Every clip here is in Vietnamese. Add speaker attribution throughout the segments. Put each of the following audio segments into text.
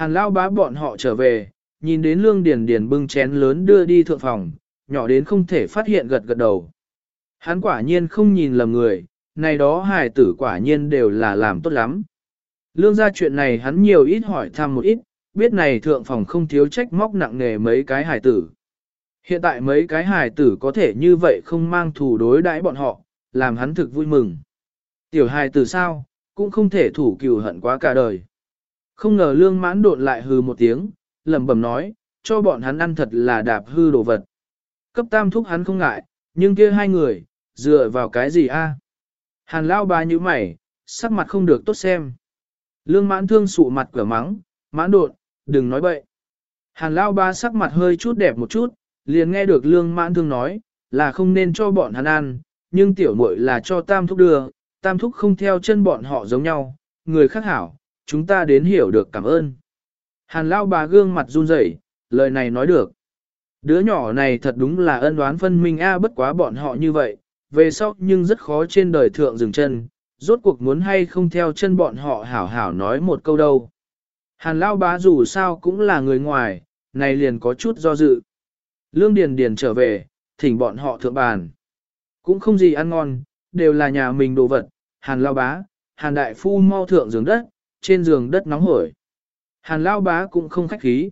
Speaker 1: Hàn lao bá bọn họ trở về, nhìn đến lương điền điền bưng chén lớn đưa đi thượng phòng, nhỏ đến không thể phát hiện gật gật đầu. Hắn quả nhiên không nhìn lầm người, này đó hài tử quả nhiên đều là làm tốt lắm. Lương ra chuyện này hắn nhiều ít hỏi thăm một ít, biết này thượng phòng không thiếu trách móc nặng nề mấy cái hài tử. Hiện tại mấy cái hài tử có thể như vậy không mang thủ đối đãi bọn họ, làm hắn thực vui mừng. Tiểu hài tử sao, cũng không thể thủ cừu hận quá cả đời. Không ngờ lương mãn độn lại hừ một tiếng, lẩm bẩm nói, cho bọn hắn ăn thật là đạp hư đồ vật. Cấp tam thúc hắn không ngại, nhưng kia hai người, dựa vào cái gì a? Hàn lao ba như mày, sắc mặt không được tốt xem. Lương mãn thương sụ mặt cửa mắng, mãn đột, đừng nói bậy. Hàn lao ba sắc mặt hơi chút đẹp một chút, liền nghe được lương mãn thương nói, là không nên cho bọn hắn ăn, nhưng tiểu muội là cho tam thúc đưa, tam thúc không theo chân bọn họ giống nhau, người khác hảo, chúng ta đến hiểu được cảm ơn. Hàn lao bà gương mặt run rẩy, lời này nói được. Đứa nhỏ này thật đúng là ân đoán phân minh a bất quá bọn họ như vậy, về sau nhưng rất khó trên đời thượng dừng chân, rốt cuộc muốn hay không theo chân bọn họ hảo hảo nói một câu đâu. Hàn lao bá dù sao cũng là người ngoài, này liền có chút do dự. Lương Điền Điền trở về, thỉnh bọn họ thượng bàn. Cũng không gì ăn ngon, đều là nhà mình đồ vật, hàn lao bá, hàn đại phu mau thượng giường đất, trên giường đất nóng hổi. Hàn lao bá cũng không khách khí.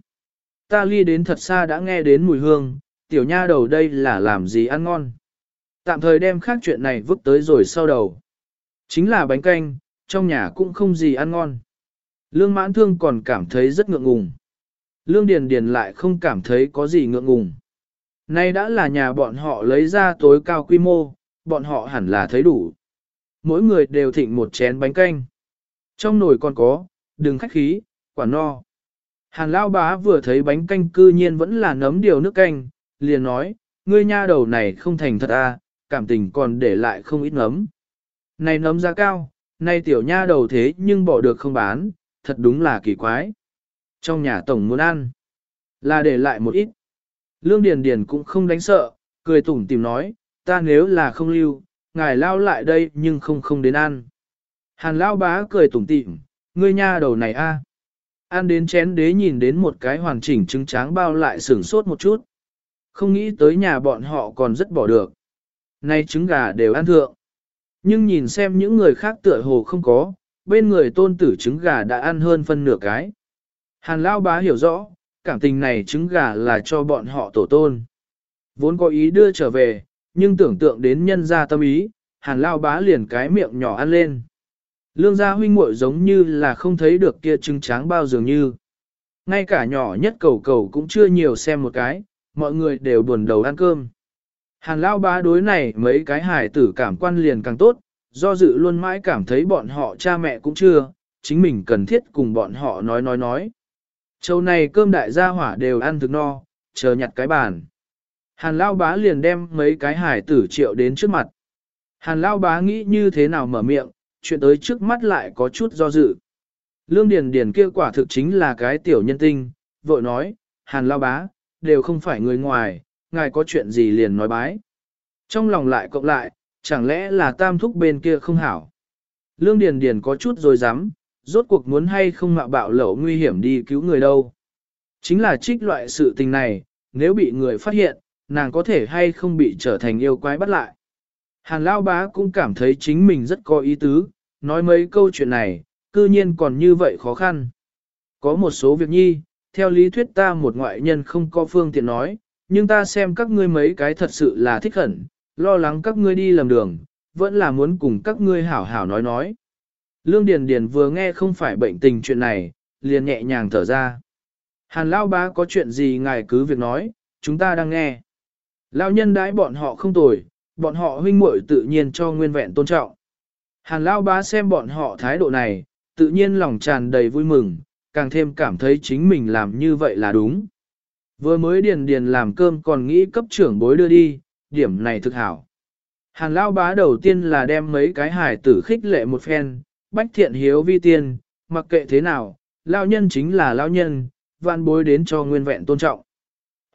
Speaker 1: Ta ly đến thật xa đã nghe đến mùi hương, tiểu nha đầu đây là làm gì ăn ngon. Tạm thời đem khác chuyện này vứt tới rồi sau đầu. Chính là bánh canh, trong nhà cũng không gì ăn ngon. Lương mãn thương còn cảm thấy rất ngượng ngùng. Lương Điền Điền lại không cảm thấy có gì ngượng ngùng. Nay đã là nhà bọn họ lấy ra tối cao quy mô, bọn họ hẳn là thấy đủ. Mỗi người đều thịnh một chén bánh canh. Trong nồi còn có, đừng khách khí, quả no. Hàn Lao Bá vừa thấy bánh canh cư nhiên vẫn là nấm điều nước canh, liền nói, ngươi nha đầu này không thành thật à, cảm tình còn để lại không ít nấm. Này nấm giá cao, này tiểu nha đầu thế nhưng bỏ được không bán, thật đúng là kỳ quái. Trong nhà tổng muốn ăn, là để lại một ít. Lương Điền Điền cũng không đánh sợ, cười tủm tìm nói, ta nếu là không lưu, ngài lao lại đây nhưng không không đến ăn. Hàn Lão bá cười tủm tỉm, ngươi nha đầu này a. Ăn đến chén đế nhìn đến một cái hoàn chỉnh trứng tráng bao lại sửng sốt một chút. Không nghĩ tới nhà bọn họ còn rất bỏ được. Nay trứng gà đều ăn thượng. Nhưng nhìn xem những người khác tựa hồ không có, bên người tôn tử trứng gà đã ăn hơn phân nửa cái. Hàn Lão bá hiểu rõ, cảm tình này trứng gà là cho bọn họ tổ tôn. Vốn có ý đưa trở về, nhưng tưởng tượng đến nhân gia tâm ý, hàn lao bá liền cái miệng nhỏ ăn lên. Lương gia huynh muội giống như là không thấy được kia trứng tráng bao dường như. Ngay cả nhỏ nhất cầu cầu cũng chưa nhiều xem một cái, mọi người đều buồn đầu ăn cơm. Hàn lao bá đối này mấy cái hài tử cảm quan liền càng tốt, do dự luôn mãi cảm thấy bọn họ cha mẹ cũng chưa, chính mình cần thiết cùng bọn họ nói nói nói. Châu này cơm đại gia hỏa đều ăn thực no, chờ nhặt cái bàn. Hàn lao bá liền đem mấy cái hải tử triệu đến trước mặt. Hàn lao bá nghĩ như thế nào mở miệng, chuyện tới trước mắt lại có chút do dự. Lương Điền Điền kia quả thực chính là cái tiểu nhân tinh, vội nói, Hàn lao bá, đều không phải người ngoài, ngài có chuyện gì liền nói bái. Trong lòng lại cộng lại, chẳng lẽ là tam thúc bên kia không hảo. Lương Điền Điền có chút rồi dám, rốt cuộc muốn hay không mạo bạo lẩu nguy hiểm đi cứu người đâu. Chính là trích loại sự tình này, nếu bị người phát hiện, nàng có thể hay không bị trở thành yêu quái bắt lại. Hàn Lao Bá cũng cảm thấy chính mình rất có ý tứ, nói mấy câu chuyện này, cư nhiên còn như vậy khó khăn. Có một số việc nhi, theo lý thuyết ta một ngoại nhân không có phương tiện nói, nhưng ta xem các ngươi mấy cái thật sự là thích hẳn, lo lắng các ngươi đi lầm đường, vẫn là muốn cùng các ngươi hảo hảo nói nói. Lương Điền Điền vừa nghe không phải bệnh tình chuyện này, liền nhẹ nhàng thở ra. Hàn Lao Bá có chuyện gì ngài cứ việc nói, chúng ta đang nghe. Lao nhân đãi bọn họ không tồi, bọn họ huynh muội tự nhiên cho nguyên vẹn tôn trọng. Hàn Lao Bá xem bọn họ thái độ này, tự nhiên lòng tràn đầy vui mừng, càng thêm cảm thấy chính mình làm như vậy là đúng. Vừa mới điền điền làm cơm còn nghĩ cấp trưởng bối đưa đi, điểm này thực hảo. Hàn Lao Bá đầu tiên là đem mấy cái hài tử khích lệ một phen, bách thiện hiếu vi tiên, mặc kệ thế nào, Lao nhân chính là Lao nhân, vạn bối đến cho nguyên vẹn tôn trọng.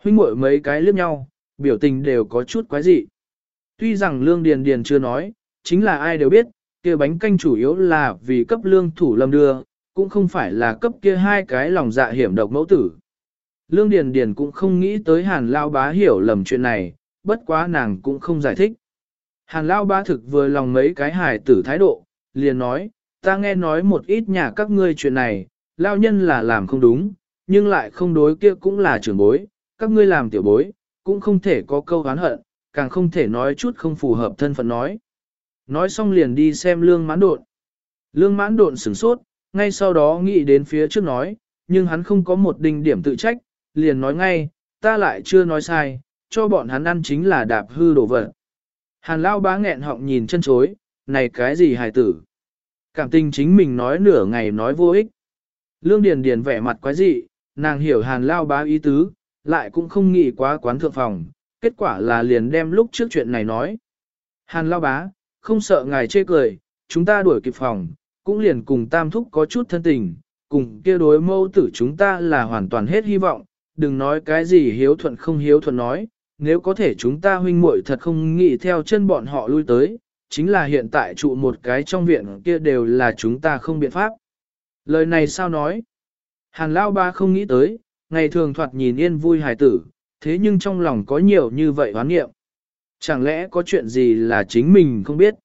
Speaker 1: Huynh muội mấy cái liếc nhau, biểu tình đều có chút quái dị. Tuy rằng Lương Điền Điền chưa nói, chính là ai đều biết, kia bánh canh chủ yếu là vì cấp lương thủ lâm đưa, cũng không phải là cấp kia hai cái lòng dạ hiểm độc mẫu tử. Lương Điền Điền cũng không nghĩ tới Hàn Lao Bá hiểu lầm chuyện này, bất quá nàng cũng không giải thích. Hàn Lao Bá thực vừa lòng mấy cái hài tử thái độ, liền nói, ta nghe nói một ít nhà các ngươi chuyện này, Lao nhân là làm không đúng, nhưng lại không đối kia cũng là trưởng bối, các ngươi làm tiểu bối, cũng không thể có câu oán hận, càng không thể nói chút không phù hợp thân phận nói. Nói xong liền đi xem lương mãn độn. Lương mãn độn sửng sốt, ngay sau đó nghĩ đến phía trước nói, nhưng hắn không có một đinh điểm tự trách, liền nói ngay, ta lại chưa nói sai, cho bọn hắn ăn chính là đạp hư đồ vật. Hàn lao bá nghẹn họng nhìn chân chối, này cái gì hài tử. Cảm tình chính mình nói nửa ngày nói vô ích. Lương Điền Điền vẻ mặt quái dị, nàng hiểu hàn lao bá ý tứ, lại cũng không nghĩ quá quán thượng phòng, kết quả là liền đem lúc trước chuyện này nói. Hàn lao bá, không sợ ngài chê cười, chúng ta đuổi kịp phòng, cũng liền cùng tam thúc có chút thân tình, cùng kia đối mâu tử chúng ta là hoàn toàn hết hy vọng, đừng nói cái gì hiếu thuận không hiếu thuận nói, nếu có thể chúng ta huynh muội thật không nghĩ theo chân bọn họ lui tới, chính là hiện tại trụ một cái trong viện kia đều là chúng ta không biện pháp. Lời này sao nói? Hàn Lao Ba không nghĩ tới, ngày thường thoạt nhìn yên vui hài tử, thế nhưng trong lòng có nhiều như vậy hoán nghiệm. Chẳng lẽ có chuyện gì là chính mình không biết?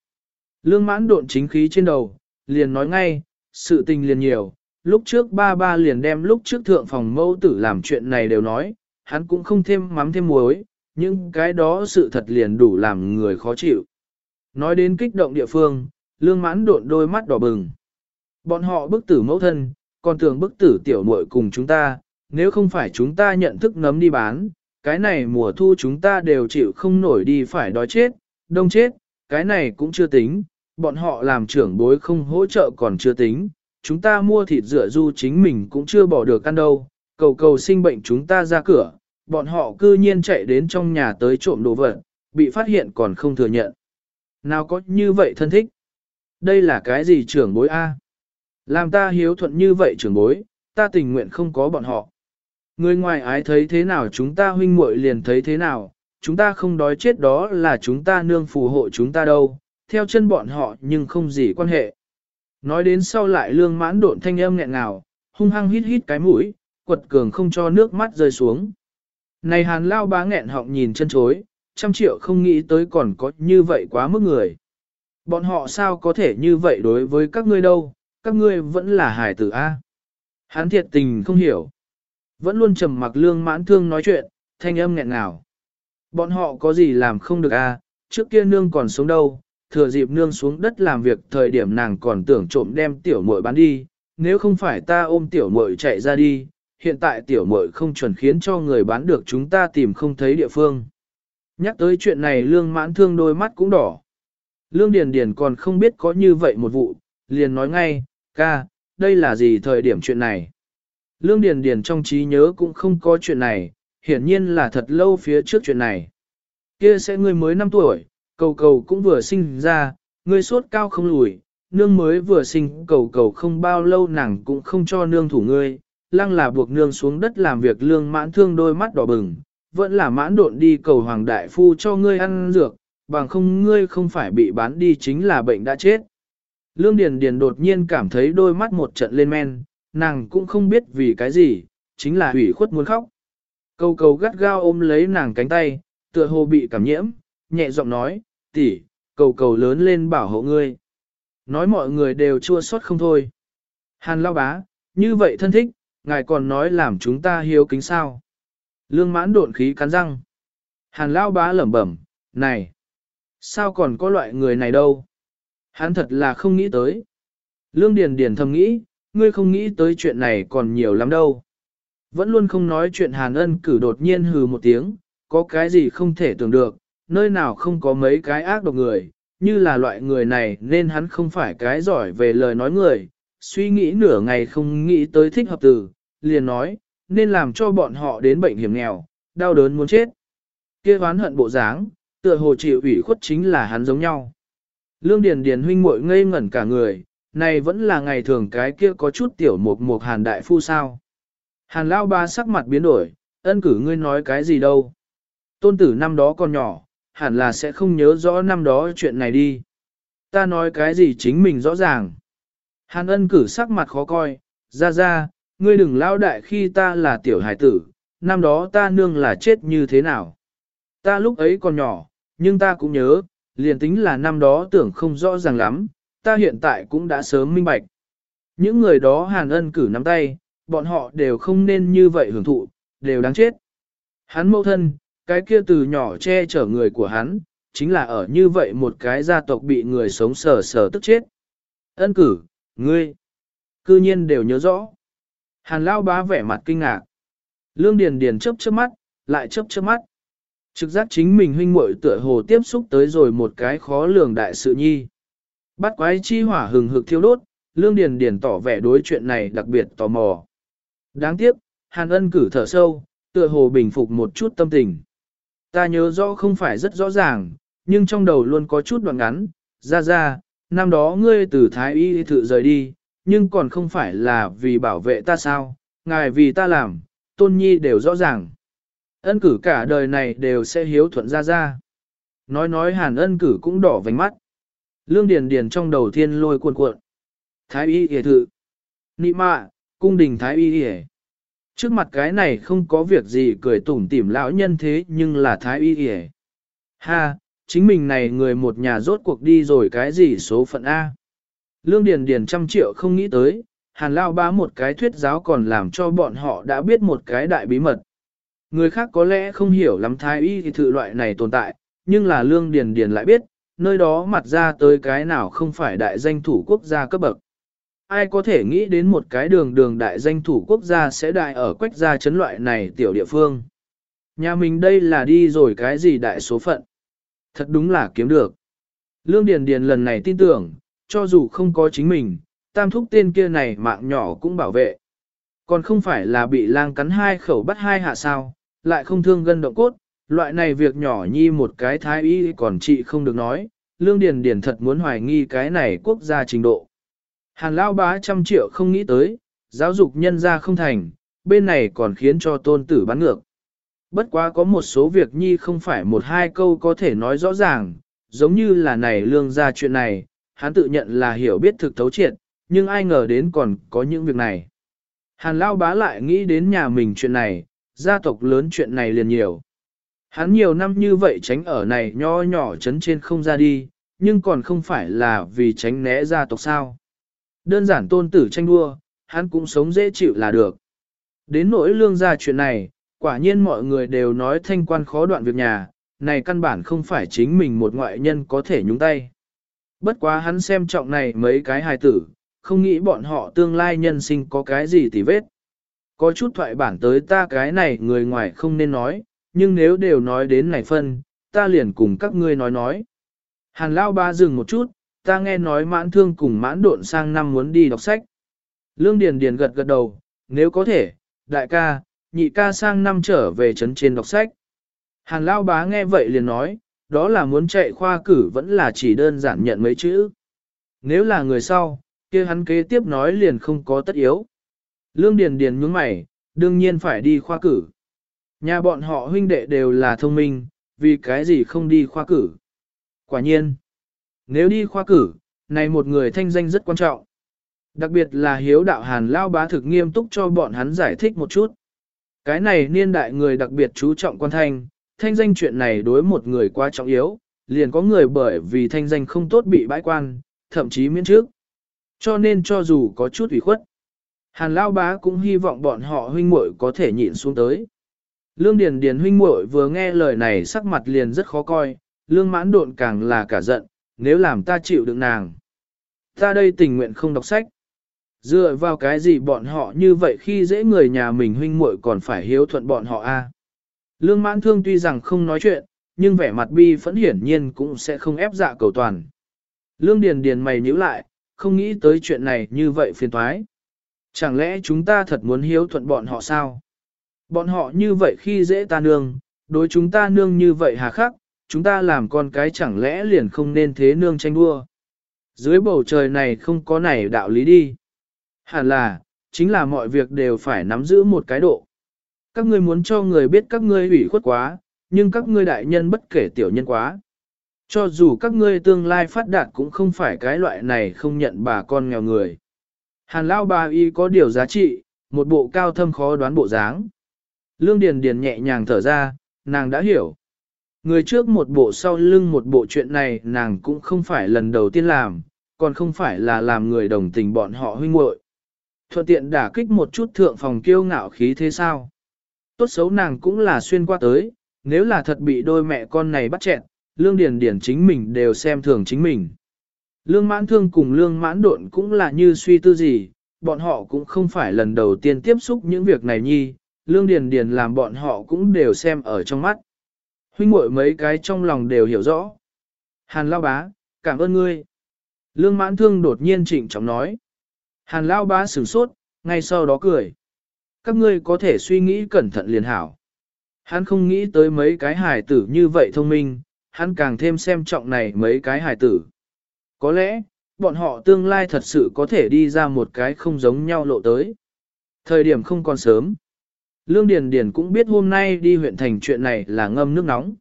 Speaker 1: Lương mãn độn chính khí trên đầu, liền nói ngay, sự tình liền nhiều, lúc trước ba ba liền đem lúc trước thượng phòng mẫu tử làm chuyện này đều nói, hắn cũng không thêm mắm thêm muối, nhưng cái đó sự thật liền đủ làm người khó chịu. Nói đến kích động địa phương, lương mãn độn đôi mắt đỏ bừng. Bọn họ bức tử mẫu thân, còn tưởng bức tử tiểu muội cùng chúng ta, nếu không phải chúng ta nhận thức nấm đi bán, cái này mùa thu chúng ta đều chịu không nổi đi phải đói chết, đông chết, cái này cũng chưa tính, bọn họ làm trưởng bối không hỗ trợ còn chưa tính, chúng ta mua thịt rửa du chính mình cũng chưa bỏ được ăn đâu, cầu cầu sinh bệnh chúng ta ra cửa, bọn họ cư nhiên chạy đến trong nhà tới trộm đồ vật, bị phát hiện còn không thừa nhận. Nào có như vậy thân thích? Đây là cái gì trưởng bối A? Làm ta hiếu thuận như vậy trưởng bối, ta tình nguyện không có bọn họ. Người ngoài ái thấy thế nào chúng ta huynh muội liền thấy thế nào, chúng ta không đói chết đó là chúng ta nương phù hộ chúng ta đâu, theo chân bọn họ nhưng không gì quan hệ. Nói đến sau lại lương mãn độn thanh âm nghẹn ngào, hung hăng hít hít cái mũi, quật cường không cho nước mắt rơi xuống. Này hàn lao bá nghẹn họng nhìn chân chối, trăm triệu không nghĩ tới còn có như vậy quá mức người. Bọn họ sao có thể như vậy đối với các ngươi đâu, các ngươi vẫn là hải tử A. Hán thiệt tình không hiểu. Vẫn luôn trầm mặc lương mãn thương nói chuyện, thanh âm nghẹn ngào. Bọn họ có gì làm không được A, trước kia nương còn sống đâu, thừa dịp nương xuống đất làm việc thời điểm nàng còn tưởng trộm đem tiểu muội bán đi, nếu không phải ta ôm tiểu muội chạy ra đi, hiện tại tiểu muội không chuẩn khiến cho người bán được chúng ta tìm không thấy địa phương. Nhắc tới chuyện này lương mãn thương đôi mắt cũng đỏ. Lương Điền Điền còn không biết có như vậy một vụ, liền nói ngay, ca, đây là gì thời điểm chuyện này. Lương Điền Điền trong trí nhớ cũng không có chuyện này, hiển nhiên là thật lâu phía trước chuyện này. Kia sẽ ngươi mới 5 tuổi, cầu cầu cũng vừa sinh ra, ngươi suốt cao không lùi, nương mới vừa sinh cầu cầu không bao lâu nàng cũng không cho nương thủ ngươi, lăng là buộc nương xuống đất làm việc lương mãn thương đôi mắt đỏ bừng, vẫn là mãn độn đi cầu hoàng đại phu cho ngươi ăn dược, bằng không ngươi không phải bị bán đi chính là bệnh đã chết. Lương Điền Điền đột nhiên cảm thấy đôi mắt một trận lên men, nàng cũng không biết vì cái gì, chính là hủy khuất muốn khóc. Cầu cầu gắt gao ôm lấy nàng cánh tay, tựa hồ bị cảm nhiễm, nhẹ giọng nói, tỷ, cầu cầu lớn lên bảo hộ ngươi. Nói mọi người đều chua xót không thôi. Hàn lao bá, như vậy thân thích, ngài còn nói làm chúng ta hiếu kính sao. Lương mãn độn khí cắn răng. Hàn lao bá lẩm bẩm, này, sao còn có loại người này đâu? Hắn thật là không nghĩ tới. Lương Điền Điền thầm nghĩ, ngươi không nghĩ tới chuyện này còn nhiều lắm đâu. Vẫn luôn không nói chuyện Hàn ân cử đột nhiên hừ một tiếng, có cái gì không thể tưởng được, nơi nào không có mấy cái ác độc người, như là loại người này nên hắn không phải cái giỏi về lời nói người, suy nghĩ nửa ngày không nghĩ tới thích hợp từ, liền nói, nên làm cho bọn họ đến bệnh hiểm nghèo, đau đớn muốn chết. kia oán hận bộ dáng, tựa hồ chịu ủy khuất chính là hắn giống nhau. Lương Điền Điền huynh muội ngây ngẩn cả người, này vẫn là ngày thường cái kia có chút tiểu mục mục hàn đại phu sao. Hàn lao ba sắc mặt biến đổi, ân cử ngươi nói cái gì đâu. Tôn tử năm đó còn nhỏ, hẳn là sẽ không nhớ rõ năm đó chuyện này đi. Ta nói cái gì chính mình rõ ràng. Hàn ân cử sắc mặt khó coi, ra ra, ngươi đừng lao đại khi ta là tiểu hải tử, năm đó ta nương là chết như thế nào. Ta lúc ấy còn nhỏ, nhưng ta cũng nhớ, liền tính là năm đó tưởng không rõ ràng lắm, ta hiện tại cũng đã sớm minh bạch. Những người đó hàn ân cử nắm tay, bọn họ đều không nên như vậy hưởng thụ, đều đáng chết. Hắn mâu thân, cái kia từ nhỏ che chở người của hắn, chính là ở như vậy một cái gia tộc bị người sống sờ sờ tức chết. Ân cử, ngươi, cư nhiên đều nhớ rõ. Hàn lao bá vẻ mặt kinh ngạc. Lương Điền Điền chớp chớp mắt, lại chớp chớp mắt. Trực giác chính mình huynh muội tựa hồ tiếp xúc tới rồi một cái khó lường đại sự nhi. Bắt quái chi hỏa hừng hực thiêu đốt, Lương Điền Điền tỏ vẻ đối chuyện này đặc biệt tò mò. Đáng tiếc, Hàn ân cử thở sâu, tựa hồ bình phục một chút tâm tình. Ta nhớ rõ không phải rất rõ ràng, nhưng trong đầu luôn có chút đoạn ngắn, ra ra, năm đó ngươi từ Thái Y thự rời đi, nhưng còn không phải là vì bảo vệ ta sao, ngài vì ta làm, tôn nhi đều rõ ràng. Ân cử cả đời này đều sẽ hiếu thuận ra ra. Nói nói hàn ân cử cũng đỏ vành mắt. Lương Điền Điền trong đầu thiên lôi cuộn cuộn. Thái y hề thự. Nị mạ, cung đình thái y hề. Trước mặt cái này không có việc gì cười tủm tỉm lão nhân thế nhưng là thái y hề. Ha, chính mình này người một nhà rốt cuộc đi rồi cái gì số phận A. Lương Điền Điền trăm triệu không nghĩ tới, hàn lao bá một cái thuyết giáo còn làm cho bọn họ đã biết một cái đại bí mật. Người khác có lẽ không hiểu lắm thái y thì thự loại này tồn tại, nhưng là Lương Điền Điền lại biết, nơi đó mặt ra tới cái nào không phải đại danh thủ quốc gia cấp bậc. Ai có thể nghĩ đến một cái đường đường đại danh thủ quốc gia sẽ đại ở quách gia chấn loại này tiểu địa phương. Nhà mình đây là đi rồi cái gì đại số phận. Thật đúng là kiếm được. Lương Điền Điền lần này tin tưởng, cho dù không có chính mình, tam thúc tên kia này mạng nhỏ cũng bảo vệ. Còn không phải là bị lang cắn hai khẩu bắt hai hạ sao, lại không thương gân động cốt, loại này việc nhỏ nhi một cái thái y còn chị không được nói, lương điền điền thật muốn hoài nghi cái này quốc gia trình độ. Hàn Lão bá trăm triệu không nghĩ tới, giáo dục nhân gia không thành, bên này còn khiến cho tôn tử bắn ngược. Bất quá có một số việc nhi không phải một hai câu có thể nói rõ ràng, giống như là này lương gia chuyện này, hắn tự nhận là hiểu biết thực thấu triệt, nhưng ai ngờ đến còn có những việc này. Hàn Lão bá lại nghĩ đến nhà mình chuyện này, gia tộc lớn chuyện này liền nhiều. Hắn nhiều năm như vậy tránh ở này nho nhỏ chấn trên không ra đi, nhưng còn không phải là vì tránh né gia tộc sao. Đơn giản tôn tử tranh đua, hắn cũng sống dễ chịu là được. Đến nỗi lương gia chuyện này, quả nhiên mọi người đều nói thanh quan khó đoạn việc nhà, này căn bản không phải chính mình một ngoại nhân có thể nhúng tay. Bất quá hắn xem trọng này mấy cái hài tử, không nghĩ bọn họ tương lai nhân sinh có cái gì tỉ vết. Có chút thoại bản tới ta cái này người ngoài không nên nói, nhưng nếu đều nói đến này phân, ta liền cùng các ngươi nói nói. Hàn Lao Ba dừng một chút, ta nghe nói mãn thương cùng mãn độn sang năm muốn đi đọc sách. Lương Điền Điền gật gật đầu, nếu có thể, đại ca, nhị ca sang năm trở về trấn trên đọc sách. Hàn Lao Bá nghe vậy liền nói, đó là muốn chạy khoa cử vẫn là chỉ đơn giản nhận mấy chữ. Nếu là người sau, kia hắn kế tiếp nói liền không có tất yếu. Lương Điền Điền nhướng mày, đương nhiên phải đi khoa cử. Nhà bọn họ huynh đệ đều là thông minh, vì cái gì không đi khoa cử. Quả nhiên, nếu đi khoa cử, này một người thanh danh rất quan trọng. Đặc biệt là hiếu đạo hàn lao bá thực nghiêm túc cho bọn hắn giải thích một chút. Cái này niên đại người đặc biệt chú trọng quan thanh, thanh danh chuyện này đối một người quá trọng yếu, liền có người bởi vì thanh danh không tốt bị bãi quan, thậm chí miễn trước. Cho nên cho dù có chút ủy khuất, Hàn Lao Bá cũng hy vọng bọn họ huynh muội có thể nhịn xuống tới. Lương Điền Điền huynh muội vừa nghe lời này sắc mặt liền rất khó coi, lương mãn độn càng là cả giận, nếu làm ta chịu đựng nàng. Ta đây tình nguyện không đọc sách. Dựa vào cái gì bọn họ như vậy khi dễ người nhà mình huynh muội còn phải hiếu thuận bọn họ a? Lương mãn thương tuy rằng không nói chuyện, nhưng vẻ mặt bi phẫn hiển nhiên cũng sẽ không ép dạ cầu toàn. Lương Điền Điền mày nhíu lại, không nghĩ tới chuyện này như vậy phiền toái. Chẳng lẽ chúng ta thật muốn hiếu thuận bọn họ sao? Bọn họ như vậy khi dễ ta nương, đối chúng ta nương như vậy hà khắc, chúng ta làm con cái chẳng lẽ liền không nên thế nương tranh đua. Dưới bầu trời này không có này đạo lý đi. Hẳn là, chính là mọi việc đều phải nắm giữ một cái độ. Các ngươi muốn cho người biết các ngươi ủy khuất quá, nhưng các ngươi đại nhân bất kể tiểu nhân quá. Cho dù các ngươi tương lai phát đạt cũng không phải cái loại này không nhận bà con nghèo người. Hàn lao bà y có điều giá trị, một bộ cao thâm khó đoán bộ dáng. Lương Điền Điền nhẹ nhàng thở ra, nàng đã hiểu. Người trước một bộ sau lưng một bộ chuyện này nàng cũng không phải lần đầu tiên làm, còn không phải là làm người đồng tình bọn họ huynh muội. Thuận tiện đả kích một chút thượng phòng kiêu ngạo khí thế sao. Tốt xấu nàng cũng là xuyên qua tới, nếu là thật bị đôi mẹ con này bắt chẹn, lương điền điền chính mình đều xem thường chính mình. Lương mãn thương cùng lương mãn độn cũng là như suy tư gì, bọn họ cũng không phải lần đầu tiên tiếp xúc những việc này nhi, lương điền điền làm bọn họ cũng đều xem ở trong mắt. Huynh muội mấy cái trong lòng đều hiểu rõ. Hàn lao bá, cảm ơn ngươi. Lương mãn thương đột nhiên trịnh trọng nói. Hàn lao bá sửng sốt, ngay sau đó cười. Các ngươi có thể suy nghĩ cẩn thận liền hảo. Hắn không nghĩ tới mấy cái hài tử như vậy thông minh, hắn càng thêm xem trọng này mấy cái hài tử. Có lẽ, bọn họ tương lai thật sự có thể đi ra một cái không giống nhau lộ tới. Thời điểm không còn sớm. Lương Điền Điền cũng biết hôm nay đi huyện thành chuyện này là ngâm nước nóng.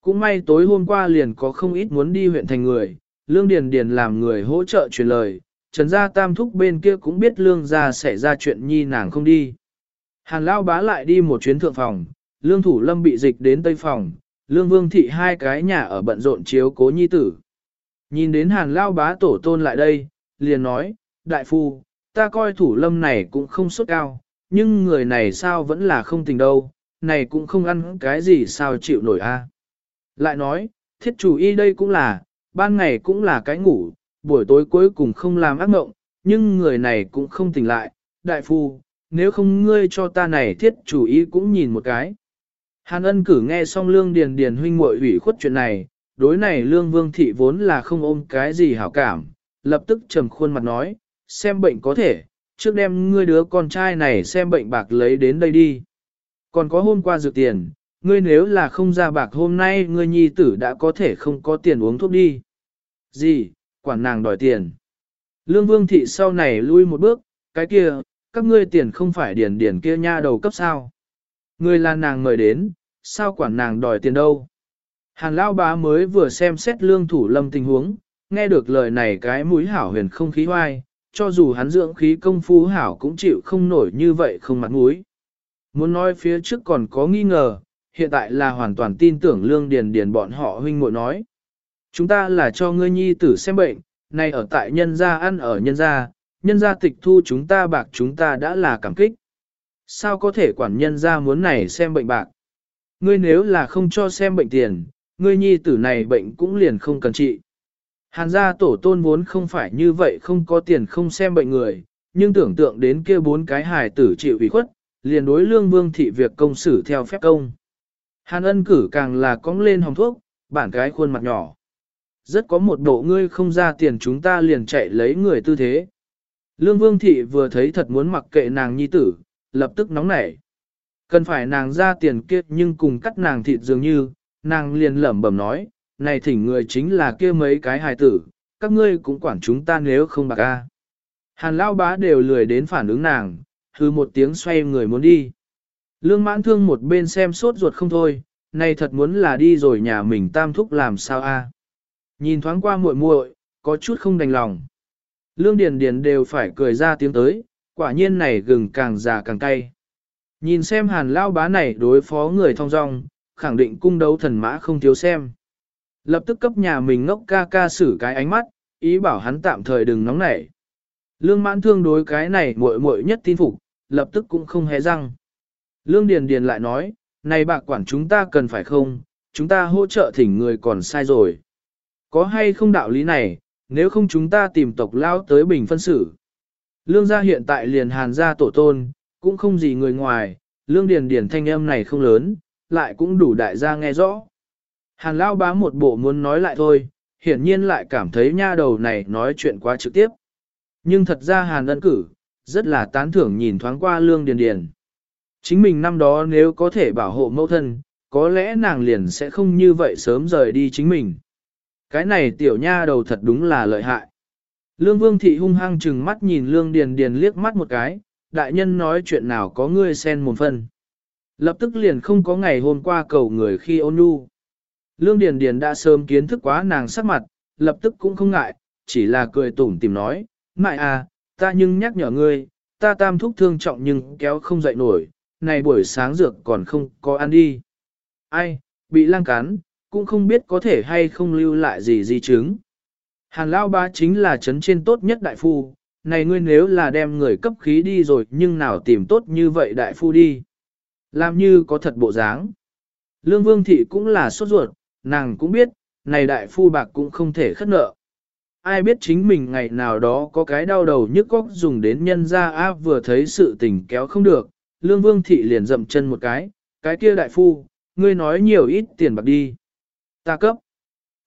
Speaker 1: Cũng may tối hôm qua liền có không ít muốn đi huyện thành người, Lương Điền Điền làm người hỗ trợ truyền lời, Trần Gia Tam Thúc bên kia cũng biết Lương Gia sẽ ra chuyện nhi nàng không đi. Hàn Lao bá lại đi một chuyến thượng phòng, Lương Thủ Lâm bị dịch đến Tây phòng, Lương Vương Thị hai cái nhà ở bận rộn chiếu cố nhi tử. Nhìn đến Hàn Lao bá tổ tôn lại đây, liền nói, Đại Phu, ta coi Thủ Lâm này cũng không xuất cao, nhưng người này sao vẫn là không tình đâu, này cũng không ăn cái gì sao chịu nổi a. Lại nói, thiết chủ y đây cũng là, ban ngày cũng là cái ngủ, buổi tối cuối cùng không làm ác mộng, nhưng người này cũng không tỉnh lại, đại phu, nếu không ngươi cho ta này thiết chủ y cũng nhìn một cái. Hàn ân cử nghe xong lương điền điền huynh muội ủy khuất chuyện này, đối này lương vương thị vốn là không ôm cái gì hảo cảm, lập tức trầm khuôn mặt nói, xem bệnh có thể, trước đem ngươi đứa con trai này xem bệnh bạc lấy đến đây đi. Còn có hôm qua dược tiền, ngươi nếu là không ra bạc hôm nay ngươi nhi tử đã có thể không có tiền uống thuốc đi. Gì, quản nàng đòi tiền. Lương vương thị sau này lui một bước, cái kia, các ngươi tiền không phải điền điền kia nha đầu cấp sao. Ngươi là nàng mời đến, sao quản nàng đòi tiền đâu. Hàn lao bá mới vừa xem xét lương thủ lâm tình huống, nghe được lời này cái mũi hảo huyền không khí hoai, cho dù hắn dưỡng khí công phu hảo cũng chịu không nổi như vậy không mặt mũi. Muốn nói phía trước còn có nghi ngờ, hiện tại là hoàn toàn tin tưởng lương điền điền bọn họ huynh muội nói. Chúng ta là cho ngươi nhi tử xem bệnh, nay ở tại nhân gia ăn ở nhân gia, nhân gia tịch thu chúng ta bạc chúng ta đã là cảm kích. Sao có thể quản nhân gia muốn này xem bệnh bạc? Ngươi nếu là không cho xem bệnh tiền, ngươi nhi tử này bệnh cũng liền không cần trị. Hàn gia tổ tôn vốn không phải như vậy không có tiền không xem bệnh người, nhưng tưởng tượng đến kia bốn cái hài tử chịu ủy khuất, liền đối lương vương thị việc công xử theo phép công. Hàn ân cử càng là cong lên hồng thuốc, bản cái khuôn mặt nhỏ. Rất có một bộ ngươi không ra tiền chúng ta liền chạy lấy người tư thế. Lương vương thị vừa thấy thật muốn mặc kệ nàng nhi tử, lập tức nóng nảy. Cần phải nàng ra tiền kiếp nhưng cùng cắt nàng thịt dường như, nàng liền lẩm bẩm nói, này thỉnh người chính là kia mấy cái hài tử, các ngươi cũng quản chúng ta nếu không bạc a. Hàn lao bá đều lười đến phản ứng nàng, hư một tiếng xoay người muốn đi. Lương mãn thương một bên xem sốt ruột không thôi, này thật muốn là đi rồi nhà mình tam thúc làm sao a? Nhìn thoáng qua muội muội, có chút không đành lòng. Lương Điền Điền đều phải cười ra tiếng tới, quả nhiên này gừng càng già càng cay. Nhìn xem hàn lao bá này đối phó người thong dong, khẳng định cung đấu thần mã không thiếu xem. Lập tức cấp nhà mình ngốc ca ca xử cái ánh mắt, ý bảo hắn tạm thời đừng nóng nảy. Lương mãn thương đối cái này muội muội nhất tin phục, lập tức cũng không hé răng. Lương Điền Điền lại nói, này bạc quản chúng ta cần phải không, chúng ta hỗ trợ thỉnh người còn sai rồi. Có hay không đạo lý này, nếu không chúng ta tìm tộc lao tới bình phân xử. Lương gia hiện tại liền hàn gia tổ tôn, cũng không gì người ngoài, lương điền điền thanh âm này không lớn, lại cũng đủ đại gia nghe rõ. Hàn lao bá một bộ muốn nói lại thôi, hiển nhiên lại cảm thấy nha đầu này nói chuyện quá trực tiếp. Nhưng thật ra hàn ân cử, rất là tán thưởng nhìn thoáng qua lương điền điền. Chính mình năm đó nếu có thể bảo hộ mẫu thân, có lẽ nàng liền sẽ không như vậy sớm rời đi chính mình. Cái này tiểu nha đầu thật đúng là lợi hại. Lương Vương Thị hung hăng chừng mắt nhìn Lương Điền Điền liếc mắt một cái, đại nhân nói chuyện nào có ngươi xen một phần. Lập tức liền không có ngày hôm qua cầu người khi ôn nhu. Lương Điền Điền đã sớm kiến thức quá nàng sắc mặt, lập tức cũng không ngại, chỉ là cười tủm tỉm nói, mại à, ta nhưng nhắc nhở ngươi, ta tam thúc thương trọng nhưng kéo không dậy nổi, này buổi sáng dược còn không có ăn đi. Ai, bị lang cắn, cũng không biết có thể hay không lưu lại gì di chứng. Hàn Lao ba chính là chấn trên tốt nhất đại phu, này ngươi nếu là đem người cấp khí đi rồi nhưng nào tìm tốt như vậy đại phu đi. Làm như có thật bộ dáng. Lương Vương Thị cũng là sốt ruột, nàng cũng biết, này đại phu bạc cũng không thể khất nợ. Ai biết chính mình ngày nào đó có cái đau đầu nhức góc dùng đến nhân ra áp vừa thấy sự tình kéo không được, Lương Vương Thị liền dậm chân một cái, cái kia đại phu, ngươi nói nhiều ít tiền bạc đi. Ta cấp.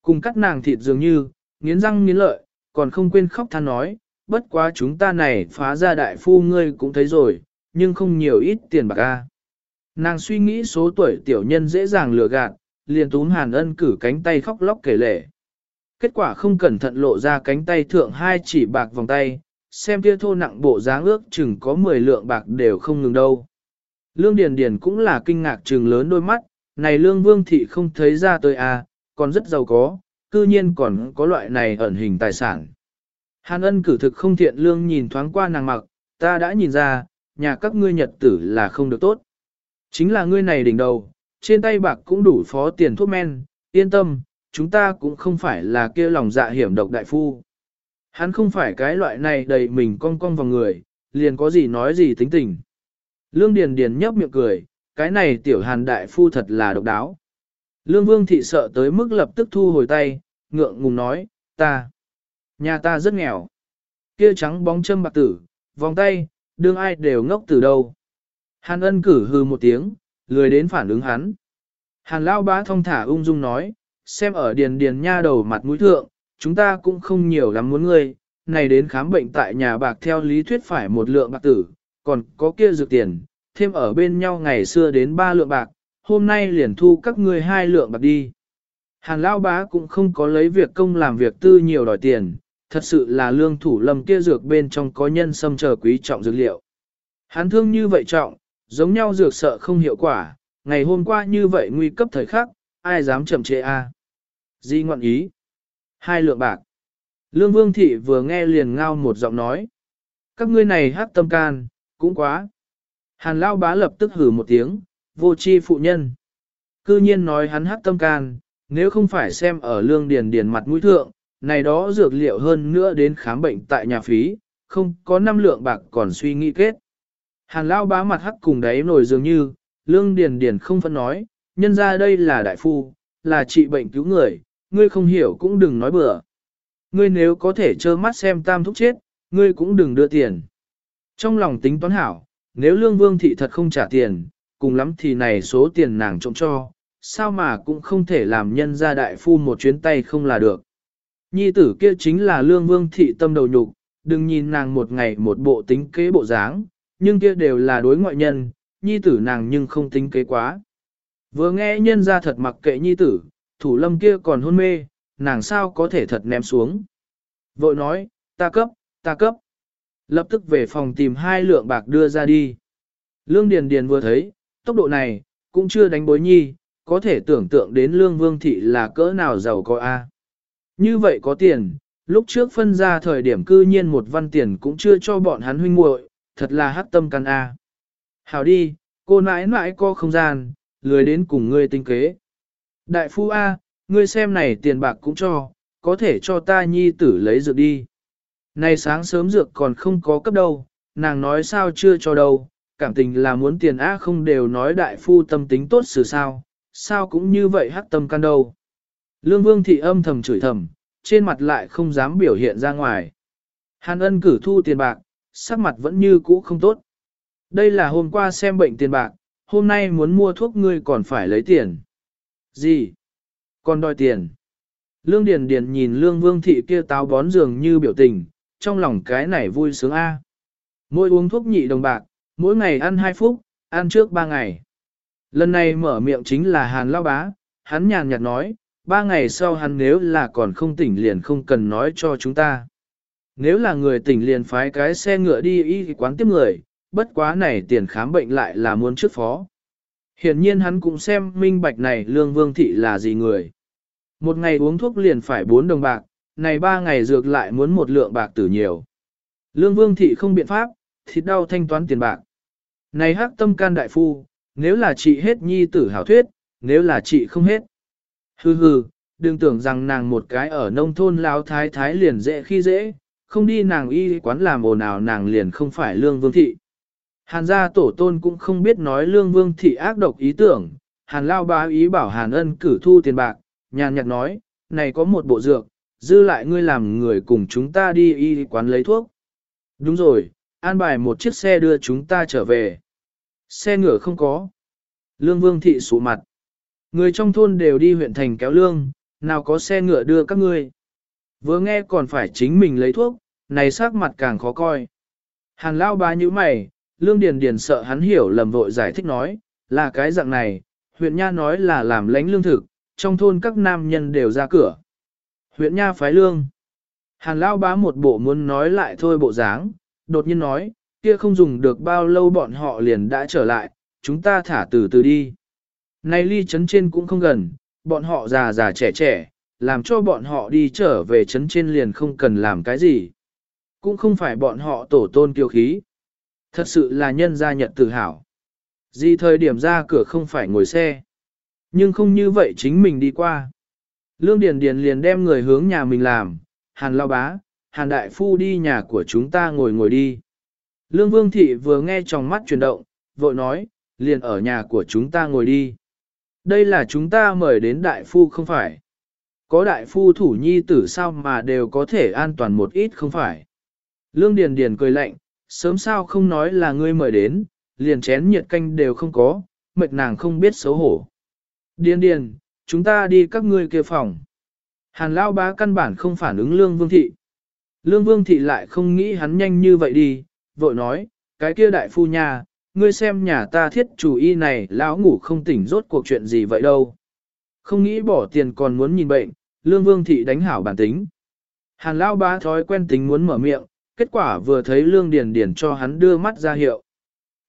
Speaker 1: Cùng cắt nàng thịt dường như, nghiến răng nghiến lợi, còn không quên khóc than nói, bất quá chúng ta này phá ra đại phu ngươi cũng thấy rồi, nhưng không nhiều ít tiền bạc a. Nàng suy nghĩ số tuổi tiểu nhân dễ dàng lừa gạt, liền túm hàn ân cử cánh tay khóc lóc kể lể. Kết quả không cẩn thận lộ ra cánh tay thượng hai chỉ bạc vòng tay, xem kia thô nặng bộ dáng ước chừng có 10 lượng bạc đều không ngừng đâu. Lương Điền Điền cũng là kinh ngạc trừng lớn đôi mắt, này Lương Vương Thị không thấy ra tới à, còn rất giàu có, cư nhiên còn có loại này ẩn hình tài sản. Hàn ân cử thực không thiện lương nhìn thoáng qua nàng mặc, ta đã nhìn ra, nhà các ngươi nhật tử là không được tốt. Chính là ngươi này đỉnh đầu, trên tay bạc cũng đủ phó tiền thuốc men, yên tâm, chúng ta cũng không phải là kia lòng dạ hiểm độc đại phu. Hắn không phải cái loại này đầy mình cong cong vào người, liền có gì nói gì tính tình. Lương Điền Điền nhấp miệng cười, cái này tiểu hàn đại phu thật là độc đáo. Lương Vương thị sợ tới mức lập tức thu hồi tay, ngượng ngùng nói, ta, nhà ta rất nghèo. Kia trắng bóng châm bạc tử, vòng tay, đương ai đều ngốc từ đâu. Hàn ân cử hư một tiếng, lười đến phản ứng hắn. Hàn lao bá thông thả ung dung nói, xem ở điền điền nha đầu mặt mũi thượng, chúng ta cũng không nhiều lắm muốn ngươi, này đến khám bệnh tại nhà bạc theo lý thuyết phải một lượng bạc tử, còn có kia dược tiền, thêm ở bên nhau ngày xưa đến ba lượng bạc, hôm nay liền thu các ngươi hai lượng bạc đi. Hàn Lao Bá cũng không có lấy việc công làm việc tư nhiều đòi tiền, thật sự là lương thủ lâm kia dược bên trong có nhân sâm chờ quý trọng dược liệu. Hắn thương như vậy trọng, giống nhau dược sợ không hiệu quả, ngày hôm qua như vậy nguy cấp thời khắc, ai dám chậm trễ a? À? Di ngoạn ý. Hai lượng bạc. Lương Vương Thị vừa nghe liền ngao một giọng nói. Các ngươi này hát tâm can, cũng quá. Hàn Lao Bá lập tức hử một tiếng, vô chi phụ nhân. Cư nhiên nói hắn hát tâm can, nếu không phải xem ở lương điền điền mặt mũi thượng, này đó dược liệu hơn nữa đến khám bệnh tại nhà phí, không có năm lượng bạc còn suy nghĩ kết. Hàn lao bá mặt hắc cùng đáy nổi dường như, lương điền điền không phân nói, nhân ra đây là đại phu, là trị bệnh cứu người, ngươi không hiểu cũng đừng nói bừa. Ngươi nếu có thể trơ mắt xem tam thúc chết, ngươi cũng đừng đưa tiền. Trong lòng tính toán hảo, nếu lương vương thị thật không trả tiền, cùng lắm thì này số tiền nàng trộm cho, sao mà cũng không thể làm nhân ra đại phu một chuyến tay không là được. Nhi tử kia chính là lương vương thị tâm đầu nhục, đừng nhìn nàng một ngày một bộ tính kế bộ dáng, nhưng kia đều là đối ngoại nhân, nhi tử nàng nhưng không tính kế quá. Vừa nghe nhân ra thật mặc kệ nhi tử, thủ lâm kia còn hôn mê, nàng sao có thể thật ném xuống. Vội nói, ta cấp, ta cấp. Lập tức về phòng tìm hai lượng bạc đưa ra đi. Lương Điền Điền vừa thấy, tốc độ này, cũng chưa đánh bối nhi, có thể tưởng tượng đến lương vương thị là cỡ nào giàu có a. Như vậy có tiền, lúc trước phân ra thời điểm cư nhiên một văn tiền cũng chưa cho bọn hắn huynh muội, thật là hắc tâm căn a. Hảo đi, cô nãi nãi có không gian, lười đến cùng ngươi tinh kế. Đại phu A, ngươi xem này tiền bạc cũng cho, có thể cho ta nhi tử lấy dược đi. Này sáng sớm dược còn không có cấp đâu, nàng nói sao chưa cho đâu, cảm tình là muốn tiền A không đều nói đại phu tâm tính tốt xử sao, sao cũng như vậy hắc tâm can đâu. Lương Vương thị âm thầm chửi thầm, trên mặt lại không dám biểu hiện ra ngoài. Hàn ân cử thu tiền bạc, sắc mặt vẫn như cũ không tốt. Đây là hôm qua xem bệnh tiền bạc, hôm nay muốn mua thuốc ngươi còn phải lấy tiền. Gì? Còn đòi tiền. Lương Điền Điền nhìn Lương Vương thị kia táo bón dường như biểu tình, trong lòng cái này vui sướng a. Mỗi uống thuốc nhị đồng bạc, mỗi ngày ăn hai phút, ăn trước ba ngày. Lần này mở miệng chính là Hàn Lao Bá, hắn nhàn nhạt nói, ba ngày sau hắn nếu là còn không tỉnh liền không cần nói cho chúng ta. Nếu là người tỉnh liền phái cái xe ngựa đi y quán tiếp người, bất quá này tiền khám bệnh lại là muốn trước phó. Hiển nhiên hắn cũng xem minh bạch này lương vương thị là gì người. Một ngày uống thuốc liền phải bốn đồng bạc, này ba ngày dược lại muốn một lượng bạc tử nhiều. Lương Vương Thị không biện pháp, thịt đau thanh toán tiền bạc. Này hắc tâm can đại phu, nếu là chị hết nhi tử hảo thuyết, nếu là chị không hết. Hừ hừ, đừng tưởng rằng nàng một cái ở nông thôn lao thái thái liền dễ khi dễ, không đi nàng y quán làm ồn ào nàng liền không phải lương vương thị. Hàn gia tổ tôn cũng không biết nói lương vương thị ác độc ý tưởng, hàn lao bá ý bảo hàn ân cử thu tiền bạc, nhàn nhạt nói, này có một bộ dược, dư lại ngươi làm người cùng chúng ta đi y quán lấy thuốc. Đúng rồi, an bài một chiếc xe đưa chúng ta trở về. Xe ngựa không có. Lương vương thị sụ mặt. Người trong thôn đều đi huyện thành kéo lương, nào có xe ngựa đưa các ngươi. Vừa nghe còn phải chính mình lấy thuốc, này sắc mặt càng khó coi. Hàn lao bá như mày, lương điền điền sợ hắn hiểu lầm vội giải thích nói, là cái dạng này, huyện nha nói là làm lãnh lương thực, trong thôn các nam nhân đều ra cửa. Huyện nha phái lương. Hàn lao bá một bộ muốn nói lại thôi bộ dáng, đột nhiên nói, kia không dùng được bao lâu bọn họ liền đã trở lại, chúng ta thả từ từ đi. Này ly chấn trên cũng không gần, bọn họ già già trẻ trẻ, làm cho bọn họ đi trở về chấn trên liền không cần làm cái gì. Cũng không phải bọn họ tổ tôn kiêu khí. Thật sự là nhân gia nhật tự hào. Gì thời điểm ra cửa không phải ngồi xe. Nhưng không như vậy chính mình đi qua. Lương Điền Điền liền đem người hướng nhà mình làm, Hàn Lao Bá, Hàn Đại Phu đi nhà của chúng ta ngồi ngồi đi. Lương Vương Thị vừa nghe trong mắt chuyển động, vội nói, liền ở nhà của chúng ta ngồi đi. Đây là chúng ta mời đến Đại Phu không phải. Có Đại Phu thủ nhi tử sao mà đều có thể an toàn một ít không phải. Lương Điền Điền cười lạnh, sớm sao không nói là ngươi mời đến, liền chén nhiệt canh đều không có, mệt nàng không biết xấu hổ. Điền Điền, chúng ta đi các ngươi kia phòng. Hàn lão bá căn bản không phản ứng Lương Vương Thị. Lương Vương Thị lại không nghĩ hắn nhanh như vậy đi, vội nói, cái kia đại phu nhà, ngươi xem nhà ta thiết chủ y này lão ngủ không tỉnh rốt cuộc chuyện gì vậy đâu. Không nghĩ bỏ tiền còn muốn nhìn bệnh, Lương Vương Thị đánh hảo bản tính. Hàn Lao bá thói quen tính muốn mở miệng, kết quả vừa thấy Lương Điền Điền cho hắn đưa mắt ra hiệu.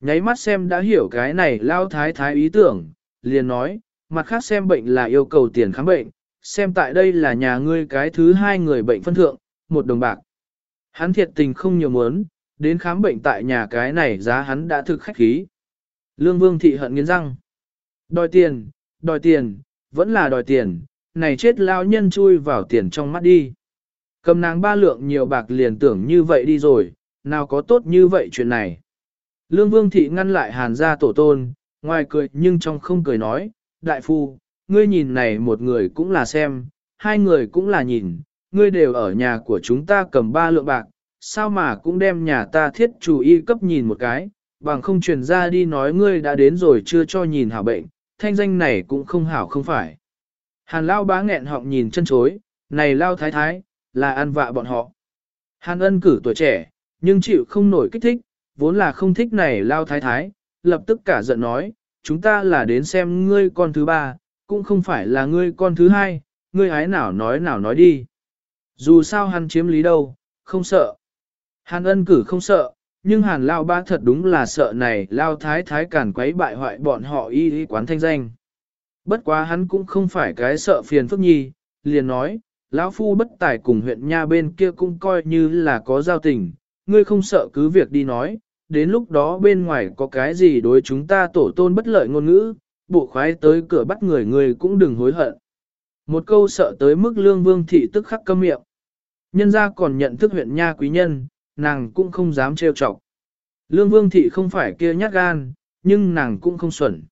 Speaker 1: Nháy mắt xem đã hiểu cái này Lao Thái Thái ý tưởng, liền nói, mặt khác xem bệnh là yêu cầu tiền khám bệnh, xem tại đây là nhà ngươi cái thứ hai người bệnh phân thượng, một đồng bạc. Hắn thiệt tình không nhiều muốn, đến khám bệnh tại nhà cái này giá hắn đã thực khách khí. Lương Vương thị hận nghiến răng. Đòi tiền, đòi tiền, vẫn là đòi tiền, này chết lao nhân chui vào tiền trong mắt đi. Cầm nàng ba lượng nhiều bạc liền tưởng như vậy đi rồi, nào có tốt như vậy chuyện này. Lương Vương thị ngăn lại hàn Gia tổ tôn, ngoài cười nhưng trong không cười nói, đại phu, ngươi nhìn này một người cũng là xem, hai người cũng là nhìn, ngươi đều ở nhà của chúng ta cầm ba lượng bạc, sao mà cũng đem nhà ta thiết chủ y cấp nhìn một cái, bằng không truyền ra đi nói ngươi đã đến rồi chưa cho nhìn hảo bệnh, thanh danh này cũng không hảo không phải. Hàn lao bá nghẹn họng nhìn chân chối, này lao thái thái, là ăn vạ bọn họ. Hàn ân cử tuổi trẻ, nhưng chịu không nổi kích thích, vốn là không thích này lao thái thái, lập tức cả giận nói, chúng ta là đến xem ngươi con thứ ba, cũng không phải là ngươi con thứ hai, ngươi hái nào nói nào nói đi. Dù sao hắn chiếm lý đâu, không sợ. Hàn ân cử không sợ, nhưng hàn lao ba thật đúng là sợ này lao thái thái cản quấy bại hoại bọn họ y y quán thanh danh. Bất quá hắn cũng không phải cái sợ phiền phức nhi, liền nói, lão phu bất tài cùng huyện nha bên kia cũng coi như là có giao tình, ngươi không sợ cứ việc đi nói, đến lúc đó bên ngoài có cái gì đối chúng ta tổ tôn bất lợi ngôn ngữ, bộ khoái tới cửa bắt người người cũng đừng hối hận. Một câu sợ tới mức lương vương thị tức khắc câm miệng. Nhân ra còn nhận thức huyện nha quý nhân, nàng cũng không dám trêu chọc. Lương vương thị không phải kia nhát gan, nhưng nàng cũng không xuẩn.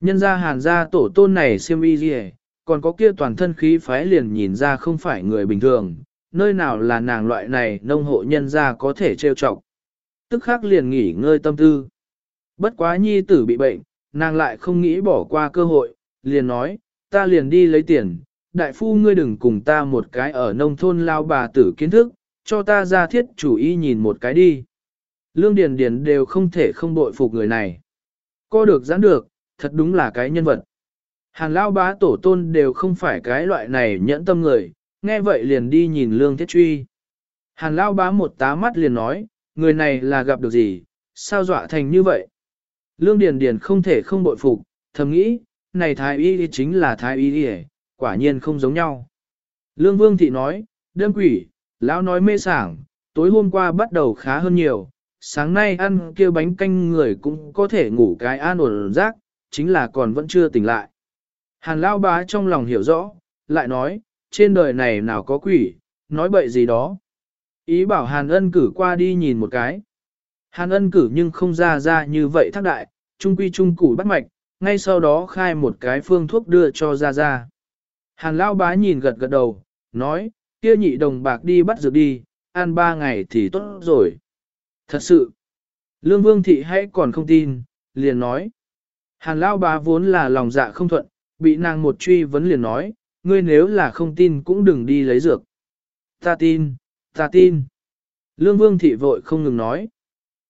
Speaker 1: Nhân ra hàn gia tổ tôn này siêm y gì còn có kia toàn thân khí phái liền nhìn ra không phải người bình thường, nơi nào là nàng loại này nông hộ nhân gia có thể trêu chọc. Tức khắc liền nghỉ ngơi tâm tư. Bất quá nhi tử bị bệnh, nàng lại không nghĩ bỏ qua cơ hội, liền nói, ta liền đi lấy tiền, đại phu ngươi đừng cùng ta một cái ở nông thôn lao bà tử kiến thức, cho ta ra thiết chủ y nhìn một cái đi. Lương Điền Điền đều không thể không bội phục người này. Co được giãn được, thật đúng là cái nhân vật. Hàn lao bá tổ tôn đều không phải cái loại này nhẫn tâm người, nghe vậy liền đi nhìn lương thiết truy. Hàn lao bá một tá mắt liền nói, người này là gặp được gì, sao dọa thành như vậy. Lương Điền Điền không thể không bội phục, thầm nghĩ, này thái y chính là thái y quả nhiên không giống nhau. Lương Vương Thị nói, đêm quỷ, lão nói mê sảng, tối hôm qua bắt đầu khá hơn nhiều, sáng nay ăn kia bánh canh người cũng có thể ngủ cái an ổn rác, chính là còn vẫn chưa tỉnh lại. Hàn lao bá trong lòng hiểu rõ, lại nói, trên đời này nào có quỷ, nói bậy gì đó. Ý bảo Hàn ân cử qua đi nhìn một cái. Hàn ân cử nhưng không ra ra như vậy thác đại, trung quy trung củ bắt mạch, ngay sau đó khai một cái phương thuốc đưa cho ra ra. Hàn lao bá nhìn gật gật đầu, nói, kia nhị đồng bạc đi bắt dược đi, ăn ba ngày thì tốt rồi. Thật sự, Lương Vương Thị hãy còn không tin, liền nói. Hàn lao bá vốn là lòng dạ không thuận, bị nàng một truy vấn liền nói, ngươi nếu là không tin cũng đừng đi lấy dược. Ta tin, ta tin. Lương Vương Thị vội không ngừng nói.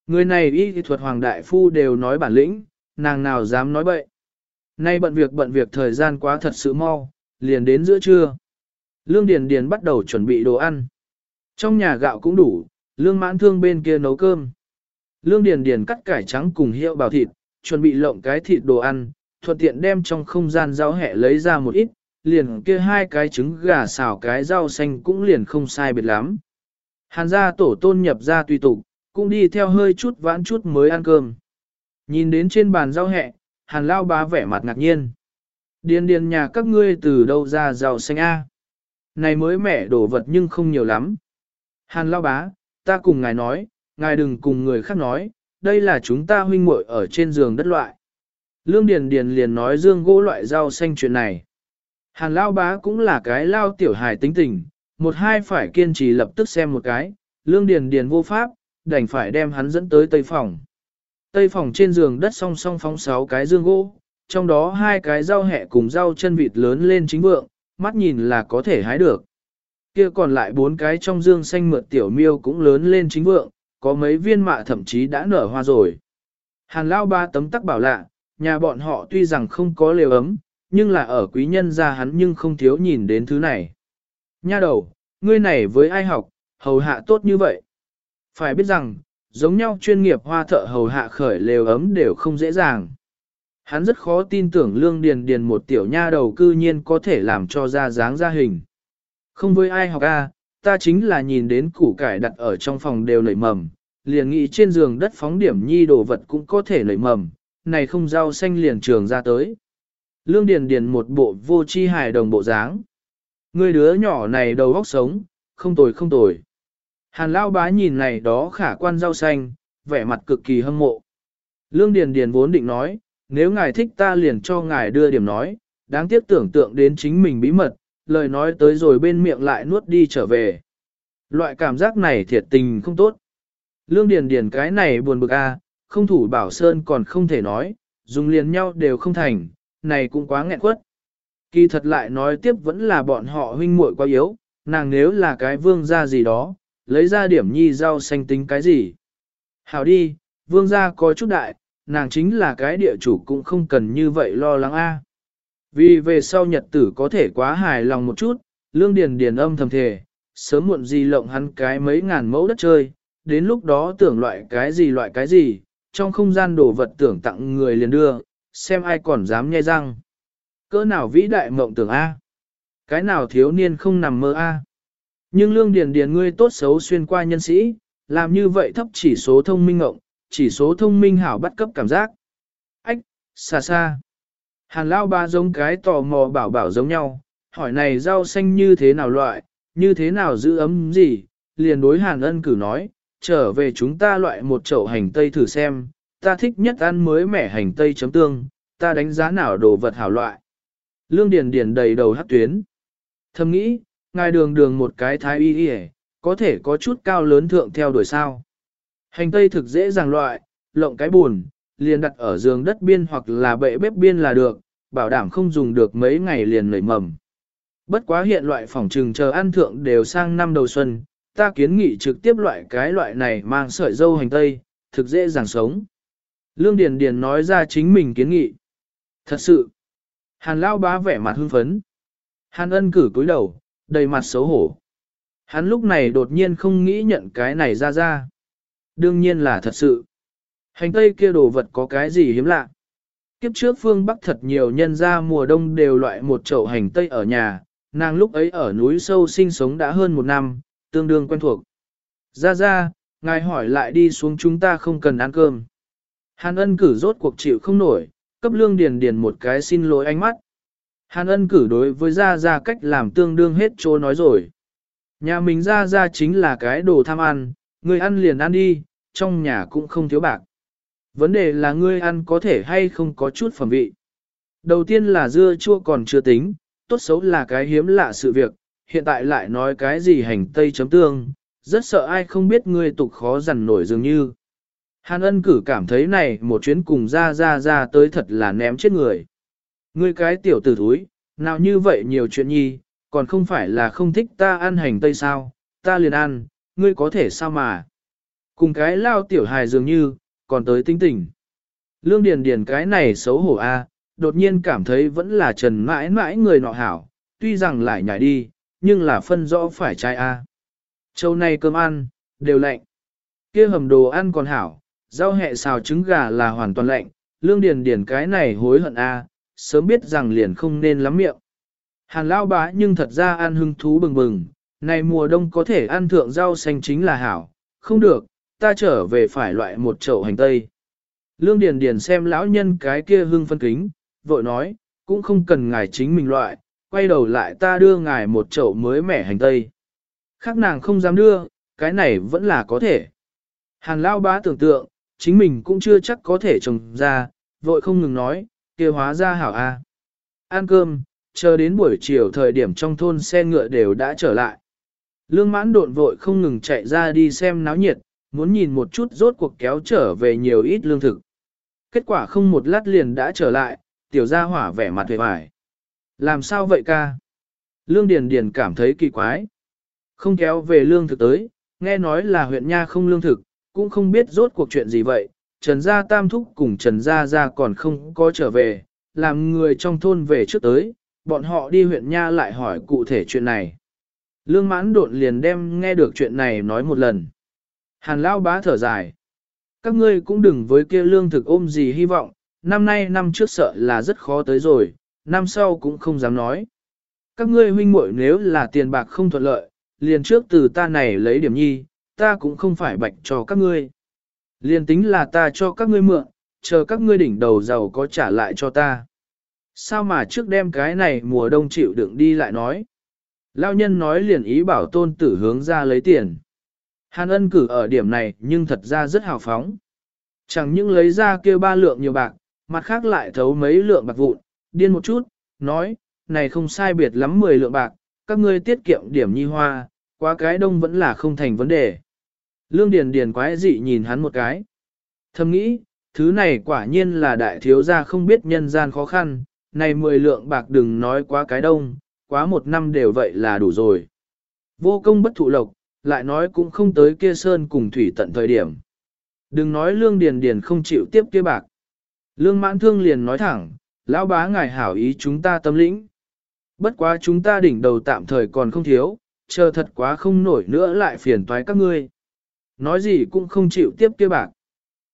Speaker 1: Người này y thuật hoàng đại phu đều nói bản lĩnh, nàng nào dám nói bậy. Nay bận việc bận việc thời gian quá thật sự mau, liền đến giữa trưa. Lương Điền Điền bắt đầu chuẩn bị đồ ăn. Trong nhà gạo cũng đủ, Lương Mãn Thương bên kia nấu cơm. Lương Điền Điền cắt cải trắng cùng hiệu bào thịt, chuẩn bị lộng cái thịt đồ ăn, thuận tiện đem trong không gian rau hẹ lấy ra một ít, liền kia hai cái trứng gà xào cái rau xanh cũng liền không sai biệt lắm. Hàn gia tổ tôn nhập ra tùy tục, cũng đi theo hơi chút vãn chút mới ăn cơm. Nhìn đến trên bàn rau hẹ, hàn lao bá vẻ mặt ngạc nhiên. Điền điền nhà các ngươi từ đâu ra rau xanh A. Này mới mẻ đổ vật nhưng không nhiều lắm. Hàn lao bá, ta cùng ngài nói, ngài đừng cùng người khác nói, đây là chúng ta huynh muội ở trên giường đất loại. Lương Điền Điền liền nói dương gỗ loại rau xanh chuyện này. Hàn lao bá cũng là cái lao tiểu hài tính tình, một hai phải kiên trì lập tức xem một cái, Lương Điền Điền vô pháp, đành phải đem hắn dẫn tới tây phòng. Tây phòng trên giường đất song song phóng sáu cái dương gỗ, trong đó hai cái rau hẹ cùng rau chân vịt lớn lên chính vượng, mắt nhìn là có thể hái được. Kia còn lại bốn cái trong dương xanh mượt tiểu miêu cũng lớn lên chính vượng, có mấy viên mạ thậm chí đã nở hoa rồi. Hàn lao ba tấm tắc bảo lạ, nhà bọn họ tuy rằng không có lều ấm, nhưng là ở quý nhân gia hắn nhưng không thiếu nhìn đến thứ này. Nha đầu, ngươi này với ai học, hầu hạ tốt như vậy. Phải biết rằng, giống nhau chuyên nghiệp hoa thợ hầu hạ khởi lều ấm đều không dễ dàng. Hắn rất khó tin tưởng lương điền điền một tiểu nha đầu cư nhiên có thể làm cho ra dáng ra hình. Không với ai học a, ta chính là nhìn đến củ cải đặt ở trong phòng đều nảy mầm, liền nghĩ trên giường đất phóng điểm nhi đồ vật cũng có thể nảy mầm, này không rau xanh liền trường ra tới. Lương Điền Điền một bộ vô chi hài đồng bộ dáng. Người đứa nhỏ này đầu óc sống, không tồi không tồi. Hàn Lao bá nhìn này đó khả quan rau xanh, vẻ mặt cực kỳ hâm mộ. Lương Điền Điền vốn định nói, nếu ngài thích ta liền cho ngài đưa điểm nói, đáng tiếc tưởng tượng đến chính mình bí mật, lời nói tới rồi bên miệng lại nuốt đi trở về. Loại cảm giác này thiệt tình không tốt. Lương Điền Điền cái này buồn bực a, không thủ bảo sơn còn không thể nói, dùng liền nhau đều không thành, này cũng quá nghẹn quất. Kỳ thật lại nói tiếp vẫn là bọn họ huynh muội quá yếu, nàng nếu là cái vương gia gì đó, lấy ra điểm nhi rau xanh tính cái gì. Hảo đi, vương gia có chút đại, nàng chính là cái địa chủ cũng không cần như vậy lo lắng a. Vì về sau nhật tử có thể quá hài lòng một chút, lương điền điền âm thầm thề, sớm muộn gì lộng hắn cái mấy ngàn mẫu đất chơi, đến lúc đó tưởng loại cái gì loại cái gì, trong không gian đồ vật tưởng tặng người liền đưa, xem ai còn dám nhai răng. Cỡ nào vĩ đại mộng tưởng A? Cái nào thiếu niên không nằm mơ A? Nhưng lương điền điền ngươi tốt xấu xuyên qua nhân sĩ, làm như vậy thấp chỉ số thông minh ngộng, chỉ số thông minh hảo bắt cấp cảm giác. Ách, xa xa. Hàn lao ba giống cái tò mò bảo bảo giống nhau, hỏi này rau xanh như thế nào loại, như thế nào giữ ấm gì, liền đối hàn ân cử nói, trở về chúng ta loại một chậu hành tây thử xem, ta thích nhất ăn mới mẻ hành tây chấm tương, ta đánh giá nào đồ vật hảo loại. Lương Điền Điền đầy đầu hát tuyến. Thầm nghĩ, ngài đường đường một cái thái y y có thể có chút cao lớn thượng theo đuổi sao. Hành tây thực dễ dàng loại, lộng cái buồn, liền đặt ở giường đất biên hoặc là bệ bếp biên là được, bảo đảm không dùng được mấy ngày liền nảy mầm. Bất quá hiện loại phòng trừng chờ ăn thượng đều sang năm đầu xuân, ta kiến nghị trực tiếp loại cái loại này mang sợi dâu hành tây, thực dễ dàng sống. Lương Điền Điền nói ra chính mình kiến nghị. Thật sự, Hàn Lão bá vẻ mặt hưng phấn. Hàn ân cử cúi đầu, đầy mặt xấu hổ. Hắn lúc này đột nhiên không nghĩ nhận cái này ra ra. Đương nhiên là thật sự. Hành tây kia đồ vật có cái gì hiếm lạ. Kiếp trước phương Bắc thật nhiều nhân gia mùa đông đều loại một chậu hành tây ở nhà, nàng lúc ấy ở núi sâu sinh sống đã hơn một năm, tương đương quen thuộc. Ra ra, ngài hỏi lại đi xuống chúng ta không cần ăn cơm. Hàn ân cử rốt cuộc chịu không nổi, cấp lương điền điền một cái xin lỗi ánh mắt. Hàn ân cử đối với ra ra cách làm tương đương hết chỗ nói rồi. Nhà mình ra ra chính là cái đồ tham ăn, người ăn liền ăn đi, trong nhà cũng không thiếu bạc. Vấn đề là ngươi ăn có thể hay không có chút phẩm vị. Đầu tiên là dưa chua còn chưa tính, tốt xấu là cái hiếm lạ sự việc, hiện tại lại nói cái gì hành tây chấm tương, rất sợ ai không biết ngươi tục khó dằn nổi dường như. Hàn ân cử cảm thấy này một chuyến cùng ra ra ra tới thật là ném chết người. Ngươi cái tiểu tử thúi, nào như vậy nhiều chuyện nhi, còn không phải là không thích ta ăn hành tây sao, ta liền ăn, ngươi có thể sao mà. Cùng cái lao tiểu hài dường như, còn tới tinh tỉnh. Lương Điền Điền cái này xấu hổ a, đột nhiên cảm thấy vẫn là trần mãi mãi người nọ hảo, tuy rằng lại nhảy đi, nhưng là phân rõ phải trai a. Châu này cơm ăn, đều lạnh. Kia hầm đồ ăn còn hảo, rau hẹ xào trứng gà là hoàn toàn lạnh, lương điền điền cái này hối hận a, sớm biết rằng liền không nên lắm miệng. Hàn lão bá nhưng thật ra ăn hưng thú bừng bừng, này mùa đông có thể ăn thượng rau xanh chính là hảo, không được, ta trở về phải loại một chậu hành tây. Lương Điền Điền xem lão nhân cái kia hưng phân kính, vội nói, cũng không cần ngài chính mình loại, quay đầu lại ta đưa ngài một chậu mới mẻ hành tây. Khác nàng không dám đưa, cái này vẫn là có thể. Hàn lão bá tưởng tượng, chính mình cũng chưa chắc có thể trồng ra, vội không ngừng nói, kia hóa ra hảo a. Ăn cơm, chờ đến buổi chiều thời điểm trong thôn xe ngựa đều đã trở lại. Lương mãn độn vội không ngừng chạy ra đi xem náo nhiệt, muốn nhìn một chút rốt cuộc kéo trở về nhiều ít lương thực. Kết quả không một lát liền đã trở lại, tiểu gia hỏa vẻ mặt vẻ vải. Làm sao vậy ca? Lương Điền Điền cảm thấy kỳ quái. Không kéo về lương thực tới, nghe nói là huyện nha không lương thực, cũng không biết rốt cuộc chuyện gì vậy. Trần Gia Tam Thúc cùng Trần Gia Gia còn không có trở về, làm người trong thôn về trước tới, bọn họ đi huyện nha lại hỏi cụ thể chuyện này. Lương mãn độn liền đem nghe được chuyện này nói một lần. Hàn lao bá thở dài. Các ngươi cũng đừng với kia lương thực ôm gì hy vọng, năm nay năm trước sợ là rất khó tới rồi, năm sau cũng không dám nói. Các ngươi huynh muội nếu là tiền bạc không thuận lợi, liền trước từ ta này lấy điểm nhi, ta cũng không phải bạch cho các ngươi. Liền tính là ta cho các ngươi mượn, chờ các ngươi đỉnh đầu giàu có trả lại cho ta. Sao mà trước đem cái này mùa đông chịu đựng đi lại nói. Lao nhân nói liền ý bảo tôn tử hướng ra lấy tiền. Hàn ân cử ở điểm này nhưng thật ra rất hào phóng. Chẳng những lấy ra kêu ba lượng nhiều bạc, mặt khác lại thấu mấy lượng bạc vụn, điên một chút, nói, này không sai biệt lắm 10 lượng bạc, các ngươi tiết kiệm điểm nhi hoa, quá cái đông vẫn là không thành vấn đề. Lương Điền Điền quái dị nhìn hắn một cái. Thầm nghĩ, thứ này quả nhiên là đại thiếu gia không biết nhân gian khó khăn, này 10 lượng bạc đừng nói quá cái đông, quá một năm đều vậy là đủ rồi. Vô công bất thụ lộc, lại nói cũng không tới kia sơn cùng thủy tận thời điểm. Đừng nói lương điền điền không chịu tiếp kia bạc. Lương mãn thương liền nói thẳng, lão bá ngài hảo ý chúng ta tâm lĩnh. Bất quá chúng ta đỉnh đầu tạm thời còn không thiếu, chờ thật quá không nổi nữa lại phiền toái các ngươi. Nói gì cũng không chịu tiếp kia bạc.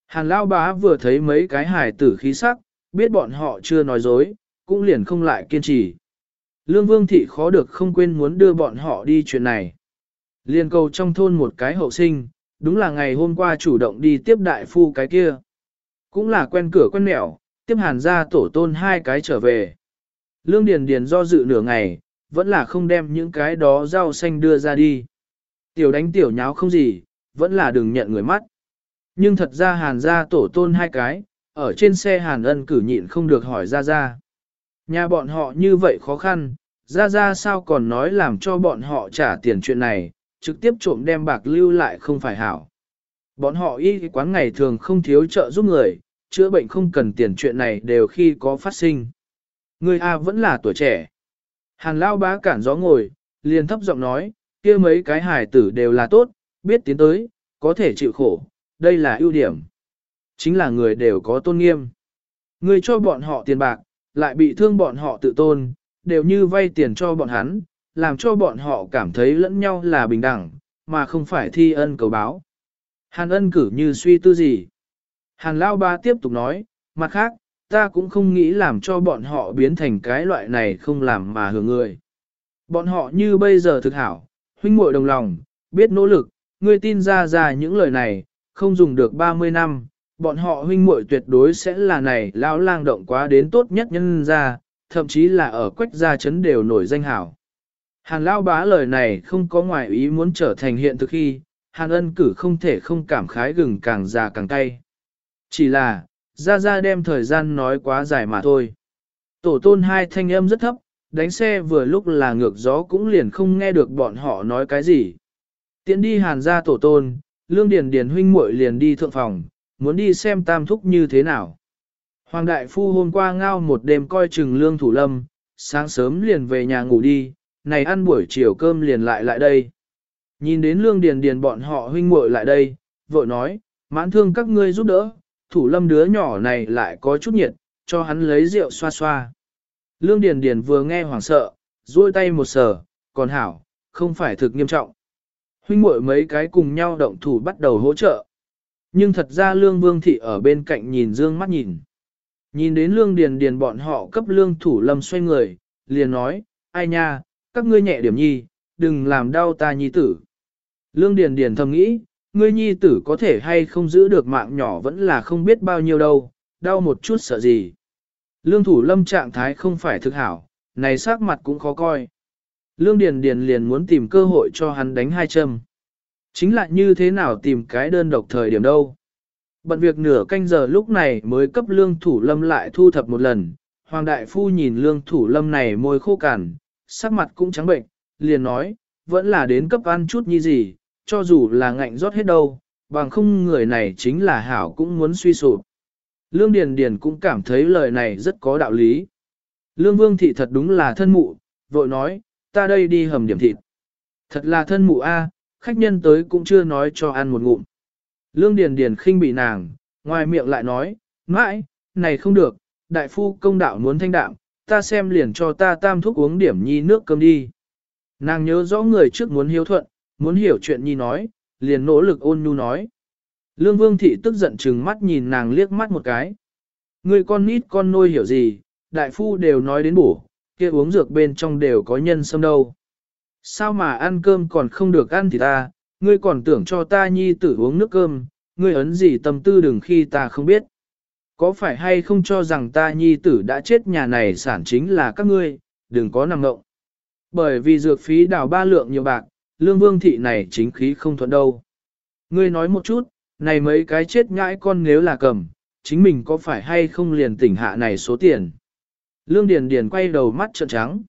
Speaker 1: Hàn lão bá vừa thấy mấy cái hài tử khí sắc, biết bọn họ chưa nói dối, cũng liền không lại kiên trì. Lương Vương Thị khó được không quên muốn đưa bọn họ đi chuyện này. Liên cầu trong thôn một cái hậu sinh, đúng là ngày hôm qua chủ động đi tiếp đại phu cái kia. Cũng là quen cửa quen mẹo, tiếp hàn ra tổ tôn hai cái trở về. Lương Điền Điền do dự nửa ngày, vẫn là không đem những cái đó rau xanh đưa ra đi. Tiểu đánh tiểu nháo không gì, vẫn là đừng nhận người mắt. Nhưng thật ra hàn ra tổ tôn hai cái, ở trên xe hàn ân cử nhịn không được hỏi ra ra. Nhà bọn họ như vậy khó khăn, ra ra sao còn nói làm cho bọn họ trả tiền chuyện này, trực tiếp trộm đem bạc lưu lại không phải hảo. Bọn họ y quán ngày thường không thiếu trợ giúp người, chữa bệnh không cần tiền chuyện này đều khi có phát sinh. Người A vẫn là tuổi trẻ. Hàn lao bá cản gió ngồi, liền thấp giọng nói, kia mấy cái hài tử đều là tốt, biết tiến tới, có thể chịu khổ, đây là ưu điểm. Chính là người đều có tôn nghiêm. Người cho bọn họ tiền bạc, lại bị thương bọn họ tự tôn, đều như vay tiền cho bọn hắn, làm cho bọn họ cảm thấy lẫn nhau là bình đẳng, mà không phải thi ân cầu báo. Hàn ân cử như suy tư gì. Hàn Lao Ba tiếp tục nói, mặt khác, ta cũng không nghĩ làm cho bọn họ biến thành cái loại này không làm mà hưởng người. Bọn họ như bây giờ thực hảo, huynh muội đồng lòng, biết nỗ lực, ngươi tin ra ra những lời này, không dùng được 30 năm, bọn họ huynh muội tuyệt đối sẽ là này lão lang động quá đến tốt nhất nhân ra, thậm chí là ở quách gia chấn đều nổi danh hảo. Hàn lão bá lời này không có ngoại ý muốn trở thành hiện thực khi, hàn ân cử không thể không cảm khái gừng càng già càng cay. Chỉ là, ra ra đem thời gian nói quá dài mà thôi. Tổ tôn hai thanh âm rất thấp, đánh xe vừa lúc là ngược gió cũng liền không nghe được bọn họ nói cái gì. Tiến đi hàn ra tổ tôn, lương điền điền huynh muội liền đi thượng phòng, muốn đi xem tam thúc như thế nào. Hoàng đại phu hôm qua ngao một đêm coi chừng lương thủ lâm, sáng sớm liền về nhà ngủ đi, này ăn buổi chiều cơm liền lại lại đây. Nhìn đến lương điền điền bọn họ huynh muội lại đây, vội nói, mãn thương các ngươi giúp đỡ, thủ lâm đứa nhỏ này lại có chút nhiệt, cho hắn lấy rượu xoa xoa. Lương điền điền vừa nghe hoảng sợ, duỗi tay một sờ, còn hảo, không phải thực nghiêm trọng. Huynh muội mấy cái cùng nhau động thủ bắt đầu hỗ trợ. Nhưng thật ra lương vương thị ở bên cạnh nhìn dương mắt nhìn. Nhìn đến lương điền điền bọn họ cấp lương thủ lâm xoay người, liền nói, ai nha, các ngươi nhẹ điểm nhi, đừng làm đau ta nhi tử. Lương điền điền thầm nghĩ, ngươi nhi tử có thể hay không giữ được mạng nhỏ vẫn là không biết bao nhiêu đâu, đau một chút sợ gì. Lương thủ lâm trạng thái không phải thực hảo, này sắc mặt cũng khó coi. Lương Điền Điền liền muốn tìm cơ hội cho hắn đánh hai châm. Chính là như thế nào tìm cái đơn độc thời điểm đâu. Bận việc nửa canh giờ lúc này mới cấp lương thủ lâm lại thu thập một lần. Hoàng đại phu nhìn lương thủ lâm này môi khô cằn, sắc mặt cũng trắng bệnh, liền nói, vẫn là đến cấp ăn chút như gì, cho dù là ngạnh rót hết đâu, bằng không người này chính là hảo cũng muốn suy sụp. Lương Điền Điền cũng cảm thấy lời này rất có đạo lý. Lương Vương Thị thật đúng là thân mụ, vội nói, ta đây đi hầm điểm thịt. Thật là thân mụ a, khách nhân tới cũng chưa nói cho ăn một ngụm. Lương Điền Điền khinh bị nàng, ngoài miệng lại nói, mãi, này không được, đại phu công đạo muốn thanh đạm, ta xem liền cho ta tam thuốc uống điểm nhi nước cơm đi. Nàng nhớ rõ người trước muốn hiếu thuận, muốn hiểu chuyện nhi nói, liền nỗ lực ôn nhu nói. Lương Vương Thị tức giận chừng mắt nhìn nàng liếc mắt một cái. Người con nít con nôi hiểu gì, đại phu đều nói đến bổ, kia uống dược bên trong đều có nhân sâm đâu. Sao mà ăn cơm còn không được ăn thì ta, ngươi còn tưởng cho ta nhi tử uống nước cơm, ngươi ấn gì tâm tư đừng khi ta không biết. Có phải hay không cho rằng ta nhi tử đã chết nhà này sản chính là các ngươi, đừng có nằm ngộng. Bởi vì dược phí đào ba lượng nhiều bạc, lương vương thị này chính khí không thuận đâu. Ngươi nói một chút, này mấy cái chết ngãi con nếu là cầm, chính mình có phải hay không liền tỉnh hạ này số tiền. Lương Điền Điền quay đầu mắt trợn trắng.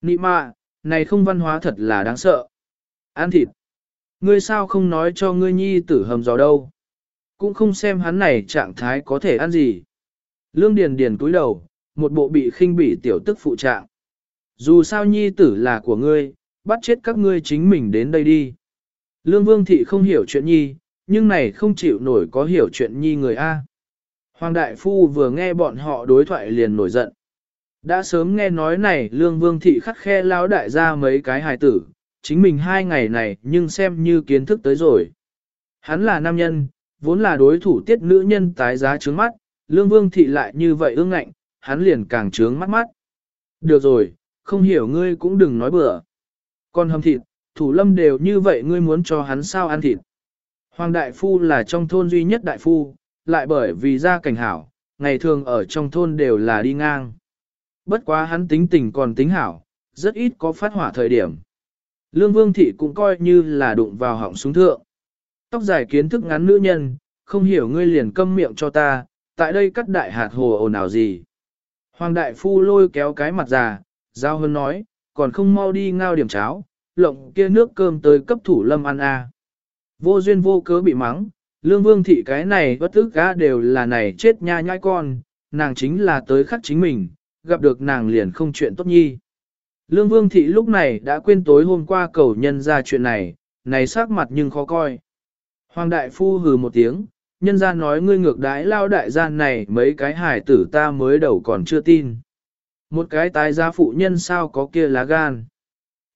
Speaker 1: Nị mạ, này không văn hóa thật là đáng sợ. Ăn thịt. Ngươi sao không nói cho ngươi nhi tử hầm giò đâu. Cũng không xem hắn này trạng thái có thể ăn gì. Lương Điền Điền cúi đầu, một bộ bị khinh bỉ tiểu tức phụ trạng. Dù sao nhi tử là của ngươi, bắt chết các ngươi chính mình đến đây đi. Lương Vương Thị không hiểu chuyện nhi, nhưng này không chịu nổi có hiểu chuyện nhi người A. Hoàng Đại Phu vừa nghe bọn họ đối thoại liền nổi giận. Đã sớm nghe nói này lương vương thị khắc khe lão đại ra mấy cái hài tử, chính mình hai ngày này nhưng xem như kiến thức tới rồi. Hắn là nam nhân, vốn là đối thủ tiết nữ nhân tái giá trướng mắt, lương vương thị lại như vậy ương ngạnh, hắn liền càng trướng mắt mắt. Được rồi, không hiểu ngươi cũng đừng nói bừa. Còn hầm thịt, thủ lâm đều như vậy ngươi muốn cho hắn sao ăn thịt. Hoàng đại phu là trong thôn duy nhất đại phu, lại bởi vì gia cảnh hảo, ngày thường ở trong thôn đều là đi ngang. Bất quá hắn tính tình còn tính hảo, rất ít có phát hỏa thời điểm. Lương Vương Thị cũng coi như là đụng vào họng súng thượng. Tóc dài kiến thức ngắn nữ nhân, không hiểu ngươi liền câm miệng cho ta, tại đây cắt đại hạt hồ ồn ào gì. Hoàng Đại Phu lôi kéo cái mặt già, giao hơn nói, còn không mau đi ngao điểm cháo, lộng kia nước cơm tới cấp thủ lâm ăn a. Vô duyên vô cớ bị mắng, lương vương thị cái này bất tức gã đều là này chết nha nhãi con, nàng chính là tới khắc chính mình, gặp được nàng liền không chuyện tốt nhi. Lương Vương Thị lúc này đã quên tối hôm qua cầu nhân ra chuyện này, này sắc mặt nhưng khó coi. Hoàng Đại Phu hừ một tiếng, nhân ra nói ngươi ngược đái lao đại gian này mấy cái hải tử ta mới đầu còn chưa tin. Một cái tái giá phụ nhân sao có kia lá gan.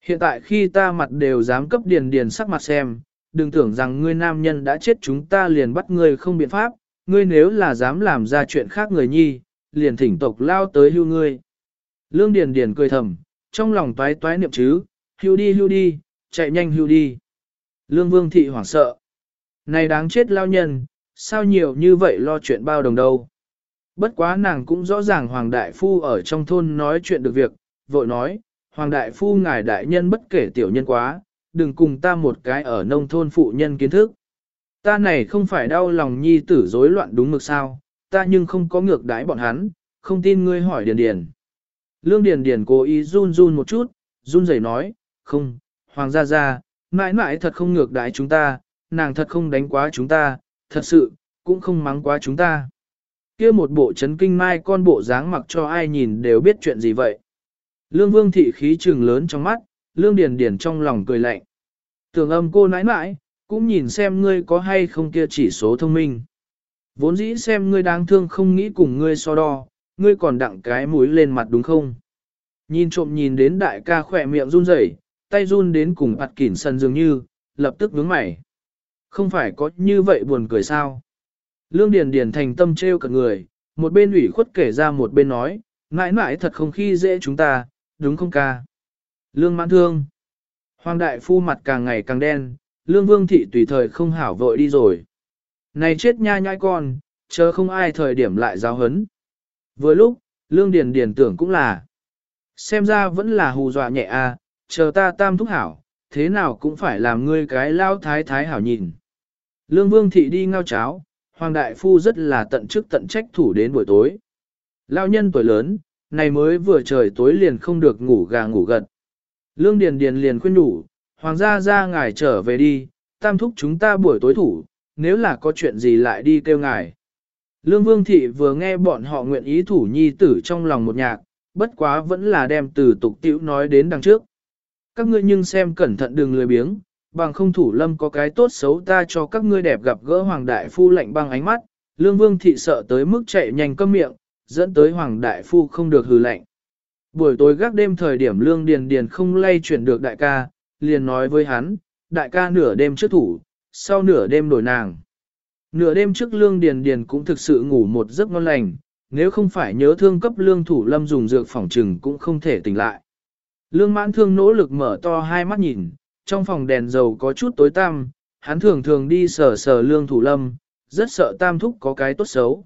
Speaker 1: Hiện tại khi ta mặt đều dám cấp điền điền sắc mặt xem, đừng tưởng rằng ngươi nam nhân đã chết chúng ta liền bắt ngươi không biện pháp, ngươi nếu là dám làm ra chuyện khác người nhi, liền thỉnh tộc lao tới hưu ngươi. Lương Điền Điền cười thầm, trong lòng toái toái niệm chứ, hưu đi hưu đi, chạy nhanh hưu đi. Lương Vương Thị hoảng sợ. Này đáng chết lao nhân, sao nhiều như vậy lo chuyện bao đồng đâu. Bất quá nàng cũng rõ ràng Hoàng Đại Phu ở trong thôn nói chuyện được việc, vội nói, Hoàng Đại Phu ngài đại nhân bất kể tiểu nhân quá, đừng cùng ta một cái ở nông thôn phụ nhân kiến thức. Ta này không phải đau lòng nhi tử rối loạn đúng mực sao, ta nhưng không có ngược đái bọn hắn, không tin ngươi hỏi Điền Điền. Lương Điền Điền cố ý run run một chút, run rẩy nói, không, Hoàng gia gia, mãi mãi thật không ngược đái chúng ta, nàng thật không đánh quá chúng ta, thật sự, cũng không mắng quá chúng ta. kia một bộ chấn kinh mai con bộ dáng mặc cho ai nhìn đều biết chuyện gì vậy. Lương Vương thị khí trừng lớn trong mắt, Lương Điền Điền trong lòng cười lạnh. Tưởng âm cô nãi nãi, cũng nhìn xem ngươi có hay không kia chỉ số thông minh. Vốn dĩ xem ngươi đáng thương không nghĩ cùng ngươi so đo, ngươi còn đặng cái mũi lên mặt đúng không? Nhìn trộm nhìn đến đại ca khỏe miệng run rẩy, tay run đến cùng ạt kỉn sân dường như, lập tức vướng mày. Không phải có như vậy buồn cười sao? Lương Điền Điền thành tâm treo cả người, một bên ủy khuất kể ra một bên nói, mãi mãi thật không khi dễ chúng ta, đúng không ca? Lương mãn thương. Hoàng đại phu mặt càng ngày càng đen, lương vương thị tùy thời không hảo vội đi rồi. Này chết nha nhai con, chờ không ai thời điểm lại giáo hấn. Vừa lúc, lương điền điền tưởng cũng là. Xem ra vẫn là hù dọa nhẹ à, chờ ta tam thúc hảo, thế nào cũng phải làm ngươi cái lao thái thái hảo nhìn. Lương vương thị đi ngao cháo, hoàng đại phu rất là tận chức tận trách thủ đến buổi tối. Lao nhân tuổi lớn, này mới vừa trời tối liền không được ngủ gà ngủ gật. Lương Điền Điền liền khuyên nhủ, hoàng gia ra ngài trở về đi, tam thúc chúng ta buổi tối thủ, nếu là có chuyện gì lại đi kêu ngài. Lương Vương Thị vừa nghe bọn họ nguyện ý thủ nhi tử trong lòng một nhạc, bất quá vẫn là đem từ tục tiểu nói đến đằng trước. Các ngươi nhưng xem cẩn thận đừng lười biếng, bằng không thủ lâm có cái tốt xấu ta cho các ngươi đẹp gặp gỡ Hoàng Đại Phu lạnh băng ánh mắt, Lương Vương Thị sợ tới mức chạy nhanh cơm miệng, dẫn tới Hoàng Đại Phu không được hừ lạnh. Buổi tối gác đêm thời điểm Lương Điền Điền không lay chuyển được đại ca, liền nói với hắn, đại ca nửa đêm trước thủ, sau nửa đêm đổi nàng. Nửa đêm trước Lương Điền Điền cũng thực sự ngủ một giấc ngon lành, nếu không phải nhớ thương cấp Lương Thủ Lâm dùng dược phòng trừng cũng không thể tỉnh lại. Lương mãn thương nỗ lực mở to hai mắt nhìn, trong phòng đèn dầu có chút tối tăm, hắn thường thường đi sờ sờ Lương Thủ Lâm, rất sợ tam thúc có cái tốt xấu.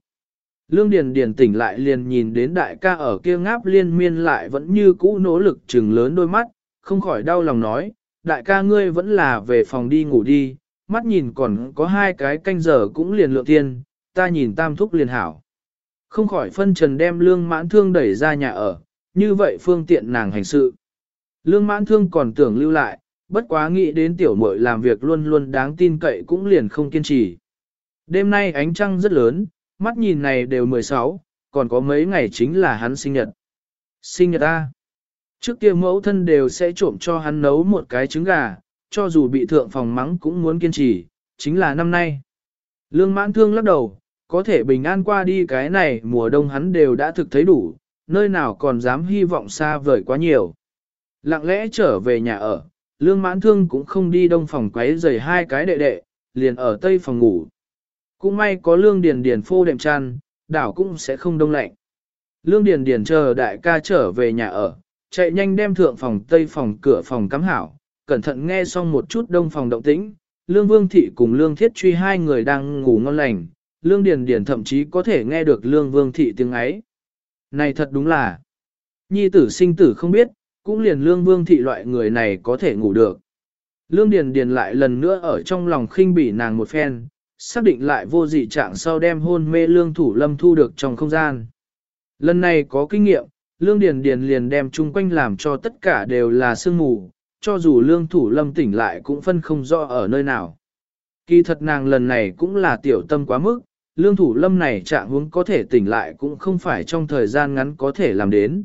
Speaker 1: Lương Điền Điền tỉnh lại liền nhìn đến đại ca ở kia ngáp liên miên lại vẫn như cũ nỗ lực trừng lớn đôi mắt, không khỏi đau lòng nói, đại ca ngươi vẫn là về phòng đi ngủ đi, mắt nhìn còn có hai cái canh giờ cũng liền lượng tiên, ta nhìn tam thúc liền hảo. Không khỏi phân trần đem lương mãn thương đẩy ra nhà ở, như vậy phương tiện nàng hành sự. Lương mãn thương còn tưởng lưu lại, bất quá nghĩ đến tiểu muội làm việc luôn luôn đáng tin cậy cũng liền không kiên trì. Đêm nay ánh trăng rất lớn, mắt nhìn này đều 16, còn có mấy ngày chính là hắn sinh nhật. Sinh nhật A. Trước kia mẫu thân đều sẽ trộm cho hắn nấu một cái trứng gà, cho dù bị thượng phòng mắng cũng muốn kiên trì, chính là năm nay. Lương mãn thương lắc đầu, có thể bình an qua đi cái này mùa đông hắn đều đã thực thấy đủ, nơi nào còn dám hy vọng xa vời quá nhiều. Lặng lẽ trở về nhà ở, lương mãn thương cũng không đi đông phòng quấy rầy hai cái đệ đệ, liền ở tây phòng ngủ. Cũng may có lương điền điền phô đệm chăn, đảo cũng sẽ không đông lạnh. Lương điền điền chờ đại ca trở về nhà ở, chạy nhanh đem thượng phòng tây phòng cửa phòng cắm hảo, cẩn thận nghe xong một chút đông phòng động tĩnh. Lương Vương Thị cùng Lương Thiết Truy hai người đang ngủ ngon lành, Lương Điền Điền thậm chí có thể nghe được Lương Vương Thị tiếng ấy. Này thật đúng là, nhi tử sinh tử không biết, cũng liền Lương Vương Thị loại người này có thể ngủ được. Lương Điền Điền lại lần nữa ở trong lòng khinh bỉ nàng một phen, xác định lại vô dị trạng sau đem hôn mê lương thủ lâm thu được trong không gian. Lần này có kinh nghiệm, lương điền điền liền đem chung quanh làm cho tất cả đều là sương mù, cho dù lương thủ lâm tỉnh lại cũng phân không rõ ở nơi nào. Kỳ thật nàng lần này cũng là tiểu tâm quá mức, lương thủ lâm này trạng huống có thể tỉnh lại cũng không phải trong thời gian ngắn có thể làm đến.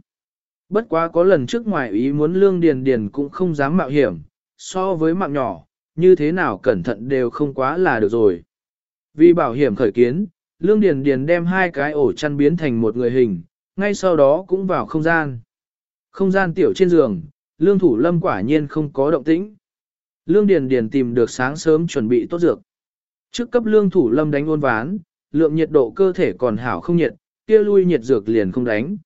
Speaker 1: Bất quá có lần trước ngoài ý muốn lương điền điền cũng không dám mạo hiểm, so với mạng nhỏ, như thế nào cẩn thận đều không quá là được rồi. Vì bảo hiểm khởi kiến, Lương Điền Điền đem hai cái ổ chăn biến thành một người hình, ngay sau đó cũng vào không gian. Không gian tiểu trên giường, Lương Thủ Lâm quả nhiên không có động tĩnh. Lương Điền Điền tìm được sáng sớm chuẩn bị tốt dược. Trước cấp Lương Thủ Lâm đánh ôn ván, lượng nhiệt độ cơ thể còn hảo không nhiệt, kia lui nhiệt dược liền không đánh.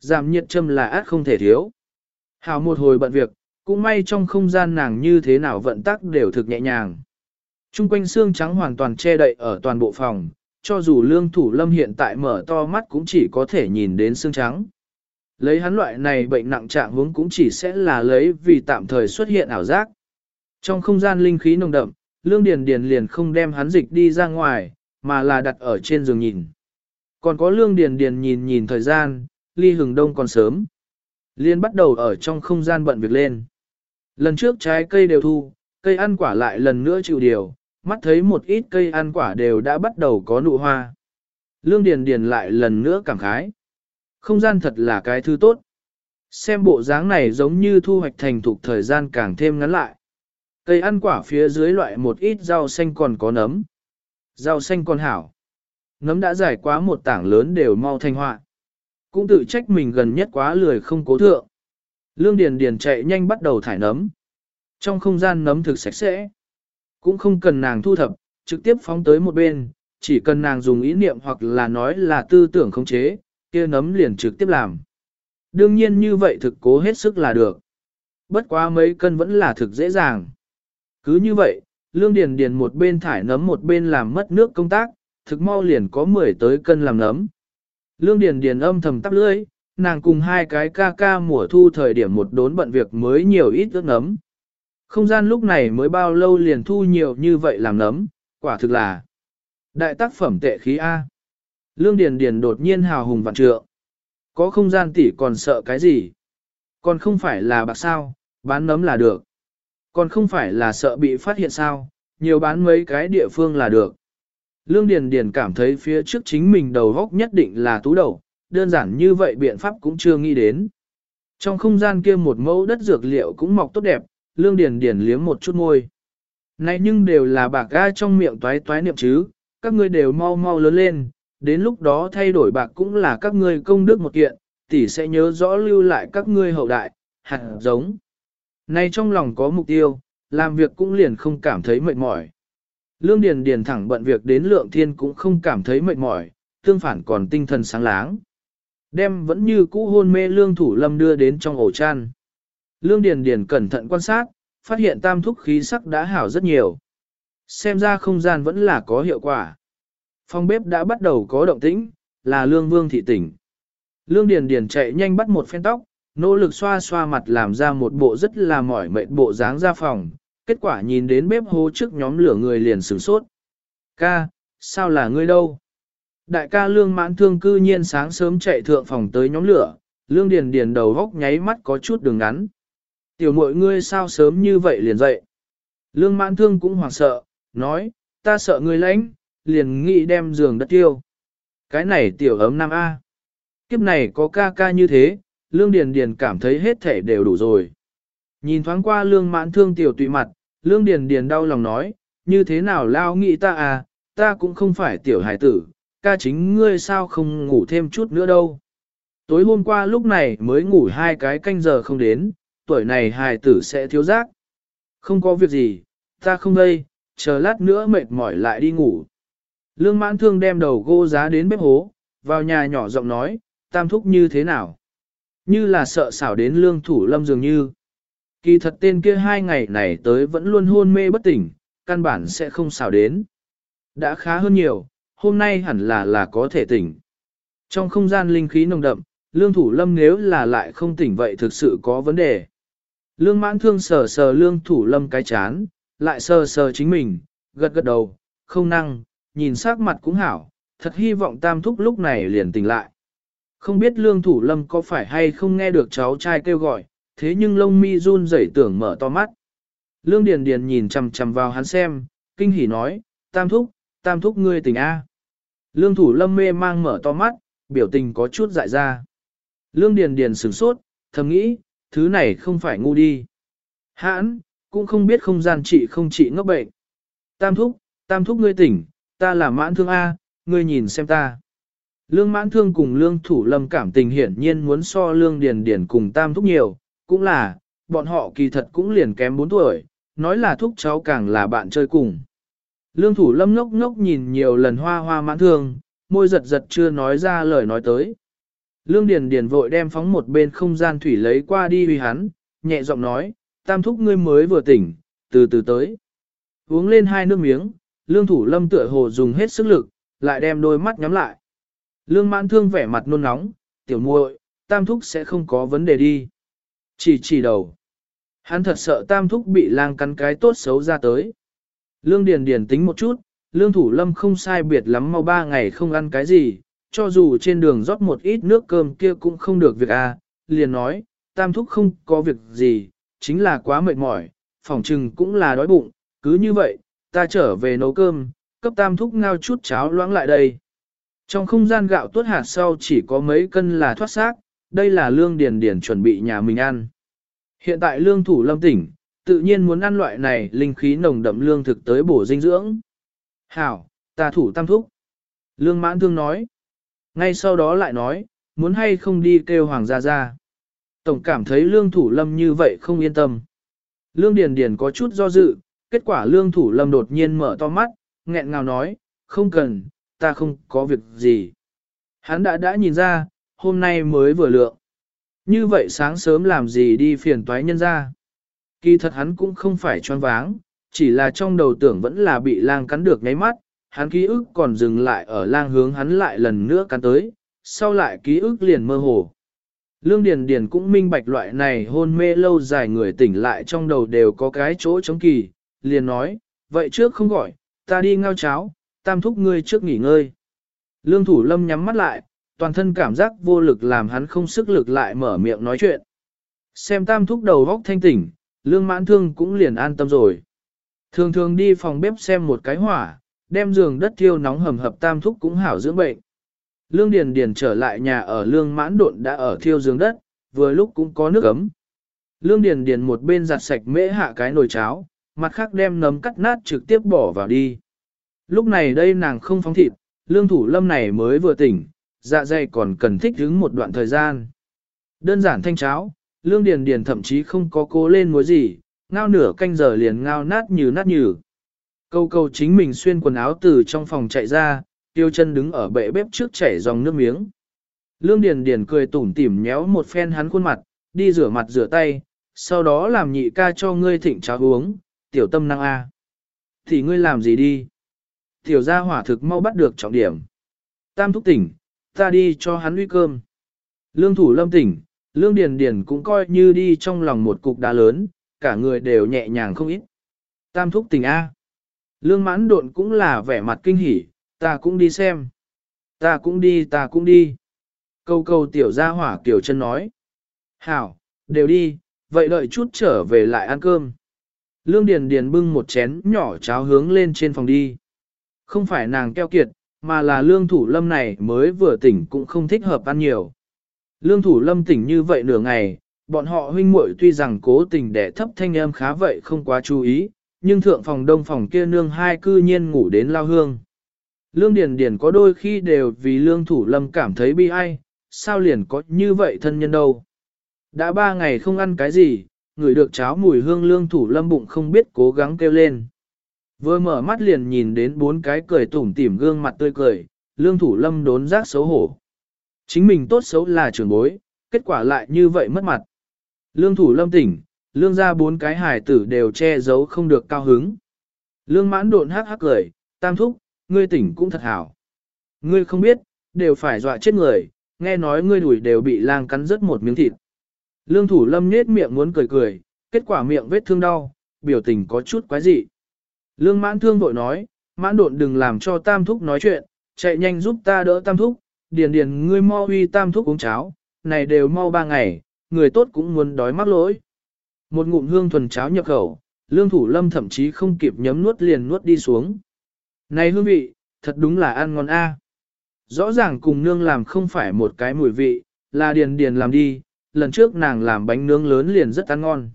Speaker 1: Giảm nhiệt châm là át không thể thiếu. Hảo một hồi bận việc, cũng may trong không gian nàng như thế nào vận tắc đều thực nhẹ nhàng. Trung quanh xương trắng hoàn toàn che đậy ở toàn bộ phòng, cho dù lương thủ lâm hiện tại mở to mắt cũng chỉ có thể nhìn đến xương trắng. Lấy hắn loại này bệnh nặng trạng hướng cũng chỉ sẽ là lấy vì tạm thời xuất hiện ảo giác. Trong không gian linh khí nồng đậm, lương điền điền liền không đem hắn dịch đi ra ngoài, mà là đặt ở trên giường nhìn. Còn có lương điền điền nhìn nhìn thời gian, ly hừng đông còn sớm. Liên bắt đầu ở trong không gian bận việc lên. Lần trước trái cây đều thu, cây ăn quả lại lần nữa chịu điều, mắt thấy một ít cây ăn quả đều đã bắt đầu có nụ hoa. Lương Điền Điền lại lần nữa cảm khái. Không gian thật là cái thứ tốt. Xem bộ dáng này giống như thu hoạch thành thục thời gian càng thêm ngắn lại. Cây ăn quả phía dưới loại một ít rau xanh còn có nấm. Rau xanh còn hảo. Nấm đã dài quá một tảng lớn đều mau thanh hoạn cũng tự trách mình gần nhất quá lười không cố thượng. Lương Điền Điền chạy nhanh bắt đầu thải nấm. Trong không gian nấm thực sạch sẽ. Cũng không cần nàng thu thập, trực tiếp phóng tới một bên, chỉ cần nàng dùng ý niệm hoặc là nói là tư tưởng khống chế, kia nấm liền trực tiếp làm. Đương nhiên như vậy thực cố hết sức là được. Bất quá mấy cân vẫn là thực dễ dàng. Cứ như vậy, Lương Điền Điền một bên thải nấm một bên làm mất nước công tác, thực mau liền có 10 tới cân làm nấm. Lương Điền Điền âm thầm tắp lưỡi, nàng cùng hai cái ca ca mùa thu thời điểm một đốn bận việc mới nhiều ít ước nấm. Không gian lúc này mới bao lâu liền thu nhiều như vậy làm nấm, quả thực là đại tác phẩm tệ khí A. Lương Điền Điền đột nhiên hào hùng vạn trượng. Có không gian tỷ còn sợ cái gì? Còn không phải là bạc sao, bán nấm là được. Còn không phải là sợ bị phát hiện sao, nhiều bán mấy cái địa phương là được. Lương Điền Điền cảm thấy phía trước chính mình đầu góc nhất định là tú đầu, đơn giản như vậy biện pháp cũng chưa nghĩ đến. Trong không gian kia một mẫu đất dược liệu cũng mọc tốt đẹp, Lương Điền Điền liếm một chút môi. Này nhưng đều là bạc ga trong miệng toái toái niệm chứ, các ngươi đều mau mau lớn lên, đến lúc đó thay đổi bạc cũng là các ngươi công đức một kiện, tỷ sẽ nhớ rõ lưu lại các ngươi hậu đại, hạt giống. Này trong lòng có mục tiêu, làm việc cũng liền không cảm thấy mệt mỏi. Lương Điền Điền thẳng bận việc đến lượng thiên cũng không cảm thấy mệt mỏi, tương phản còn tinh thần sáng láng. Đem vẫn như cũ hôn mê lương thủ lâm đưa đến trong ổ chăn. Lương Điền Điền cẩn thận quan sát, phát hiện tam thúc khí sắc đã hảo rất nhiều. Xem ra không gian vẫn là có hiệu quả. Phòng bếp đã bắt đầu có động tĩnh, là lương vương thị tỉnh. Lương Điền Điền chạy nhanh bắt một phen tóc, nỗ lực xoa xoa mặt làm ra một bộ rất là mỏi mệt bộ dáng ra phòng, kết quả nhìn đến bếp hố trước nhóm lửa người liền sửng sốt. Ca, sao là ngươi đâu? Đại ca lương mãn thương cư nhiên sáng sớm chạy thượng phòng tới nhóm lửa, lương điền điền đầu góc nháy mắt có chút đường ngắn. Tiểu muội ngươi sao sớm như vậy liền dậy? Lương mãn thương cũng hoảng sợ, nói, ta sợ ngươi lãnh, liền nghĩ đem giường đất tiêu. Cái này tiểu ấm nam A. Kiếp này có ca ca như thế, lương điền điền cảm thấy hết thể đều đủ rồi. Nhìn thoáng qua lương mãn thương tiểu tụy mặt, lương điền điền đau lòng nói, như thế nào lao nghĩ ta à, ta cũng không phải tiểu hải tử, ca chính ngươi sao không ngủ thêm chút nữa đâu. Tối hôm qua lúc này mới ngủ hai cái canh giờ không đến, tuổi này hải tử sẽ thiếu giác. Không có việc gì, ta không đây, chờ lát nữa mệt mỏi lại đi ngủ. Lương mãn thương đem đầu gô giá đến bếp hố, vào nhà nhỏ giọng nói, tam thúc như thế nào? Như là sợ xảo đến lương thủ lâm dường như. Kỳ thật tên kia hai ngày này tới vẫn luôn hôn mê bất tỉnh, căn bản sẽ không xào đến. Đã khá hơn nhiều, hôm nay hẳn là là có thể tỉnh. Trong không gian linh khí nồng đậm, lương thủ lâm nếu là lại không tỉnh vậy thực sự có vấn đề. Lương mãn thương sờ sờ lương thủ lâm cái chán, lại sờ sờ chính mình, gật gật đầu, không năng, nhìn sắc mặt cũng hảo, thật hy vọng tam thúc lúc này liền tỉnh lại. Không biết lương thủ lâm có phải hay không nghe được cháu trai kêu gọi, thế nhưng lông mi run rẩy tưởng mở to mắt. Lương Điền Điền nhìn chằm chằm vào hắn xem, kinh hỉ nói, tam thúc, tam thúc ngươi tỉnh A. Lương thủ lâm mê mang mở to mắt, biểu tình có chút dại ra. Lương Điền Điền sửng sốt, thầm nghĩ, thứ này không phải ngu đi. Hãn, cũng không biết không gian trị không trị ngốc bệnh. Tam thúc, tam thúc ngươi tỉnh, ta là mãn thương A, ngươi nhìn xem ta. Lương mãn thương cùng lương thủ lâm cảm tình hiển nhiên muốn so lương điền điền cùng tam thúc nhiều, cũng là, bọn họ kỳ thật cũng liền kém 4 tuổi, nói là thúc cháu càng là bạn chơi cùng. Lương thủ lâm ngốc ngốc nhìn nhiều lần hoa hoa mãn thương, môi giật giật chưa nói ra lời nói tới. Lương Điền Điền vội đem phóng một bên không gian thủy lấy qua đi huy hắn, nhẹ giọng nói, tam thúc ngươi mới vừa tỉnh, từ từ tới. Uống lên hai nước miếng, lương thủ lâm tựa hồ dùng hết sức lực, lại đem đôi mắt nhắm lại. Lương mãn thương vẻ mặt nôn nóng, tiểu muội, tam thúc sẽ không có vấn đề đi. Chỉ chỉ đầu. Hắn thật sợ tam thúc bị lang cắn cái tốt xấu ra tới. Lương Điền Điền tính một chút, lương thủ lâm không sai biệt lắm mau ba ngày không ăn cái gì, cho dù trên đường rót một ít nước cơm kia cũng không được việc à, liền nói, tam thúc không có việc gì, chính là quá mệt mỏi, phỏng chừng cũng là đói bụng, cứ như vậy, ta trở về nấu cơm, cấp tam thúc ngao chút cháo loãng lại đây. Trong không gian gạo tuốt hạt sau chỉ có mấy cân là thoát xác, đây là lương điền điền chuẩn bị nhà mình ăn. Hiện tại lương thủ lâm tỉnh, tự nhiên muốn ăn loại này linh khí nồng đậm lương thực tới bổ dinh dưỡng. Hảo, ta thủ tam thúc. Lương mãn thương nói. Ngay sau đó lại nói, muốn hay không đi kêu hoàng gia gia. Tổng cảm thấy lương thủ lâm như vậy không yên tâm. Lương Điền Điền có chút do dự, kết quả lương thủ lâm đột nhiên mở to mắt, nghẹn ngào nói, không cần, ta không có việc gì. Hắn đã đã nhìn ra, hôm nay mới vừa lượng. Như vậy sáng sớm làm gì đi phiền toái nhân ra. Kỳ thật hắn cũng không phải choáng váng, chỉ là trong đầu tưởng vẫn là bị lang cắn được ngáy mắt, hắn ký ức còn dừng lại ở lang hướng hắn lại lần nữa cắn tới, sau lại ký ức liền mơ hồ. Lương Điền Điền cũng minh bạch loại này hôn mê lâu dài người tỉnh lại trong đầu đều có cái chỗ chống kỳ, liền nói, vậy trước không gọi, ta đi ngao cháo, tam thúc ngươi trước nghỉ ngơi. Lương Thủ Lâm nhắm mắt lại, toàn thân cảm giác vô lực làm hắn không sức lực lại mở miệng nói chuyện. Xem tam thúc đầu góc thanh tỉnh, lương mãn thương cũng liền an tâm rồi. Thường thường đi phòng bếp xem một cái hỏa, đem giường đất thiêu nóng hầm hập tam thúc cũng hảo dưỡng bệnh. Lương Điền Điền trở lại nhà ở lương mãn độn đã ở thiêu giường đất, vừa lúc cũng có nước ấm. Lương Điền Điền một bên giặt sạch mễ hạ cái nồi cháo, mặt khác đem nấm cắt nát trực tiếp bỏ vào đi. Lúc này đây nàng không phóng thịt, lương thủ lâm này mới vừa tỉnh, dạ dày còn cần thích ứng một đoạn thời gian. Đơn giản thanh cháo, lương điền điền thậm chí không có cố lên muối gì, ngao nửa canh giờ liền ngao nát như nát như. Câu câu chính mình xuyên quần áo từ trong phòng chạy ra, tiêu chân đứng ở bệ bếp trước chảy dòng nước miếng. Lương Điền Điền cười tủm tỉm nhéo một phen hắn khuôn mặt, đi rửa mặt rửa tay, sau đó làm nhị ca cho ngươi thịnh cháo uống, tiểu tâm năng a. Thì ngươi làm gì đi? Tiểu gia hỏa thực mau bắt được trọng điểm. Tam thúc tỉnh, ta đi cho hắn uy cơm. Lương thủ lâm tỉnh, lương điền điền cũng coi như đi trong lòng một cục đá lớn, cả người đều nhẹ nhàng không ít. Tam thúc tỉnh A. Lương mãn độn cũng là vẻ mặt kinh hỉ, ta cũng đi xem. Ta cũng đi, ta cũng đi. Câu câu tiểu gia hỏa tiểu chân nói. Hảo, đều đi, vậy đợi chút trở về lại ăn cơm. Lương Điền Điền bưng một chén nhỏ cháo hướng lên trên phòng đi. Không phải nàng keo kiệt, mà là lương thủ lâm này mới vừa tỉnh cũng không thích hợp ăn nhiều. Lương thủ lâm tỉnh như vậy nửa ngày, bọn họ huynh muội tuy rằng cố tình để thấp thanh âm khá vậy không quá chú ý, nhưng thượng phòng đông phòng kia nương hai cư nhiên ngủ đến lao hương. Lương Điền Điền có đôi khi đều vì lương thủ lâm cảm thấy bi ai, sao liền có như vậy thân nhân đâu. Đã ba ngày không ăn cái gì, người được cháo mùi hương lương thủ lâm bụng không biết cố gắng kêu lên. Vừa mở mắt liền nhìn đến bốn cái cười tủm tỉm gương mặt tươi cười, lương thủ lâm đốn giác xấu hổ. Chính mình tốt xấu là trưởng bối, kết quả lại như vậy mất mặt. Lương thủ lâm tỉnh, lương ra bốn cái hài tử đều che giấu không được cao hứng. Lương mãn độn hắc hắc cười, tam thúc, ngươi tỉnh cũng thật hảo. Ngươi không biết, đều phải dọa chết người, nghe nói ngươi đuổi đều bị lang cắn rớt một miếng thịt. Lương thủ lâm nhết miệng muốn cười cười, kết quả miệng vết thương đau, biểu tình có chút quái dị. Lương mãn thương vội nói, mãn độn đừng làm cho tam thúc nói chuyện, chạy nhanh giúp ta đỡ tam thúc, điền điền ngươi mau huy tam thúc uống cháo, này đều mau ba ngày, người tốt cũng muốn đói mắc lỗi. Một ngụm hương thuần cháo nhập khẩu, lương thủ lâm thậm chí không kịp nhấm nuốt liền nuốt đi xuống. Này hương vị, thật đúng là ăn ngon a. Rõ ràng cùng nương làm không phải một cái mùi vị, là điền điền làm đi, lần trước nàng làm bánh nướng lớn liền rất ăn ngon.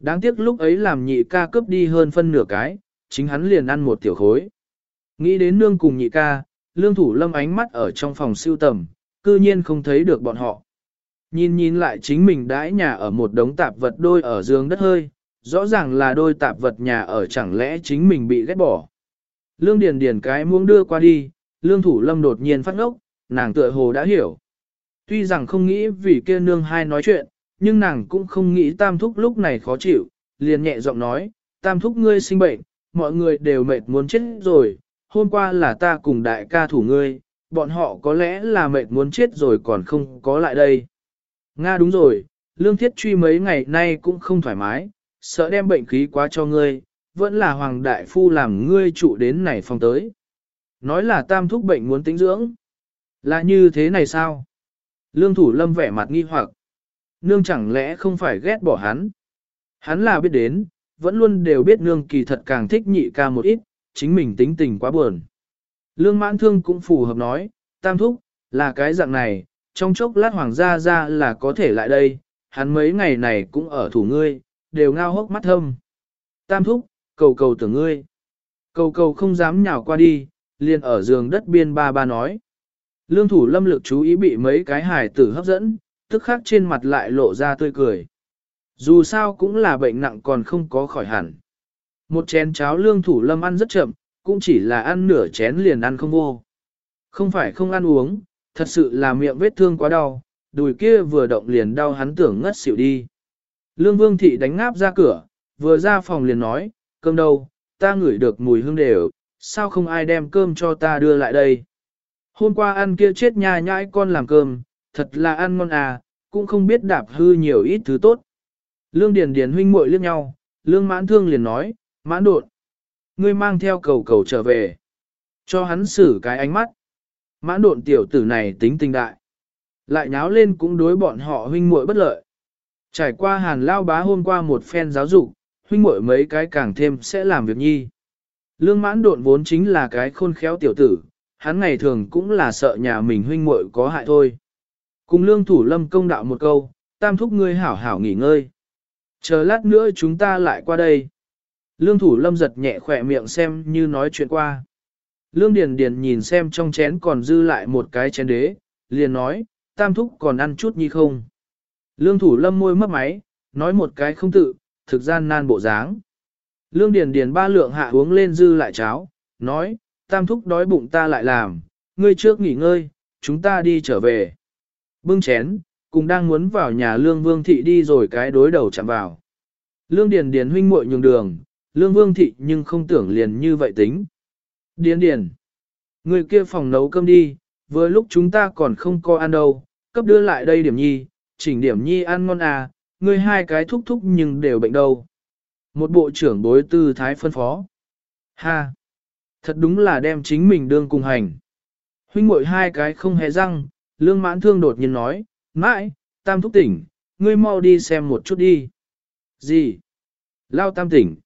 Speaker 1: Đáng tiếc lúc ấy làm nhị ca cướp đi hơn phân nửa cái, chính hắn liền ăn một tiểu khối. Nghĩ đến nương cùng nhị ca, lương thủ lâm ánh mắt ở trong phòng siêu tầm, cư nhiên không thấy được bọn họ. Nhìn nhìn lại chính mình đãi nhà ở một đống tạp vật đôi ở giường đất hơi, rõ ràng là đôi tạp vật nhà ở chẳng lẽ chính mình bị ghét bỏ. Lương Điền Điền cái muông đưa qua đi, lương thủ lâm đột nhiên phát ngốc, nàng tựa hồ đã hiểu. Tuy rằng không nghĩ vì kia nương hai nói chuyện, nhưng nàng cũng không nghĩ tam thúc lúc này khó chịu, liền nhẹ giọng nói, tam thúc ngươi sinh bệnh, mọi người đều mệt muốn chết rồi, hôm qua là ta cùng đại ca thủ ngươi, bọn họ có lẽ là mệt muốn chết rồi còn không có lại đây. Nga đúng rồi, lương thiết truy mấy ngày nay cũng không thoải mái, sợ đem bệnh khí quá cho ngươi, vẫn là hoàng đại phu làm ngươi trụ đến này phòng tới. Nói là tam thúc bệnh muốn tính dưỡng. Là như thế này sao? Lương thủ lâm vẻ mặt nghi hoặc. Nương chẳng lẽ không phải ghét bỏ hắn? Hắn là biết đến, vẫn luôn đều biết nương kỳ thật càng thích nhị ca một ít, chính mình tính tình quá buồn. Lương mãn thương cũng phù hợp nói, tam thúc, là cái dạng này, trong chốc lát hoàng gia ra là có thể lại đây, hắn mấy ngày này cũng ở thủ ngươi, đều ngao hốc mắt thâm. Tam thúc, cầu cầu tưởng ngươi. Cầu cầu không dám nhào qua đi, liền ở giường đất biên ba ba nói. Lương thủ lâm lực chú ý bị mấy cái hài tử hấp dẫn, tức khắc trên mặt lại lộ ra tươi cười. Dù sao cũng là bệnh nặng còn không có khỏi hẳn. Một chén cháo lương thủ lâm ăn rất chậm, cũng chỉ là ăn nửa chén liền ăn không vô. Không phải không ăn uống, thật sự là miệng vết thương quá đau, đùi kia vừa động liền đau hắn tưởng ngất xỉu đi. Lương vương thị đánh ngáp ra cửa, vừa ra phòng liền nói, cơm đâu, ta ngửi được mùi hương đều, sao không ai đem cơm cho ta đưa lại đây. Hôm qua ăn kia chết nha nhãi con làm cơm, thật là ăn ngon à, cũng không biết đạp hư nhiều ít thứ tốt. Lương Điền Điền huynh muội liếc nhau, Lương Mãn Thương liền nói, Mãn Đột, ngươi mang theo cầu cầu trở về, cho hắn xử cái ánh mắt. Mãn Đột tiểu tử này tính tình đại, lại nháo lên cũng đối bọn họ huynh muội bất lợi. Trải qua Hàn Lao Bá hôm qua một phen giáo dục, huynh muội mấy cái càng thêm sẽ làm việc nhi. Lương Mãn Đột vốn chính là cái khôn khéo tiểu tử, hắn ngày thường cũng là sợ nhà mình huynh muội có hại thôi. Cùng lương thủ lâm công đạo một câu, tam thúc ngươi hảo hảo nghỉ ngơi. Chờ lát nữa chúng ta lại qua đây. Lương thủ lâm giật nhẹ khỏe miệng xem như nói chuyện qua. Lương Điền Điền nhìn xem trong chén còn dư lại một cái chén đế, liền nói, tam thúc còn ăn chút nhi không. Lương thủ lâm môi mất máy, nói một cái không tự, thực gian nan bộ dáng. Lương Điền Điền ba lượng hạ uống lên dư lại cháo, nói, tam thúc đói bụng ta lại làm, ngươi trước nghỉ ngơi, chúng ta đi trở về. Bưng chén, cùng đang muốn vào nhà Lương Vương Thị đi rồi cái đối đầu chạm vào. Lương Điền Điền huynh muội nhường đường, Lương Vương Thị nhưng không tưởng liền như vậy tính. Điền Điền, người kia phòng nấu cơm đi, vừa lúc chúng ta còn không có ăn đâu, cấp đưa lại đây điểm nhi, chỉnh điểm nhi ăn ngon à, ngươi hai cái thúc thúc nhưng đều bệnh đâu. Một bộ trưởng bối tư thái phân phó. Ha! Thật đúng là đem chính mình đương cùng hành. Huynh muội hai cái không hề răng, lương mãn thương đột nhiên nói, mãi, tam thúc tỉnh, ngươi mau đi xem một chút đi. Gì? Lao tam tỉnh.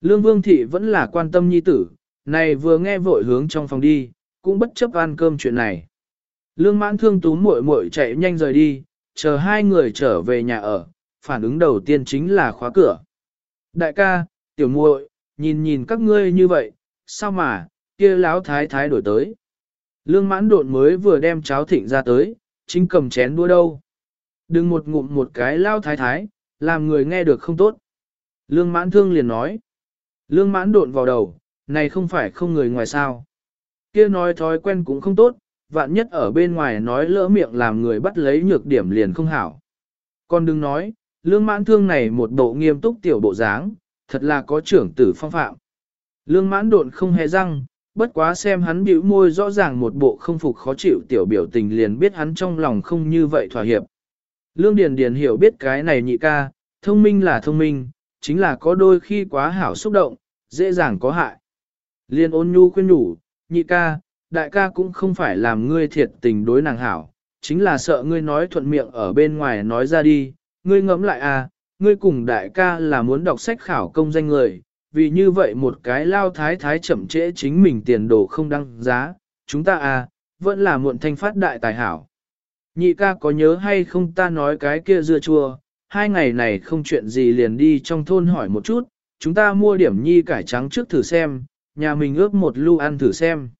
Speaker 1: Lương vương thị vẫn là quan tâm nhi tử, này vừa nghe vội hướng trong phòng đi, cũng bất chấp ăn cơm chuyện này. Lương mãn thương tú muội muội chạy nhanh rời đi, chờ hai người trở về nhà ở, phản ứng đầu tiên chính là khóa cửa. Đại ca, tiểu muội, nhìn nhìn các ngươi như vậy, sao mà, kia láo thái thái đổi tới. Lương mãn độn mới vừa đem cháo thịnh ra tới, chính cầm chén đua đâu. Đừng một ngụm một cái lao thái thái, làm người nghe được không tốt. Lương mãn thương liền nói. Lương mãn độn vào đầu, này không phải không người ngoài sao. Kia nói thói quen cũng không tốt, vạn nhất ở bên ngoài nói lỡ miệng làm người bắt lấy nhược điểm liền không hảo. Còn đừng nói, lương mãn thương này một bộ nghiêm túc tiểu bộ dáng, thật là có trưởng tử phong phạm. Lương mãn độn không hề răng, bất quá xem hắn bĩu môi rõ ràng một bộ không phục khó chịu tiểu biểu tình liền biết hắn trong lòng không như vậy thỏa hiệp. Lương Điền Điền hiểu biết cái này nhị ca, thông minh là thông minh, chính là có đôi khi quá hảo xúc động, dễ dàng có hại. Liên ôn nhu khuyên nhủ, nhị ca, đại ca cũng không phải làm ngươi thiệt tình đối nàng hảo, chính là sợ ngươi nói thuận miệng ở bên ngoài nói ra đi, ngươi ngẫm lại à, ngươi cùng đại ca là muốn đọc sách khảo công danh người, vì như vậy một cái lao thái thái chậm trễ chính mình tiền đồ không đăng giá, chúng ta à, vẫn là muộn thanh phát đại tài hảo. Nhị ca có nhớ hay không ta nói cái kia dưa chua, hai ngày này không chuyện gì liền đi trong thôn hỏi một chút, chúng ta mua điểm nhi cải trắng trước thử xem, nhà mình ướp một lu ăn thử xem.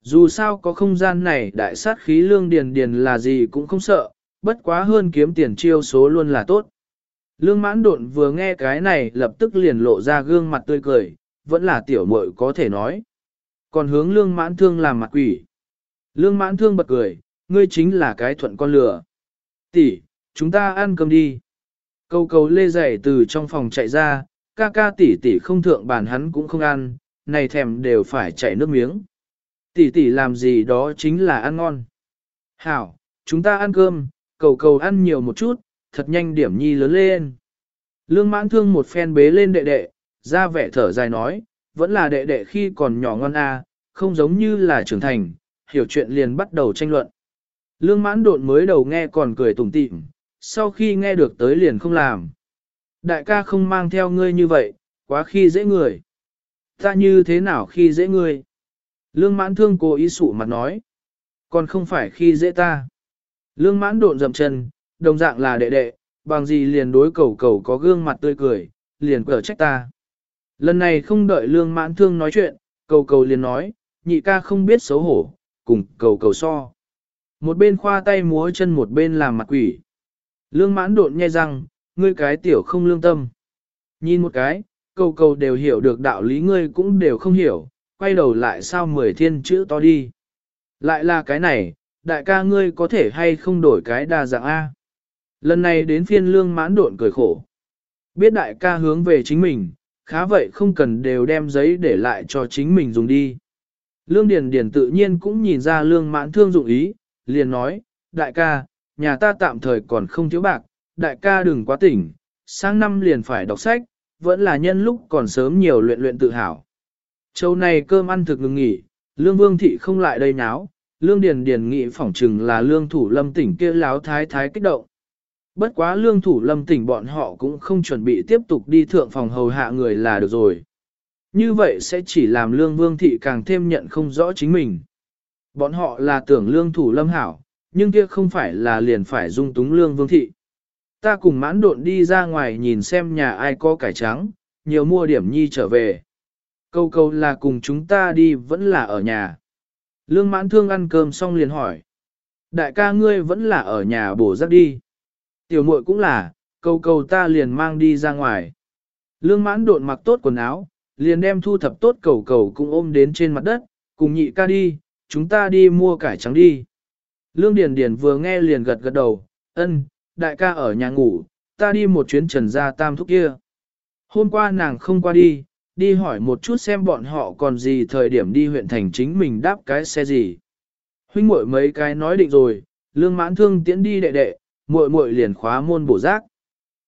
Speaker 1: Dù sao có không gian này đại sát khí lương điền điền là gì cũng không sợ, bất quá hơn kiếm tiền chiêu số luôn là tốt. Lương mãn độn vừa nghe cái này lập tức liền lộ ra gương mặt tươi cười, vẫn là tiểu muội có thể nói. Còn hướng lương mãn thương làm mặt quỷ. Lương mãn thương bật cười, ngươi chính là cái thuận con lửa. Tỷ, chúng ta ăn cơm đi. Câu cầu lê dày từ trong phòng chạy ra, ca ca tỷ tỷ không thượng bàn hắn cũng không ăn, này thèm đều phải chảy nước miếng. Tỷ tỷ làm gì đó chính là ăn ngon. Hảo, chúng ta ăn cơm, cầu cầu ăn nhiều một chút, thật nhanh điểm nhi lớn lên. Lương mãn thương một phen bế lên đệ đệ, ra vẻ thở dài nói, vẫn là đệ đệ khi còn nhỏ ngon a, không giống như là trưởng thành, hiểu chuyện liền bắt đầu tranh luận. Lương mãn độn mới đầu nghe còn cười tủm tỉm, sau khi nghe được tới liền không làm. Đại ca không mang theo ngươi như vậy, quá khi dễ người. Ta như thế nào khi dễ ngươi? Lương mãn thương cố ý sụ mặt nói. Còn không phải khi dễ ta. Lương mãn độn dậm chân, đồng dạng là đệ đệ, bằng gì liền đối cầu cầu có gương mặt tươi cười, liền cở trách ta. Lần này không đợi lương mãn thương nói chuyện, cầu cầu liền nói, nhị ca không biết xấu hổ, cùng cầu cầu so. Một bên khoa tay múa chân một bên làm mặt quỷ. Lương mãn đột nghe rằng, ngươi cái tiểu không lương tâm. Nhìn một cái, cầu cầu đều hiểu được đạo lý ngươi cũng đều không hiểu, quay đầu lại sao mười thiên chữ to đi. Lại là cái này, đại ca ngươi có thể hay không đổi cái đa dạng A. Lần này đến phiên lương mãn độn cười khổ. Biết đại ca hướng về chính mình, khá vậy không cần đều đem giấy để lại cho chính mình dùng đi. Lương Điền Điền tự nhiên cũng nhìn ra lương mãn thương dụng ý, liền nói, đại ca, nhà ta tạm thời còn không thiếu bạc, đại ca đừng quá tỉnh, sang năm liền phải đọc sách, vẫn là nhân lúc còn sớm nhiều luyện luyện tự hào. Châu này cơm ăn thực ngừng nghỉ, lương vương thị không lại đây náo, lương điền điền nghị phỏng chừng là lương thủ lâm tỉnh kia láo thái thái kích động. Bất quá lương thủ lâm tỉnh bọn họ cũng không chuẩn bị tiếp tục đi thượng phòng hầu hạ người là được rồi. Như vậy sẽ chỉ làm lương vương thị càng thêm nhận không rõ chính mình. Bọn họ là tưởng lương thủ lâm hảo, nhưng kia không phải là liền phải dung túng lương vương thị. Ta cùng mãn độn đi ra ngoài nhìn xem nhà ai có cải trắng, nhiều mua điểm nhi trở về. Câu câu là cùng chúng ta đi vẫn là ở nhà. Lương mãn thương ăn cơm xong liền hỏi. Đại ca ngươi vẫn là ở nhà bổ rắc đi. Tiểu muội cũng là, cầu cầu ta liền mang đi ra ngoài. Lương mãn độn mặc tốt quần áo, liền đem thu thập tốt cầu cầu cũng ôm đến trên mặt đất, cùng nhị ca đi, chúng ta đi mua cải trắng đi. Lương Điền Điền vừa nghe liền gật gật đầu, ân, đại ca ở nhà ngủ, ta đi một chuyến trần gia tam thúc kia. Hôm qua nàng không qua đi, đi hỏi một chút xem bọn họ còn gì thời điểm đi huyện thành chính mình đáp cái xe gì. Huynh muội mấy cái nói định rồi, lương mãn thương tiễn đi đệ đệ, muội muội liền khóa môn bổ giác.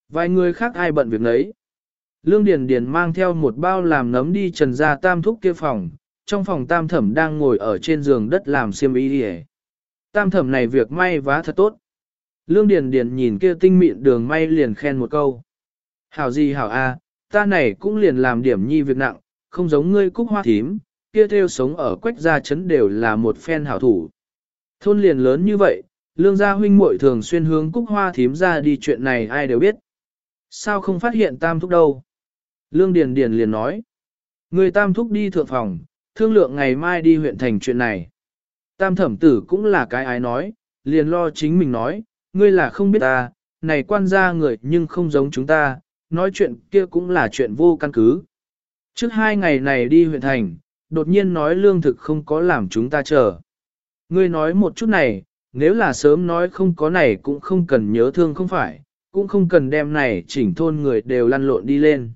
Speaker 1: Vài người khác ai bận việc nấy. Lương Điền Điền mang theo một bao làm nấm đi trần ra tam thúc kia phòng, trong phòng tam thẩm đang ngồi ở trên giường đất làm xiêm y đi Tam thẩm này việc may vá thật tốt. Lương Điền Điền nhìn kia tinh mịn đường may liền khen một câu. Hảo gì hảo a, ta này cũng liền làm điểm nhi việc nặng, không giống ngươi cúc hoa thím, kia theo sống ở quách gia chấn đều là một phen hảo thủ. Thôn liền lớn như vậy, lương gia huynh muội thường xuyên hướng cúc hoa thím ra đi chuyện này ai đều biết. Sao không phát hiện tam thúc đâu? Lương Điền Điền liền nói. Người tam thúc đi thượng phòng, thương lượng ngày mai đi huyện thành chuyện này. Tam thẩm tử cũng là cái ái nói, liền lo chính mình nói, ngươi là không biết ta, này quan gia người nhưng không giống chúng ta, nói chuyện kia cũng là chuyện vô căn cứ. Trước hai ngày này đi huyện thành, đột nhiên nói lương thực không có làm chúng ta chờ. Ngươi nói một chút này, nếu là sớm nói không có này cũng không cần nhớ thương không phải, cũng không cần đem này chỉnh thôn người đều lăn lộn đi lên.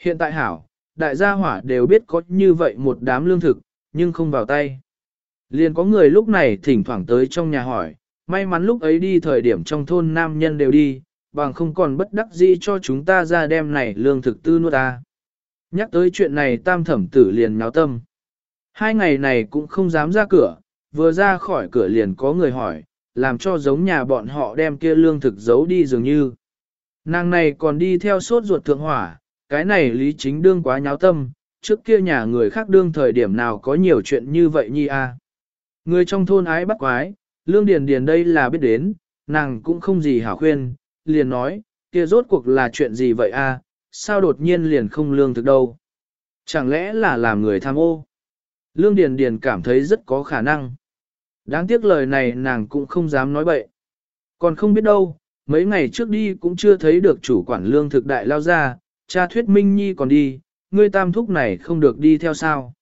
Speaker 1: Hiện tại hảo, đại gia hỏa đều biết có như vậy một đám lương thực, nhưng không vào tay. Liền có người lúc này thỉnh thoảng tới trong nhà hỏi, may mắn lúc ấy đi thời điểm trong thôn nam nhân đều đi, bằng không còn bất đắc dĩ cho chúng ta ra đem này lương thực tư nuốt ta. Nhắc tới chuyện này tam thẩm tử liền náo tâm. Hai ngày này cũng không dám ra cửa, vừa ra khỏi cửa liền có người hỏi, làm cho giống nhà bọn họ đem kia lương thực giấu đi dường như. Nàng này còn đi theo sốt ruột thượng hỏa, cái này lý chính đương quá nháo tâm, trước kia nhà người khác đương thời điểm nào có nhiều chuyện như vậy nhi a. Người trong thôn ái bắt quái, lương điền điền đây là biết đến, nàng cũng không gì hảo khuyên, liền nói, kia rốt cuộc là chuyện gì vậy a? sao đột nhiên liền không lương thực đâu. Chẳng lẽ là làm người tham ô? Lương Điền Điền cảm thấy rất có khả năng. Đáng tiếc lời này nàng cũng không dám nói bậy. Còn không biết đâu, mấy ngày trước đi cũng chưa thấy được chủ quản lương thực đại lao ra, cha thuyết minh nhi còn đi, ngươi tam thúc này không được đi theo sao.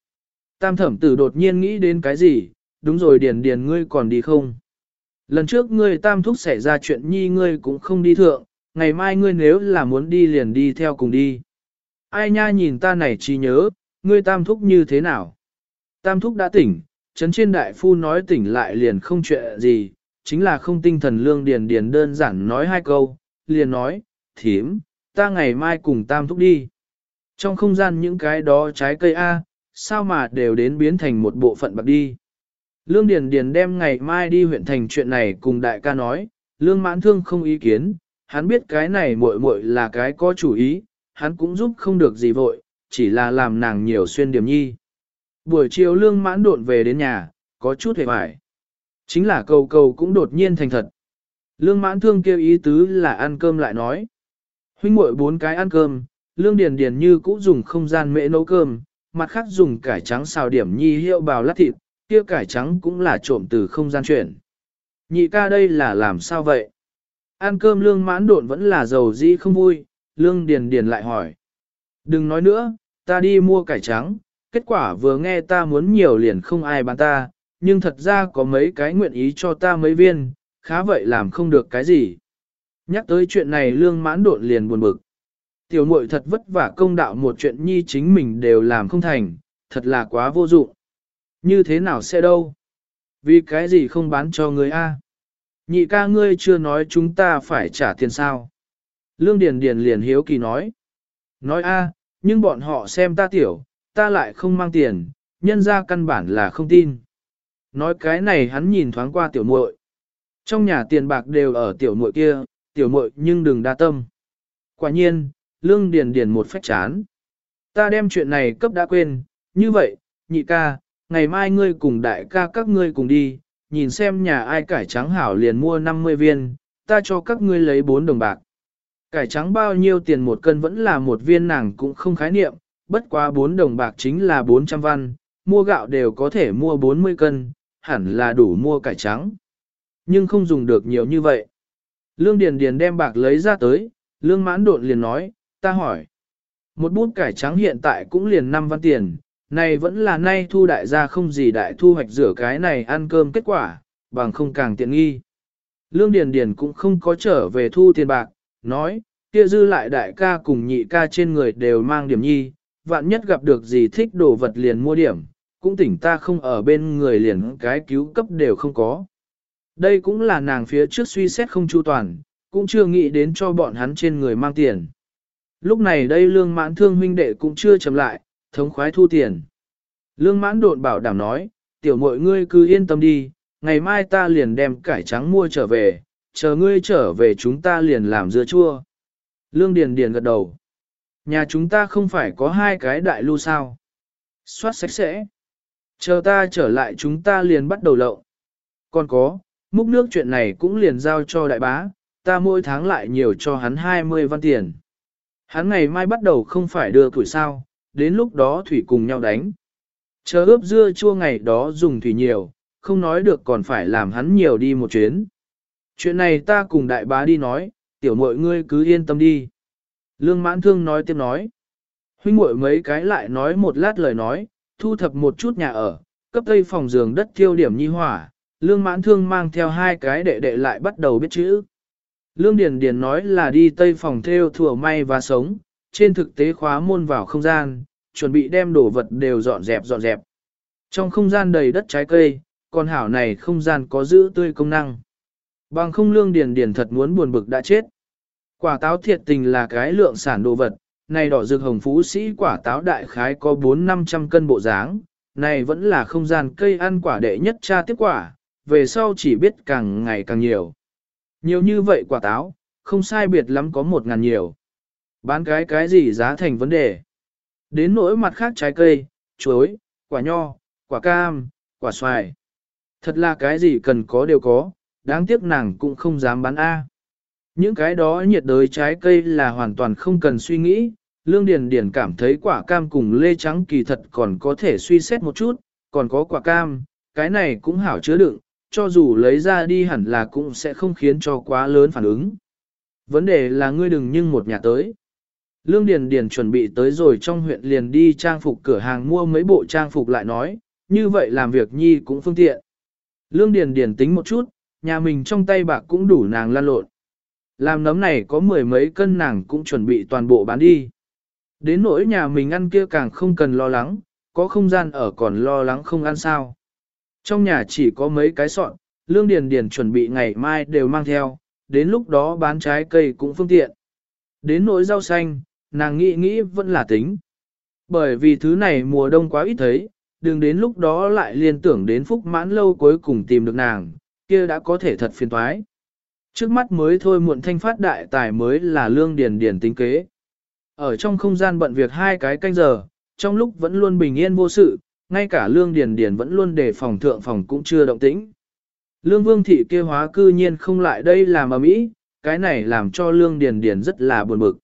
Speaker 1: Tam thẩm tử đột nhiên nghĩ đến cái gì, đúng rồi điền điền ngươi còn đi không? Lần trước ngươi tam thúc xảy ra chuyện nhi ngươi cũng không đi thượng, ngày mai ngươi nếu là muốn đi liền đi theo cùng đi. Ai nha nhìn ta này chỉ nhớ, ngươi tam thúc như thế nào? Tam thúc đã tỉnh, chấn trên đại phu nói tỉnh lại liền không chuyện gì, chính là không tinh thần lương điền điền đơn giản nói hai câu, liền nói, thím, ta ngày mai cùng tam thúc đi. Trong không gian những cái đó trái cây A, sao mà đều đến biến thành một bộ phận bạc đi. Lương Điền Điền đem ngày mai đi huyện thành chuyện này cùng đại ca nói, Lương Mãn Thương không ý kiến, hắn biết cái này muội muội là cái có chủ ý, hắn cũng giúp không được gì vội, chỉ là làm nàng nhiều xuyên điểm nhi. Buổi chiều Lương Mãn độn về đến nhà, có chút hề bại. Chính là cầu cầu cũng đột nhiên thành thật. Lương Mãn Thương kêu ý tứ là ăn cơm lại nói. Huynh muội bốn cái ăn cơm, Lương Điền Điền như cũ dùng không gian mễ nấu cơm, mặt khác dùng cải trắng xào điểm nhi hiệu bào lát thịt, kia cải trắng cũng là trộm từ không gian chuyển. Nhị ca đây là làm sao vậy? Ăn cơm lương mãn độn vẫn là giàu dĩ không vui, lương điền điền lại hỏi. Đừng nói nữa, ta đi mua cải trắng, kết quả vừa nghe ta muốn nhiều liền không ai bán ta, nhưng thật ra có mấy cái nguyện ý cho ta mấy viên, khá vậy làm không được cái gì. Nhắc tới chuyện này lương mãn độn liền buồn bực. Tiểu muội thật vất vả công đạo một chuyện nhi chính mình đều làm không thành, thật là quá vô dụng. Như thế nào sẽ đâu? Vì cái gì không bán cho người A? Nhị ca ngươi chưa nói chúng ta phải trả tiền sao? Lương Điền Điền liền hiếu kỳ nói. Nói A, nhưng bọn họ xem ta tiểu, ta lại không mang tiền, nhân ra căn bản là không tin. Nói cái này hắn nhìn thoáng qua tiểu muội. Trong nhà tiền bạc đều ở tiểu muội kia, tiểu muội nhưng đừng đa tâm. Quả nhiên, Lương Điền Điền một phách chán. Ta đem chuyện này cấp đã quên, như vậy, nhị ca, ngày mai ngươi cùng đại ca các ngươi cùng đi, nhìn xem nhà ai cải trắng hảo liền mua 50 viên, ta cho các ngươi lấy 4 đồng bạc. Cải trắng bao nhiêu tiền một cân vẫn là một viên nàng cũng không khái niệm, bất quá 4 đồng bạc chính là 400 văn, mua gạo đều có thể mua 40 cân, hẳn là đủ mua cải trắng. Nhưng không dùng được nhiều như vậy. Lương Điền Điền đem bạc lấy ra tới, Lương Mãn Độn liền nói, ta hỏi. Một bút cải trắng hiện tại cũng liền 5 văn tiền, này vẫn là nay thu đại gia không gì đại thu hoạch rửa cái này ăn cơm kết quả, bằng không càng tiện nghi. Lương Điền Điền cũng không có trở về thu tiền bạc, nói, kia dư lại đại ca cùng nhị ca trên người đều mang điểm nhi, vạn nhất gặp được gì thích đồ vật liền mua điểm, cũng tỉnh ta không ở bên người liền cái cứu cấp đều không có. Đây cũng là nàng phía trước suy xét không chu toàn, cũng chưa nghĩ đến cho bọn hắn trên người mang tiền. Lúc này đây lương mãn thương huynh đệ cũng chưa chậm lại, thống khoái thu tiền. Lương mãn độn bảo đảm nói, tiểu mội ngươi cứ yên tâm đi, ngày mai ta liền đem cải trắng mua trở về, chờ ngươi trở về chúng ta liền làm dưa chua. Lương Điền Điền gật đầu. Nhà chúng ta không phải có hai cái đại lưu sao. Xoát sạch sẽ. Chờ ta trở lại chúng ta liền bắt đầu lậu. Còn có, múc nước chuyện này cũng liền giao cho đại bá, ta mỗi tháng lại nhiều cho hắn 20 văn tiền. Hắn ngày mai bắt đầu không phải đưa tuổi sao, đến lúc đó thủy cùng nhau đánh. Chờ ướp dưa chua ngày đó dùng thủy nhiều, không nói được còn phải làm hắn nhiều đi một chuyến. Chuyện này ta cùng đại bá đi nói, tiểu mội ngươi cứ yên tâm đi. Lương mãn thương nói tiếp nói. Huynh muội mấy cái lại nói một lát lời nói, thu thập một chút nhà ở, cấp tây phòng giường đất thiêu điểm nhi hỏa, lương mãn thương mang theo hai cái đệ đệ lại bắt đầu biết chữ. Lương Điền Điền nói là đi tây phòng theo thừa may và sống, trên thực tế khóa môn vào không gian, chuẩn bị đem đồ vật đều dọn dẹp dọn dẹp. Trong không gian đầy đất trái cây, còn hảo này không gian có giữ tươi công năng. Bằng không lương điền điền thật muốn buồn bực đã chết. Quả táo thiệt tình là cái lượng sản đồ vật, này đỏ dược hồng phú sĩ quả táo đại khái có 4-500 cân bộ dáng, này vẫn là không gian cây ăn quả đệ nhất cha tiếp quả, về sau chỉ biết càng ngày càng nhiều. Nhiều như vậy quả táo, không sai biệt lắm có một ngàn nhiều. Bán cái cái gì giá thành vấn đề. Đến nỗi mặt khác trái cây, chuối, quả nho, quả cam, quả xoài. Thật là cái gì cần có đều có, đáng tiếc nàng cũng không dám bán A. Những cái đó nhiệt đới trái cây là hoàn toàn không cần suy nghĩ, Lương Điền Điền cảm thấy quả cam cùng lê trắng kỳ thật còn có thể suy xét một chút, còn có quả cam, cái này cũng hảo chứa đựng, cho dù lấy ra đi hẳn là cũng sẽ không khiến cho quá lớn phản ứng. Vấn đề là ngươi đừng nhưng một nhà tới. Lương Điền Điền chuẩn bị tới rồi trong huyện liền đi trang phục cửa hàng mua mấy bộ trang phục lại nói, như vậy làm việc nhi cũng phương tiện. Lương Điền Điền tính một chút, nhà mình trong tay bạc cũng đủ nàng lan lộn. Làm nấm này có mười mấy cân nàng cũng chuẩn bị toàn bộ bán đi. Đến nỗi nhà mình ăn kia càng không cần lo lắng, có không gian ở còn lo lắng không ăn sao. Trong nhà chỉ có mấy cái sọn, lương điền điền chuẩn bị ngày mai đều mang theo, đến lúc đó bán trái cây cũng phương tiện. Đến nỗi rau xanh, nàng nghĩ nghĩ vẫn là tính. Bởi vì thứ này mùa đông quá ít thấy, đừng đến lúc đó lại liên tưởng đến phúc mãn lâu cuối cùng tìm được nàng, kia đã có thể thật phiền toái. Trước mắt mới thôi muộn thanh phát đại tài mới là lương điền điền tính kế. Ở trong không gian bận việc hai cái canh giờ, trong lúc vẫn luôn bình yên vô sự, ngay cả lương điền điền vẫn luôn đề phòng thượng phòng cũng chưa động tĩnh. Lương vương thị kia hóa cư nhiên không lại đây làm ở mỹ, cái này làm cho lương điền điền rất là buồn bực.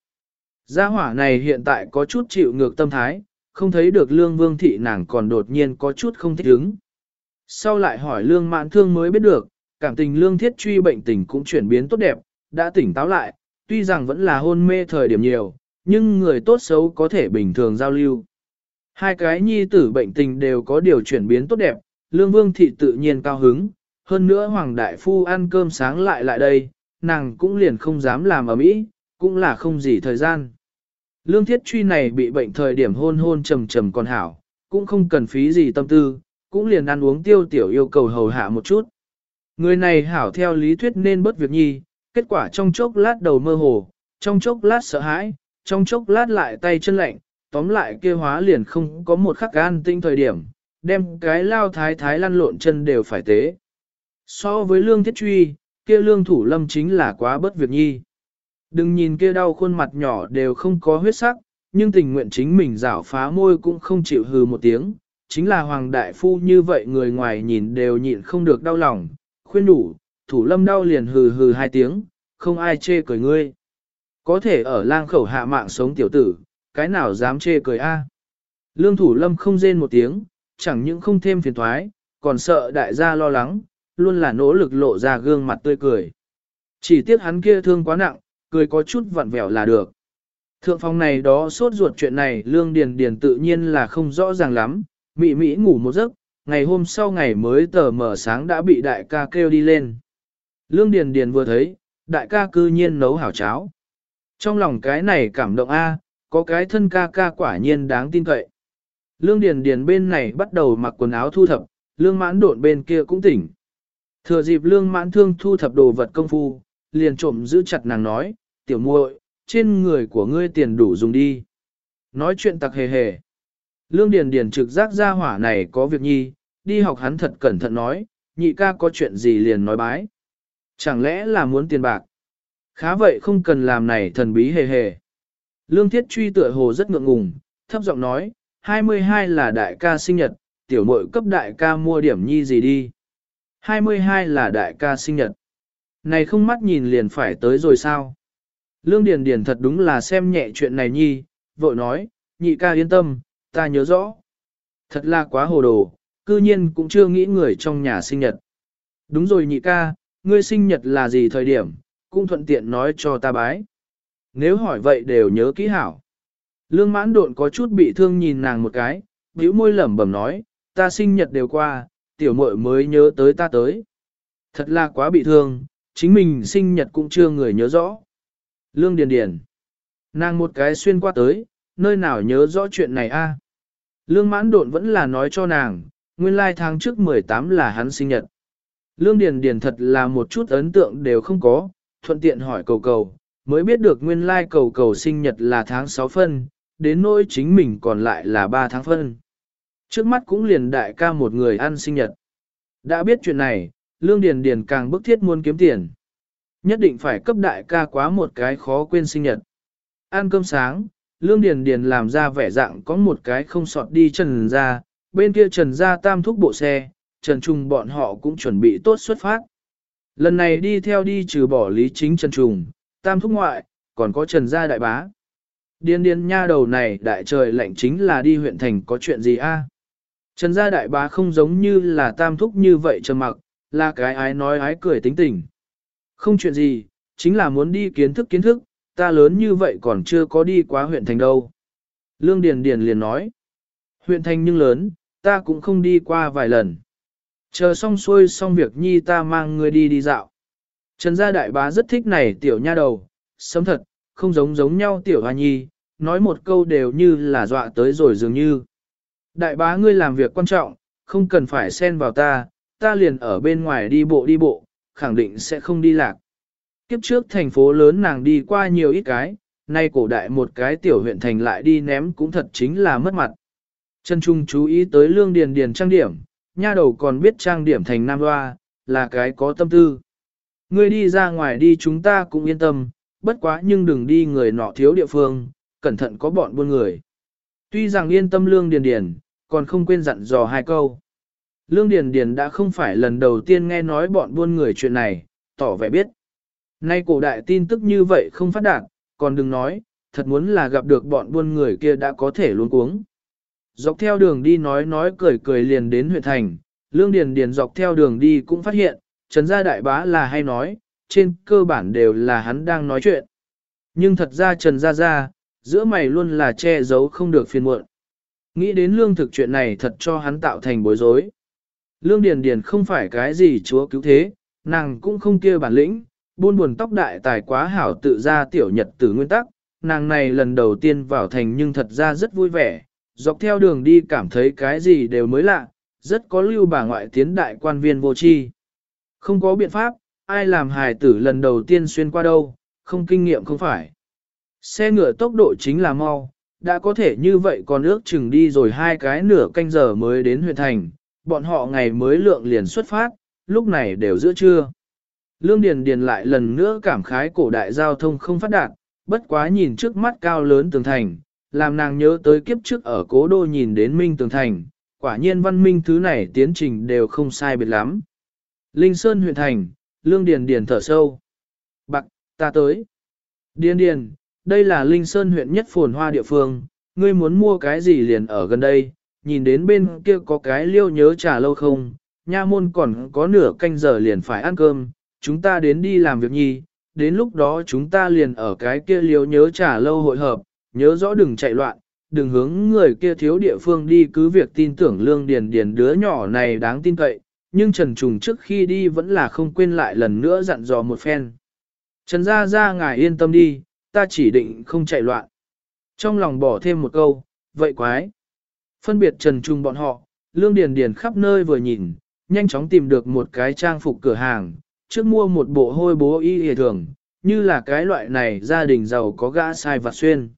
Speaker 1: Gia hỏa này hiện tại có chút chịu ngược tâm thái, không thấy được lương vương thị nàng còn đột nhiên có chút không thích ứng. Sau lại hỏi lương mạn thương mới biết được, cảm tình lương thiết truy bệnh tình cũng chuyển biến tốt đẹp, đã tỉnh táo lại, tuy rằng vẫn là hôn mê thời điểm nhiều, nhưng người tốt xấu có thể bình thường giao lưu. Hai cái nhi tử bệnh tình đều có điều chuyển biến tốt đẹp, lương vương thị tự nhiên cao hứng, hơn nữa hoàng đại phu ăn cơm sáng lại lại đây, nàng cũng liền không dám làm ở mỹ, cũng là không gì thời gian. Lương thiết truy này bị bệnh thời điểm hôn hôn trầm trầm còn hảo, cũng không cần phí gì tâm tư, cũng liền ăn uống tiêu tiểu yêu cầu hầu hạ một chút. Người này hảo theo lý thuyết nên bất việc nhi, kết quả trong chốc lát đầu mơ hồ, trong chốc lát sợ hãi, trong chốc lát lại tay chân lạnh, tóm lại kia hóa liền không có một khắc an tinh thời điểm, đem cái lao thái thái lăn lộn chân đều phải tế. So với lương thiết truy, kia lương thủ lâm chính là quá bất việc nhi. Đừng nhìn kia đau khuôn mặt nhỏ đều không có huyết sắc, nhưng tình nguyện chính mình rảo phá môi cũng không chịu hừ một tiếng. Chính là Hoàng Đại Phu như vậy người ngoài nhìn đều nhịn không được đau lòng, khuyên đủ, thủ lâm đau liền hừ hừ hai tiếng, không ai chê cười ngươi. Có thể ở lang khẩu hạ mạng sống tiểu tử, cái nào dám chê cười a? Lương thủ lâm không rên một tiếng, chẳng những không thêm phiền thoái, còn sợ đại gia lo lắng, luôn là nỗ lực lộ ra gương mặt tươi cười. Chỉ tiếc hắn kia thương quá nặng, cười có chút vặn vẹo là được. Thượng phòng này đó sốt ruột chuyện này lương điền điền tự nhiên là không rõ ràng lắm, mị mỹ ngủ một giấc, ngày hôm sau ngày mới tờ mở sáng đã bị đại ca kêu đi lên. Lương điền điền vừa thấy, đại ca cư nhiên nấu hảo cháo. Trong lòng cái này cảm động a, có cái thân ca ca quả nhiên đáng tin cậy. Lương điền điền bên này bắt đầu mặc quần áo thu thập, lương mãn độn bên kia cũng tỉnh. Thừa dịp lương mãn thương thu thập đồ vật công phu, liền trộm giữ chặt nàng nói, tiểu muội, trên người của ngươi tiền đủ dùng đi. Nói chuyện tặc hề hề. Lương Điền Điền trực giác ra hỏa này có việc nhi, đi học hắn thật cẩn thận nói, nhị ca có chuyện gì liền nói bái. Chẳng lẽ là muốn tiền bạc? Khá vậy không cần làm này thần bí hề hề. Lương Thiết truy tựa hồ rất ngượng ngùng, thấp giọng nói, 22 là đại ca sinh nhật, tiểu muội cấp đại ca mua điểm nhi gì đi. 22 là đại ca sinh nhật. Này không mắt nhìn liền phải tới rồi sao? Lương Điền Điền thật đúng là xem nhẹ chuyện này nhi, vội nói, nhị ca yên tâm, ta nhớ rõ. Thật là quá hồ đồ, cư nhiên cũng chưa nghĩ người trong nhà sinh nhật. Đúng rồi nhị ca, ngươi sinh nhật là gì thời điểm, cũng thuận tiện nói cho ta bái. Nếu hỏi vậy đều nhớ kỹ hảo. Lương mãn độn có chút bị thương nhìn nàng một cái, bĩu môi lẩm bẩm nói, ta sinh nhật đều qua, tiểu muội mới nhớ tới ta tới. Thật là quá bị thương, chính mình sinh nhật cũng chưa người nhớ rõ. Lương Điền Điền. Nàng một cái xuyên qua tới, nơi nào nhớ rõ chuyện này a? Lương mãn độn vẫn là nói cho nàng, nguyên lai tháng trước 18 là hắn sinh nhật. Lương Điền Điền thật là một chút ấn tượng đều không có, thuận tiện hỏi cầu cầu, mới biết được nguyên lai cầu cầu sinh nhật là tháng 6 phân, đến nỗi chính mình còn lại là 3 tháng phân. Trước mắt cũng liền đại ca một người ăn sinh nhật. Đã biết chuyện này, Lương Điền Điền càng bức thiết muốn kiếm tiền. Nhất định phải cấp đại ca quá một cái khó quên sinh nhật. Ăn cơm sáng, Lương Điền Điền làm ra vẻ dạng có một cái không sọt đi trần ra, bên kia trần ra tam thúc bộ xe, trần trung bọn họ cũng chuẩn bị tốt xuất phát. Lần này đi theo đi trừ bỏ lý chính trần trùng, tam thúc ngoại, còn có trần gia đại bá. Điền điền nha đầu này đại trời lạnh chính là đi huyện thành có chuyện gì a? Trần gia đại bá không giống như là tam thúc như vậy trầm mặc, là cái ái nói ái cười tính tình. Không chuyện gì, chính là muốn đi kiến thức kiến thức, ta lớn như vậy còn chưa có đi qua huyện thành đâu. Lương Điền Điền liền nói, huyện thành nhưng lớn, ta cũng không đi qua vài lần. Chờ xong xuôi xong việc nhi ta mang ngươi đi đi dạo. Trần gia đại bá rất thích này tiểu nha đầu, sớm thật, không giống giống nhau tiểu hoa nhi, nói một câu đều như là dọa tới rồi dường như. Đại bá ngươi làm việc quan trọng, không cần phải xen vào ta, ta liền ở bên ngoài đi bộ đi bộ, khẳng định sẽ không đi lạc. Kiếp trước thành phố lớn nàng đi qua nhiều ít cái, nay cổ đại một cái tiểu huyện thành lại đi ném cũng thật chính là mất mặt. Trần Trung chú ý tới lương điền điền trang điểm, nha đầu còn biết trang điểm thành nam hoa, là cái có tâm tư. Ngươi đi ra ngoài đi chúng ta cũng yên tâm, bất quá nhưng đừng đi người nọ thiếu địa phương, cẩn thận có bọn buôn người. Tuy rằng yên tâm lương điền điền, còn không quên dặn dò hai câu. Lương Điền Điền đã không phải lần đầu tiên nghe nói bọn buôn người chuyện này, tỏ vẻ biết. Nay cổ đại tin tức như vậy không phát đạt, còn đừng nói, thật muốn là gặp được bọn buôn người kia đã có thể luôn cuống. Dọc theo đường đi nói nói cười cười liền đến huyện thành, Lương Điền Điền dọc theo đường đi cũng phát hiện, Trần Gia Đại Bá là hay nói, trên cơ bản đều là hắn đang nói chuyện. Nhưng thật ra Trần Gia Gia, giữa mày luôn là che giấu không được phiền muộn. Nghĩ đến lương thực chuyện này thật cho hắn tạo thành bối rối. Lương Điền Điền không phải cái gì chúa cứu thế, nàng cũng không kia bản lĩnh, buôn buồn tóc đại tài quá hảo tự ra tiểu nhật tử nguyên tắc, nàng này lần đầu tiên vào thành nhưng thật ra rất vui vẻ, dọc theo đường đi cảm thấy cái gì đều mới lạ, rất có lưu bà ngoại tiến đại quan viên vô tri. Không có biện pháp, ai làm hài tử lần đầu tiên xuyên qua đâu, không kinh nghiệm không phải. Xe ngựa tốc độ chính là mau, đã có thể như vậy còn ước chừng đi rồi hai cái nửa canh giờ mới đến huyện thành, bọn họ ngày mới lượng liền xuất phát, lúc này đều giữa trưa. Lương Điền Điền lại lần nữa cảm khái cổ đại giao thông không phát đạt, bất quá nhìn trước mắt cao lớn tường thành, làm nàng nhớ tới kiếp trước ở cố đô nhìn đến minh tường thành, quả nhiên văn minh thứ này tiến trình đều không sai biệt lắm. Linh Sơn huyện thành, Lương Điền Điền thở sâu. Bạc, ta tới. Điền Điền, đây là Linh Sơn huyện nhất phồn hoa địa phương, ngươi muốn mua cái gì liền ở gần đây, nhìn đến bên kia có cái liêu nhớ trà lâu không, nha môn còn có nửa canh giờ liền phải ăn cơm, chúng ta đến đi làm việc nhi, đến lúc đó chúng ta liền ở cái kia liêu nhớ trà lâu hội hợp, nhớ rõ đừng chạy loạn, đừng hướng người kia thiếu địa phương đi cứ việc tin tưởng lương điền điền đứa nhỏ này đáng tin cậy, nhưng Trần Trùng trước khi đi vẫn là không quên lại lần nữa dặn dò một phen. Trần Gia Gia ngài yên tâm đi, ta chỉ định không chạy loạn. Trong lòng bỏ thêm một câu, vậy quái. Phân biệt trần trung bọn họ, Lương Điền Điền khắp nơi vừa nhìn, nhanh chóng tìm được một cái trang phục cửa hàng, trước mua một bộ hôi bố y hề thường, như là cái loại này gia đình giàu có gã sai vặt xuyên.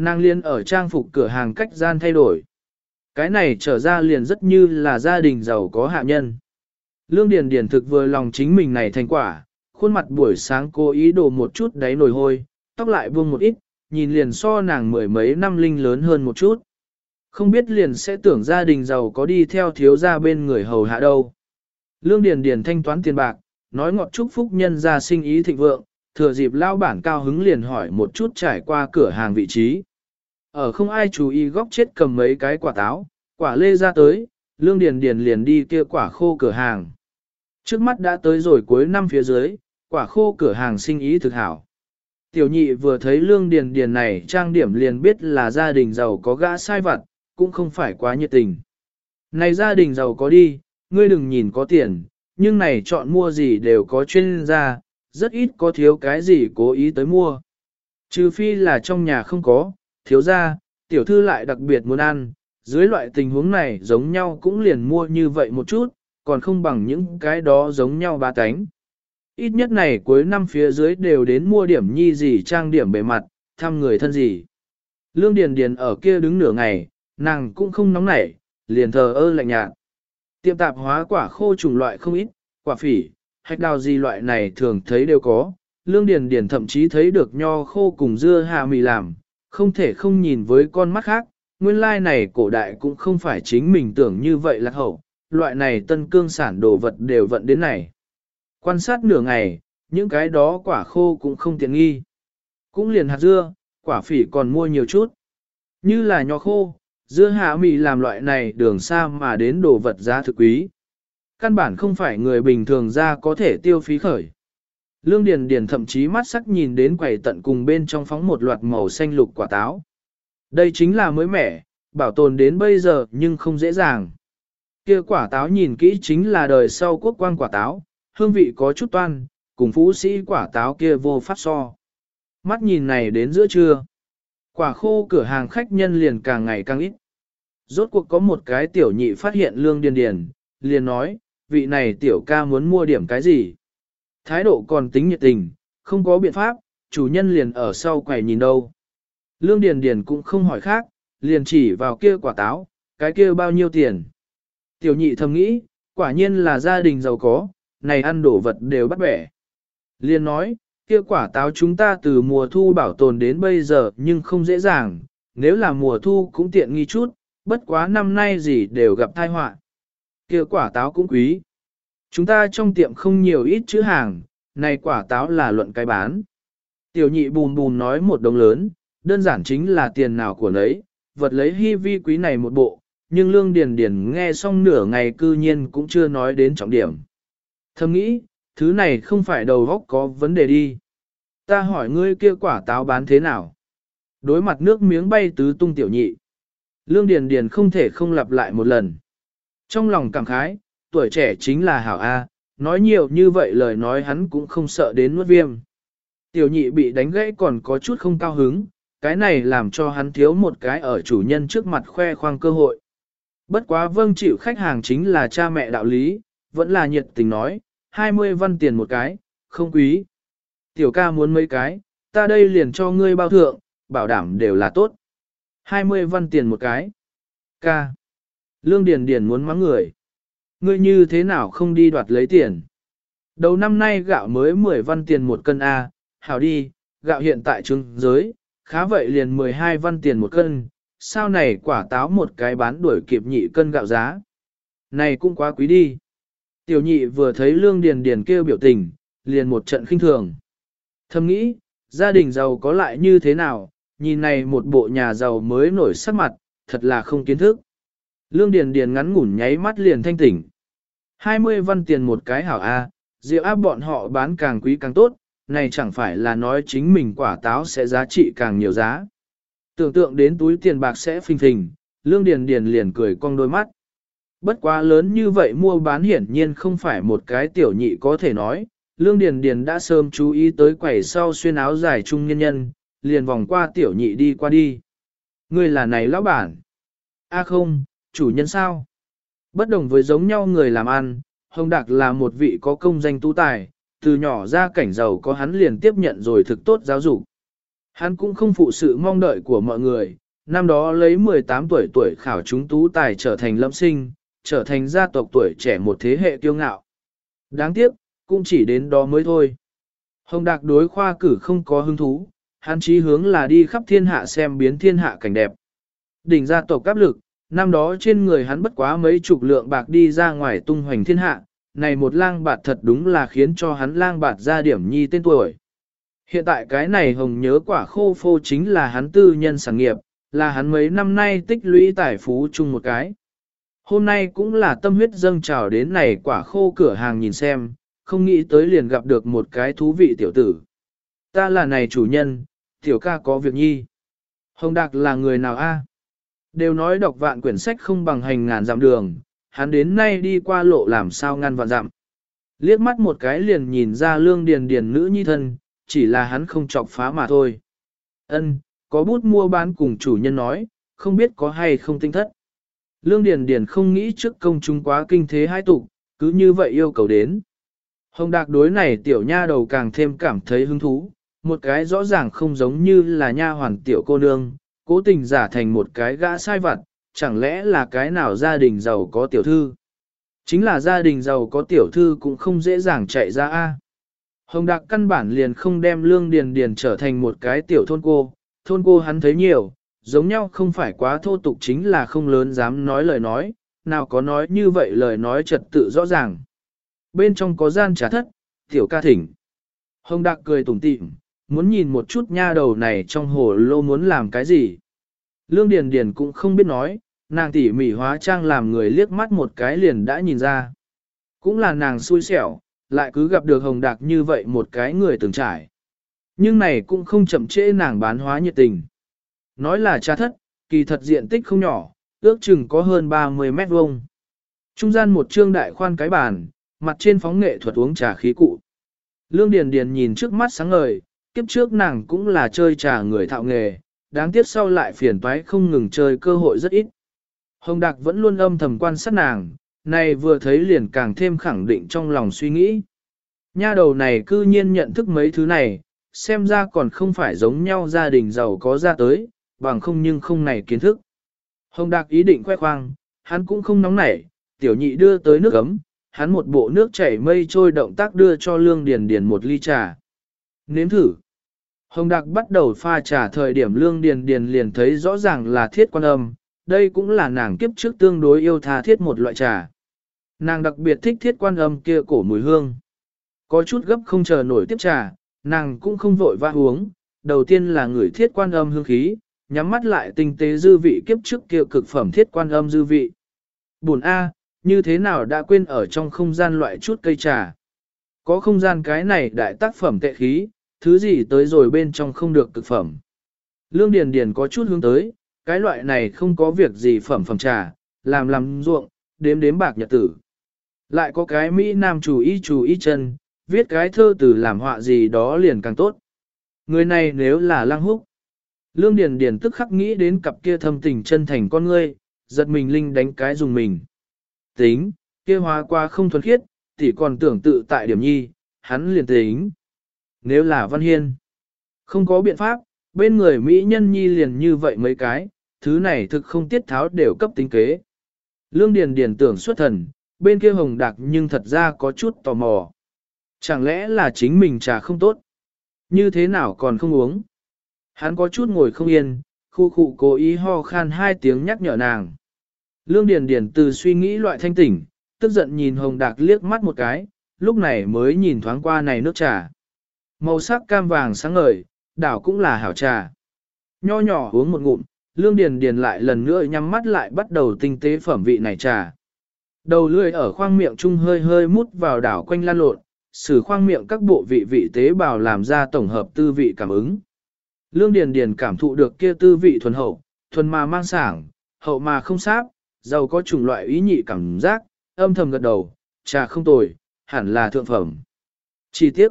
Speaker 1: Nàng liên ở trang phục cửa hàng cách gian thay đổi. Cái này trở ra liền rất như là gia đình giàu có hạ nhân. Lương Điền Điền thực vừa lòng chính mình này thành quả, khuôn mặt buổi sáng cố ý đổ một chút đáy nồi hôi, tóc lại buông một ít, nhìn liền so nàng mười mấy năm linh lớn hơn một chút. Không biết liền sẽ tưởng gia đình giàu có đi theo thiếu gia bên người hầu hạ đâu. Lương Điền Điền thanh toán tiền bạc, nói ngọt chúc phúc nhân gia sinh ý thịnh vượng, thừa dịp lao bản cao hứng liền hỏi một chút trải qua cửa hàng vị trí. Ở không ai chú ý góc chết cầm mấy cái quả táo, quả lê ra tới, Lương Điền Điền liền đi kia quả khô cửa hàng. Trước mắt đã tới rồi cuối năm phía dưới, quả khô cửa hàng sinh ý thực hảo. Tiểu nhị vừa thấy lương điền điền này trang điểm liền biết là gia đình giàu có gã sai vặt, cũng không phải quá nhiệt tình. Này gia đình giàu có đi, ngươi đừng nhìn có tiền, nhưng này chọn mua gì đều có chuyên gia, rất ít có thiếu cái gì cố ý tới mua. Trừ phi là trong nhà không có, thiếu gia, tiểu thư lại đặc biệt muốn ăn, dưới loại tình huống này giống nhau cũng liền mua như vậy một chút, còn không bằng những cái đó giống nhau ba cánh. Ít nhất này cuối năm phía dưới đều đến mua điểm nhi gì trang điểm bề mặt, thăm người thân gì. Lương Điền Điền ở kia đứng nửa ngày, nàng cũng không nóng nảy, liền thờ ơ lạnh nhạt. Tiệm tạp hóa quả khô chủng loại không ít, quả phỉ, hạch đào gì loại này thường thấy đều có. Lương Điền Điền thậm chí thấy được nho khô cùng dưa hạ mì làm, không thể không nhìn với con mắt khác. Nguyên lai này cổ đại cũng không phải chính mình tưởng như vậy là hậu, loại này tân cương sản đồ vật đều vận đến này. Quan sát nửa ngày, những cái đó quả khô cũng không tiện nghi. Cũng liền hạt dưa, quả phỉ còn mua nhiều chút. Như là nho khô, dưa hạ mì làm loại này đường xa mà đến đồ vật giá thực quý. Căn bản không phải người bình thường ra có thể tiêu phí khởi. Lương Điền Điền thậm chí mắt sắc nhìn đến quầy tận cùng bên trong phóng một loạt màu xanh lục quả táo. Đây chính là mới mẻ, bảo tồn đến bây giờ nhưng không dễ dàng. Kia quả táo nhìn kỹ chính là đời sau quốc quang quả táo, hương vị có chút toan, cùng phú sĩ quả táo kia vô pháp so. Mắt nhìn này đến giữa trưa. Quả khô cửa hàng khách nhân liền càng ngày càng ít. Rốt cuộc có một cái tiểu nhị phát hiện lương điền điền, liền nói, vị này tiểu ca muốn mua điểm cái gì. Thái độ còn tính nhiệt tình, không có biện pháp, chủ nhân liền ở sau quầy nhìn đâu. Lương điền điền cũng không hỏi khác, liền chỉ vào kia quả táo, cái kia bao nhiêu tiền. Tiểu nhị thầm nghĩ, quả nhiên là gia đình giàu có, này ăn đồ vật đều bắt bẻ. Liền nói, kia quả táo chúng ta từ mùa thu bảo tồn đến bây giờ nhưng không dễ dàng, nếu là mùa thu cũng tiện nghi chút, bất quá năm nay gì đều gặp tai họa. Kia quả táo cũng quý. Chúng ta trong tiệm không nhiều ít chữ hàng, này quả táo là luận cái bán. Tiểu nhị bùn bùn nói một đồng lớn, đơn giản chính là tiền nào của nấy, vật lấy hy vi quý này một bộ, nhưng Lương Điền Điền nghe xong nửa ngày cư nhiên cũng chưa nói đến trọng điểm. Thầm nghĩ, thứ này không phải đầu góc có vấn đề đi. Ta hỏi ngươi kia quả táo bán thế nào? Đối mặt nước miếng bay tứ tung tiểu nhị. Lương Điền Điền không thể không lặp lại một lần. Trong lòng cảm khái, tuổi trẻ chính là hảo A, nói nhiều như vậy lời nói hắn cũng không sợ đến nuốt viêm. Tiểu nhị bị đánh gãy còn có chút không cao hứng, cái này làm cho hắn thiếu một cái ở chủ nhân trước mặt khoe khoang cơ hội. Bất quá vâng chịu khách hàng chính là cha mẹ đạo lý, vẫn là nhiệt tình nói, 20 văn tiền một cái, không quý. Tiểu ca muốn mấy cái, ta đây liền cho ngươi bao thượng, bảo đảm đều là tốt. 20 văn tiền một cái. Ca. Lương Điền Điền muốn mắng người. Ngươi như thế nào không đi đoạt lấy tiền? Đầu năm nay gạo mới 10 văn tiền một cân A, hảo đi, gạo hiện tại trứng giới, khá vậy liền 12 văn tiền một cân, sao này quả táo một cái bán đuổi kịp nhị cân gạo giá. Này cũng quá quý đi. Tiểu nhị vừa thấy lương điền điền kêu biểu tình, liền một trận khinh thường. Thầm nghĩ, gia đình giàu có lại như thế nào, nhìn này một bộ nhà giàu mới nổi sắc mặt, thật là không kiến thức. Lương điền điền ngắn ngủn nháy mắt liền thanh tỉnh. 20 văn tiền một cái hảo A, rượu áp bọn họ bán càng quý càng tốt, này chẳng phải là nói chính mình quả táo sẽ giá trị càng nhiều giá. Tưởng tượng đến túi tiền bạc sẽ phình phình, lương điền điền liền cười cong đôi mắt. Bất quá lớn như vậy mua bán hiển nhiên không phải một cái tiểu nhị có thể nói, lương điền điền đã sớm chú ý tới quầy sau xuyên áo dài trung nhân nhân, liền vòng qua tiểu nhị đi qua đi. Người là này lão bản. A không, chủ nhân sao? Bất đồng với giống nhau người làm ăn, Hồng Đạc là một vị có công danh tu tài, từ nhỏ ra cảnh giàu có hắn liền tiếp nhận rồi thực tốt giáo dục. Hắn cũng không phụ sự mong đợi của mọi người, năm đó lấy 18 tuổi tuổi khảo chúng tú tài trở thành lâm sinh, trở thành gia tộc tuổi trẻ một thế hệ kiêu ngạo. Đáng tiếc, cũng chỉ đến đó mới thôi. Hồng Đạc đối khoa cử không có hứng thú, hắn chí hướng là đi khắp thiên hạ xem biến thiên hạ cảnh đẹp. Đỉnh gia tộc áp lực, năm đó trên người hắn bất quá mấy chục lượng bạc đi ra ngoài tung hoành thiên hạ, này một lang bạt thật đúng là khiến cho hắn lang bạt ra điểm nhi tên tuổi. Hiện tại cái này hồng nhớ quả khô phô chính là hắn tư nhân sản nghiệp, là hắn mấy năm nay tích lũy tài phú chung một cái. Hôm nay cũng là tâm huyết dâng trào đến này quả khô cửa hàng nhìn xem, không nghĩ tới liền gặp được một cái thú vị tiểu tử. Ta là này chủ nhân, tiểu ca có việc nhi. Hồng Đạc là người nào a? Đều nói đọc vạn quyển sách không bằng hành ngàn dặm đường, hắn đến nay đi qua lộ làm sao ngăn vạn dặm. Liếc mắt một cái liền nhìn ra lương điền điền nữ nhi thân, chỉ là hắn không chọc phá mà thôi. Ân, có bút mua bán cùng chủ nhân nói, không biết có hay không tinh thất. Lương Điền Điền không nghĩ trước công chúng quá kinh thế hai tục, cứ như vậy yêu cầu đến. Hồng Đạc đối này tiểu nha đầu càng thêm cảm thấy hứng thú, một cái rõ ràng không giống như là nha hoàn tiểu cô nương, cố tình giả thành một cái gã sai vặt, chẳng lẽ là cái nào gia đình giàu có tiểu thư. Chính là gia đình giàu có tiểu thư cũng không dễ dàng chạy ra A. Hồng Đạc căn bản liền không đem Lương Điền Điền trở thành một cái tiểu thôn cô, thôn cô hắn thấy nhiều, giống nhau không phải quá thô tục chính là không lớn dám nói lời nói, nào có nói như vậy lời nói trật tự rõ ràng. Bên trong có gian trà thất, tiểu ca thỉnh. Hồng Đạc cười tủm tỉm, muốn nhìn một chút nha đầu này trong hồ lô muốn làm cái gì. Lương Điền Điền cũng không biết nói, nàng tỉ mỉ hóa trang làm người liếc mắt một cái liền đã nhìn ra. Cũng là nàng xui xẻo, lại cứ gặp được Hồng Đạc như vậy một cái người từng trải. Nhưng này cũng không chậm trễ nàng bán hóa nhiệt tình. Nói là cha thất, kỳ thật diện tích không nhỏ, ước chừng có hơn 30 mét vuông. Trung gian một trương đại khoan cái bàn, mặt trên phóng nghệ thuật uống trà khí cụ. Lương Điền Điền nhìn trước mắt sáng ngời, kiếp trước nàng cũng là chơi trà người thạo nghề, đáng tiếc sau lại phiền toái không ngừng chơi cơ hội rất ít. Hồng Đạc vẫn luôn âm thầm quan sát nàng, này vừa thấy liền càng thêm khẳng định trong lòng suy nghĩ. Nha đầu này cư nhiên nhận thức mấy thứ này, xem ra còn không phải giống nhau gia đình giàu có ra tới, bằng không nhưng không này kiến thức. Hồng Đạc ý định khoe khoang, hắn cũng không nóng nảy, tiểu nhị đưa tới nước ấm, hắn một bộ nước chảy mây trôi động tác đưa cho Lương Điền Điền một ly trà. Nếm thử. Hồng Đạc bắt đầu pha trà thời điểm Lương Điền Điền liền thấy rõ ràng là thiết quan âm, đây cũng là nàng kiếp trước tương đối yêu tha thiết một loại trà. Nàng đặc biệt thích thiết quan âm kia cổ mùi hương. Có chút gấp không chờ nổi tiếp trà, nàng cũng không vội vã uống, đầu tiên là người thiết quan âm hương khí, nhắm mắt lại tinh tế dư vị kiếp trước kia cực phẩm thiết quan âm dư vị. Buồn A, như thế nào đã quên ở trong không gian loại chút cây trà. Có không gian cái này đại tác phẩm tệ khí, thứ gì tới rồi bên trong không được cực phẩm. Lương Điền Điền có chút hướng tới, cái loại này không có việc gì phẩm phẩm trà, làm làm ruộng, đếm đếm bạc nhật tử. Lại có cái Mỹ Nam chủ ý chủ ý chân, viết cái thơ từ làm họa gì đó liền càng tốt. Người này nếu là lang húc. Lương Điền Điền tức khắc nghĩ đến cặp kia thâm tình chân thành con ngươi, giật mình linh đánh cái dùng mình. Tính, kia hóa qua không thuần khiết, tỷ còn tưởng tự tại điểm nhi, hắn liền tính. Nếu là Văn Hiên, không có biện pháp, bên người Mỹ nhân nhi liền như vậy mấy cái, thứ này thực không tiết tháo đều cấp tính kế. Lương Điền Điền tưởng xuất thần, bên kia hồng đặc nhưng thật ra có chút tò mò. Chẳng lẽ là chính mình trà không tốt? Như thế nào còn không uống? Hắn có chút ngồi không yên, khu khu cố ý ho khan hai tiếng nhắc nhở nàng. Lương Điền Điền từ suy nghĩ loại thanh tỉnh, tức giận nhìn Hồng Đạc liếc mắt một cái, lúc này mới nhìn thoáng qua này nước trà. Màu sắc cam vàng sáng ngời, đảo cũng là hảo trà. Nho nhỏ uống một ngụm, Lương Điền Điền lại lần nữa nhắm mắt lại bắt đầu tinh tế phẩm vị này trà. Đầu lưỡi ở khoang miệng trung hơi hơi mút vào đảo quanh lan lộn, sử khoang miệng các bộ vị vị tế bào làm ra tổng hợp tư vị cảm ứng. Lương Điền Điền cảm thụ được kia tư vị thuần hậu, thuần mà mang sảng, hậu mà không sáp, giàu có chủng loại ý nhị cảm giác, âm thầm gật đầu, trà không tồi, hẳn là thượng phẩm. Chi tiết.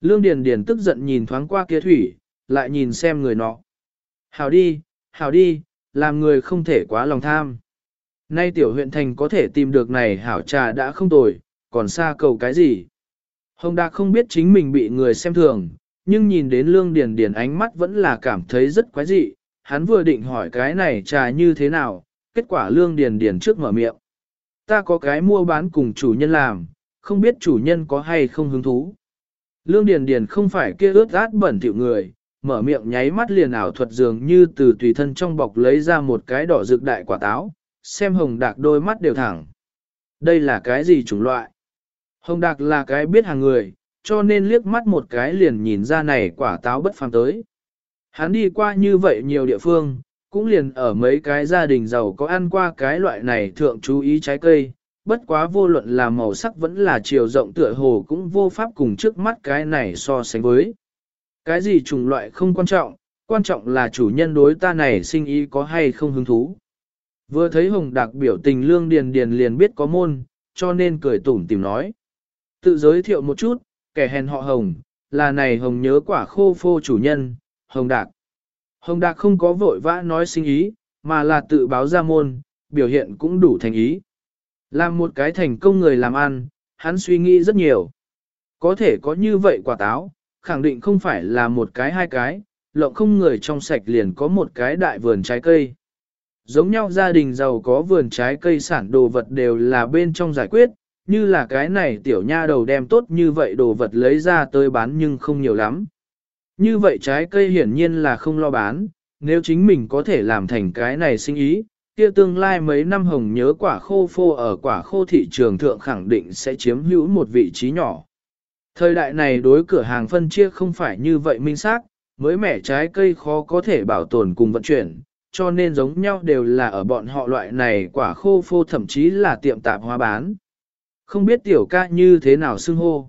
Speaker 1: Lương Điền Điền tức giận nhìn thoáng qua kia thủy, lại nhìn xem người nọ. Hảo đi, hảo đi, làm người không thể quá lòng tham. Nay tiểu huyện thành có thể tìm được này hảo trà đã không tồi, còn xa cầu cái gì. Hồng Đạc không biết chính mình bị người xem thường, nhưng nhìn đến Lương Điền Điền ánh mắt vẫn là cảm thấy rất quái dị. Hắn vừa định hỏi cái này trà như thế nào, kết quả Lương Điền Điền trước mở miệng. Ta có cái mua bán cùng chủ nhân làm, không biết chủ nhân có hay không hứng thú. Lương Điền Điền không phải kia ướt át bẩn thỉu người, mở miệng nháy mắt liền ảo thuật dường như từ tùy thân trong bọc lấy ra một cái đỏ rực đại quả táo, xem hồng đạc đôi mắt đều thẳng. Đây là cái gì chủng loại? Hồng đạc là cái biết hàng người, cho nên liếc mắt một cái liền nhìn ra này quả táo bất phàm tới. Hắn đi qua như vậy nhiều địa phương, cũng liền ở mấy cái gia đình giàu có ăn qua cái loại này thượng chú ý trái cây, bất quá vô luận là màu sắc vẫn là chiều rộng tựa hồ cũng vô pháp cùng trước mắt cái này so sánh với. Cái gì chủng loại không quan trọng, quan trọng là chủ nhân đối ta này sinh ý có hay không hứng thú. Vừa thấy Hồng Đạc biểu tình lương điền điền liền biết có môn, cho nên cười tủm tìm nói. Tự giới thiệu một chút, kẻ hèn họ Hồng, là này Hồng nhớ quả khô phô chủ nhân, Hồng Đạc. Hồng Đạc không có vội vã nói sinh ý, mà là tự báo ra môn, biểu hiện cũng đủ thành ý. Làm một cái thành công người làm ăn, hắn suy nghĩ rất nhiều. Có thể có như vậy quả táo, khẳng định không phải là một cái hai cái, lộng không người trong sạch liền có một cái đại vườn trái cây. Giống nhau gia đình giàu có vườn trái cây sản đồ vật đều là bên trong giải quyết, như là cái này tiểu nha đầu đem tốt như vậy đồ vật lấy ra tới bán nhưng không nhiều lắm. Như vậy trái cây hiển nhiên là không lo bán, nếu chính mình có thể làm thành cái này sinh ý, kia tương lai mấy năm hồng nhớ quả khô phô ở quả khô thị trường thượng khẳng định sẽ chiếm hữu một vị trí nhỏ. Thời đại này đối cửa hàng phân chia không phải như vậy minh xác, mới mẻ trái cây khó có thể bảo tồn cùng vận chuyển, cho nên giống nhau đều là ở bọn họ loại này quả khô phô thậm chí là tiệm tạp hóa bán. Không biết tiểu ca như thế nào xưng hô.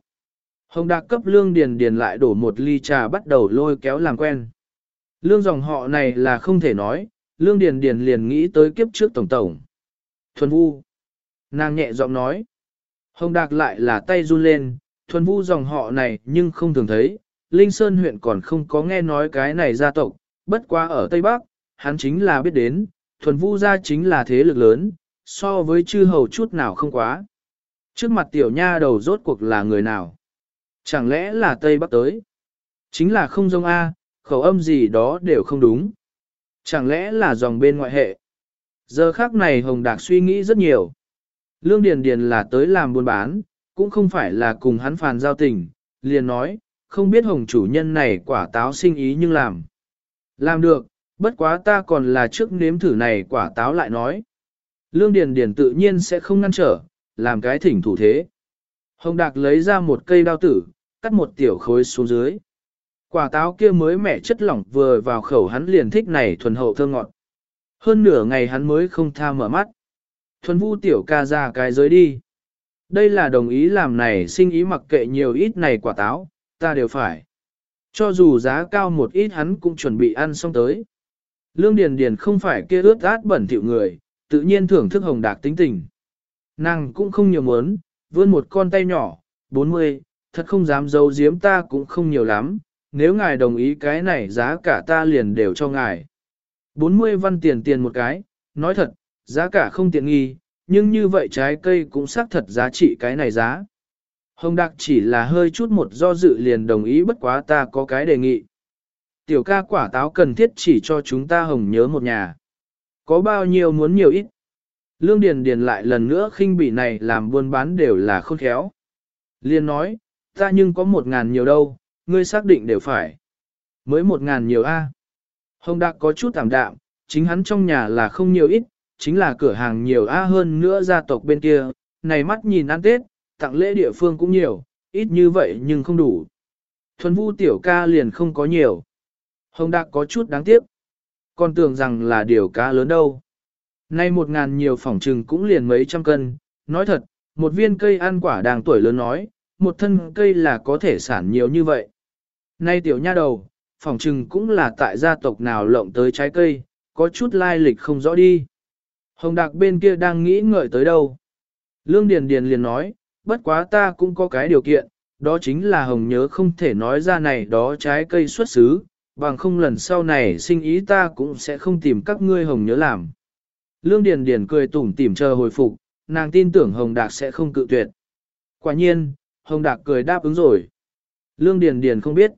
Speaker 1: Hồng Đạc cấp lương điền điền lại đổ một ly trà bắt đầu lôi kéo làm quen. Lương dòng họ này là không thể nói, lương điền điền liền nghĩ tới kiếp trước tổng tổng. Thuần vu. Nàng nhẹ giọng nói. Hồng Đạc lại là tay run lên, thuần vu dòng họ này nhưng không thường thấy, Linh Sơn huyện còn không có nghe nói cái này gia tộc, bất quá ở Tây Bắc, hắn chính là biết đến, thuần vu gia chính là thế lực lớn, so với chư hầu chút nào không quá. Trước mặt tiểu nha đầu rốt cuộc là người nào? Chẳng lẽ là Tây Bắc tới? Chính là không giống A, khẩu âm gì đó đều không đúng. Chẳng lẽ là dòng bên ngoại hệ? Giờ khác này Hồng Đạc suy nghĩ rất nhiều. Lương Điền Điền là tới làm buôn bán, cũng không phải là cùng hắn phàn giao tình, liền nói, không biết Hồng chủ nhân này quả táo sinh ý nhưng làm. Làm được, bất quá ta còn là trước nếm thử này quả táo lại nói. Lương Điền Điền tự nhiên sẽ không ngăn trở, làm cái thỉnh thủ thế. Hồng Đạc lấy ra một cây đao tử, cắt một tiểu khối xuống dưới. Quả táo kia mới mẻ chất lỏng vừa vào khẩu hắn liền thích này thuần hậu thơm ngọt. Hơn nửa ngày hắn mới không tha mở mắt. Thuần vu tiểu ca ra cái giới đi. Đây là đồng ý làm này sinh ý mặc kệ nhiều ít này quả táo, ta đều phải. Cho dù giá cao một ít hắn cũng chuẩn bị ăn xong tới. Lương Điền Điền không phải kia ướt át bẩn thỉu người, tự nhiên thưởng thức hồng đạc tính tình. Nàng cũng không nhiều muốn, vươn một con tay nhỏ, 40, thật không dám giấu giếm ta cũng không nhiều lắm, nếu ngài đồng ý cái này giá cả ta liền đều cho ngài. 40 văn tiền tiền một cái, nói thật, giá cả không tiện nghi, nhưng như vậy trái cây cũng xác thật giá trị cái này giá. Hồng Đạc chỉ là hơi chút một do dự liền đồng ý bất quá ta có cái đề nghị. Tiểu ca quả táo cần thiết chỉ cho chúng ta hồng nhớ một nhà. Có bao nhiêu muốn nhiều ít. Lương Điền Điền lại lần nữa khinh bỉ này làm buôn bán đều là khôn khéo. Liên nói, ta nhưng có một ngàn nhiều đâu, ngươi xác định đều phải. Mới một ngàn nhiều a. Hồng Đạc có chút tạm đạm, chính hắn trong nhà là không nhiều ít, chính là cửa hàng nhiều a hơn nữa gia tộc bên kia, này mắt nhìn ăn Tết, tặng lễ địa phương cũng nhiều, ít như vậy nhưng không đủ. Thuần vu tiểu ca liền không có nhiều. Hồng Đạc có chút đáng tiếc. Còn tưởng rằng là điều cá lớn đâu. Nay một ngàn nhiều phỏng trừng cũng liền mấy trăm cân. Nói thật, một viên cây ăn quả đang tuổi lớn nói, một thân cây là có thể sản nhiều như vậy. Nay tiểu nha đầu, phỏng trừng cũng là tại gia tộc nào lộng tới trái cây, có chút lai lịch không rõ đi. Hồng Đạc bên kia đang nghĩ ngợi tới đâu. Lương Điền Điền liền nói, bất quá ta cũng có cái điều kiện, đó chính là Hồng nhớ không thể nói ra này đó trái cây xuất xứ, bằng không lần sau này sinh ý ta cũng sẽ không tìm các ngươi Hồng nhớ làm. Lương Điền Điền cười tủm tỉm chờ hồi phục, nàng tin tưởng Hồng Đạc sẽ không cự tuyệt. Quả nhiên, Hồng Đạc cười đáp ứng rồi. Lương Điền Điền không biết.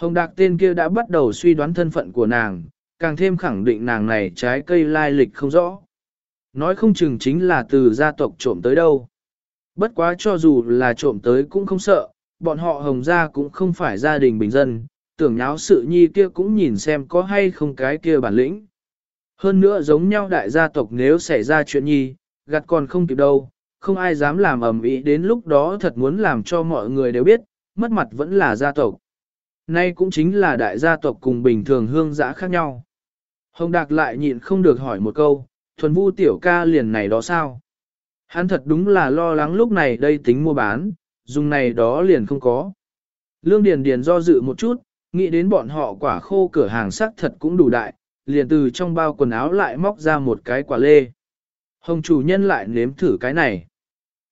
Speaker 1: Hồng Đạc tên kia đã bắt đầu suy đoán thân phận của nàng, càng thêm khẳng định nàng này trái cây lai lịch không rõ. Nói không chừng chính là từ gia tộc trộm tới đâu. Bất quá cho dù là trộm tới cũng không sợ, bọn họ hồng gia cũng không phải gia đình bình dân, tưởng nháo sự nhi kia cũng nhìn xem có hay không cái kia bản lĩnh. Hơn nữa giống nhau đại gia tộc nếu xảy ra chuyện nhi, gặt còn không kịp đâu, không ai dám làm ầm ĩ đến lúc đó thật muốn làm cho mọi người đều biết, mất mặt vẫn là gia tộc. Nay cũng chính là đại gia tộc cùng bình thường hương giã khác nhau. Hồng Đạc lại nhịn không được hỏi một câu, thuần vu tiểu ca liền này đó sao? Hắn thật đúng là lo lắng lúc này đây tính mua bán, dùng này đó liền không có. Lương Điền Điền do dự một chút, nghĩ đến bọn họ quả khô cửa hàng sắc thật cũng đủ đại, liền từ trong bao quần áo lại móc ra một cái quả lê. Hồng chủ nhân lại nếm thử cái này.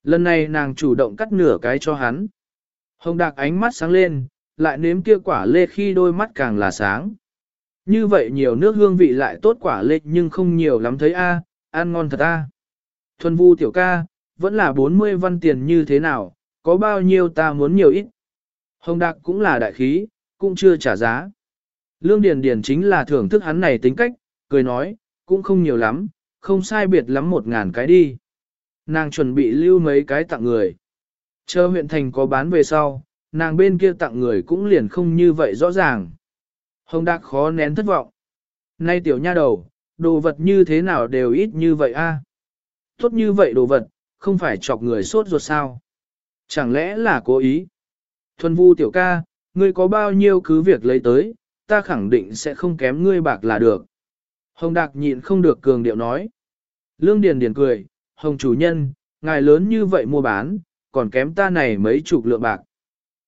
Speaker 1: Lần này nàng chủ động cắt nửa cái cho hắn. Hồng Đạc ánh mắt sáng lên, lại nếm kia quả lê khi đôi mắt càng là sáng. Như vậy nhiều nước hương vị lại tốt quả lê nhưng không nhiều lắm thấy a, ăn ngon thật a. Thuần vu tiểu ca, vẫn là 40 văn tiền như thế nào, có bao nhiêu ta muốn nhiều ít. Hồng Đạc cũng là đại khí, cũng chưa trả giá. Lương Điền Điền chính là thưởng thức hắn này tính cách, cười nói, cũng không nhiều lắm, không sai biệt lắm một ngàn cái đi. Nàng chuẩn bị lưu mấy cái tặng người. Chờ huyện thành có bán về sau, nàng bên kia tặng người cũng liền không như vậy rõ ràng. Hồng Đạc khó nén thất vọng. Nay tiểu nha đầu, đồ vật như thế nào đều ít như vậy a? Tốt như vậy đồ vật, không phải chọc người sốt ruột sao? Chẳng lẽ là cố ý? Thuần vu tiểu ca, ngươi có bao nhiêu cứ việc lấy tới, ta khẳng định sẽ không kém ngươi bạc là được. Hồng Đạc nhịn không được cường điệu nói. Lương Điền Điền cười, Hồng chủ nhân, ngài lớn như vậy mua bán, còn kém ta này mấy chục lượng bạc.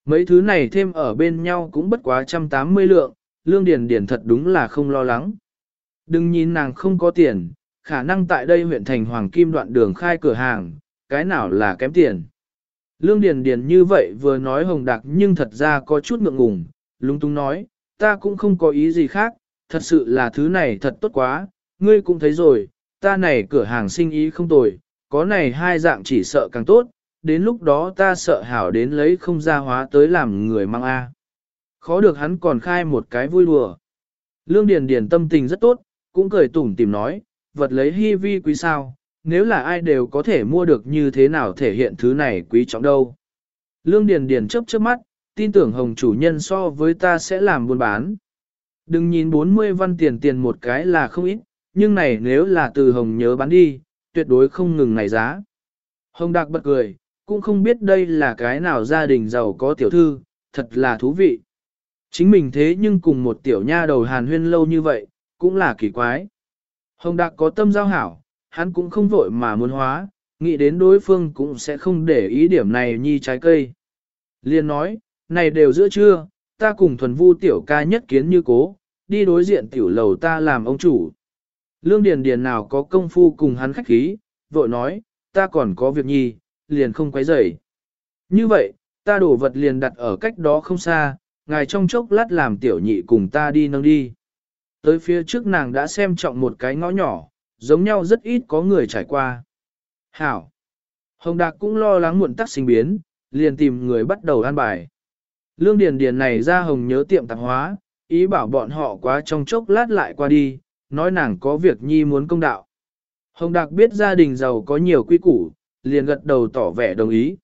Speaker 1: Mấy thứ này thêm ở bên nhau cũng bất quá trăm tám mươi lượng, Lương Điền Điền thật đúng là không lo lắng. Đừng nhìn nàng không có tiền, khả năng tại đây huyện thành Hoàng Kim đoạn đường khai cửa hàng, cái nào là kém tiền. Lương Điền Điền như vậy vừa nói hồng đặc nhưng thật ra có chút ngượng ngùng, lung tung nói, ta cũng không có ý gì khác, thật sự là thứ này thật tốt quá, ngươi cũng thấy rồi, ta này cửa hàng sinh ý không tồi, có này hai dạng chỉ sợ càng tốt, đến lúc đó ta sợ hảo đến lấy không ra hóa tới làm người mang A. Khó được hắn còn khai một cái vui đùa. Lương Điền Điền tâm tình rất tốt, cũng cười tủm tỉm nói, vật lấy hy vi quý sao, nếu là ai đều có thể mua được như thế nào thể hiện thứ này quý trọng đâu. Lương Điền Điền chớp chớp mắt, tin tưởng hồng chủ nhân so với ta sẽ làm buôn bán. Đừng nhìn 40 văn tiền tiền một cái là không ít, nhưng này nếu là từ hồng nhớ bán đi, tuyệt đối không ngừng này giá. Hồng Đạc bật cười, cũng không biết đây là cái nào gia đình giàu có tiểu thư, thật là thú vị. Chính mình thế nhưng cùng một tiểu nha đầu hàn huyên lâu như vậy, cũng là kỳ quái. Hồng Đạc có tâm giao hảo, hắn cũng không vội mà muốn hóa, nghĩ đến đối phương cũng sẽ không để ý điểm này nhi trái cây. Liên nói, này đều giữa trưa, ta cùng thuần vu tiểu ca nhất kiến như cố, đi đối diện tiểu lầu ta làm ông chủ. Lương Điền Điền nào có công phu cùng hắn khách khí, vội nói, ta còn có việc nhi, liền không quấy rầy. Như vậy, ta đổ vật liền đặt ở cách đó không xa, ngài trong chốc lát làm tiểu nhị cùng ta đi nâng đi. Tới phía trước nàng đã xem trọng một cái ngõ nhỏ, giống nhau rất ít có người trải qua. Hảo! Hồng Đạc cũng lo lắng muộn tắc sinh biến, liền tìm người bắt đầu an bài. Lương Điền Điền này ra Hồng nhớ tiệm tạp hóa, ý bảo bọn họ quá trong chốc lát lại qua đi, nói nàng có việc nhi muốn công đạo. Hồng Đạc biết gia đình giàu có nhiều quy củ, liền gật đầu tỏ vẻ đồng ý.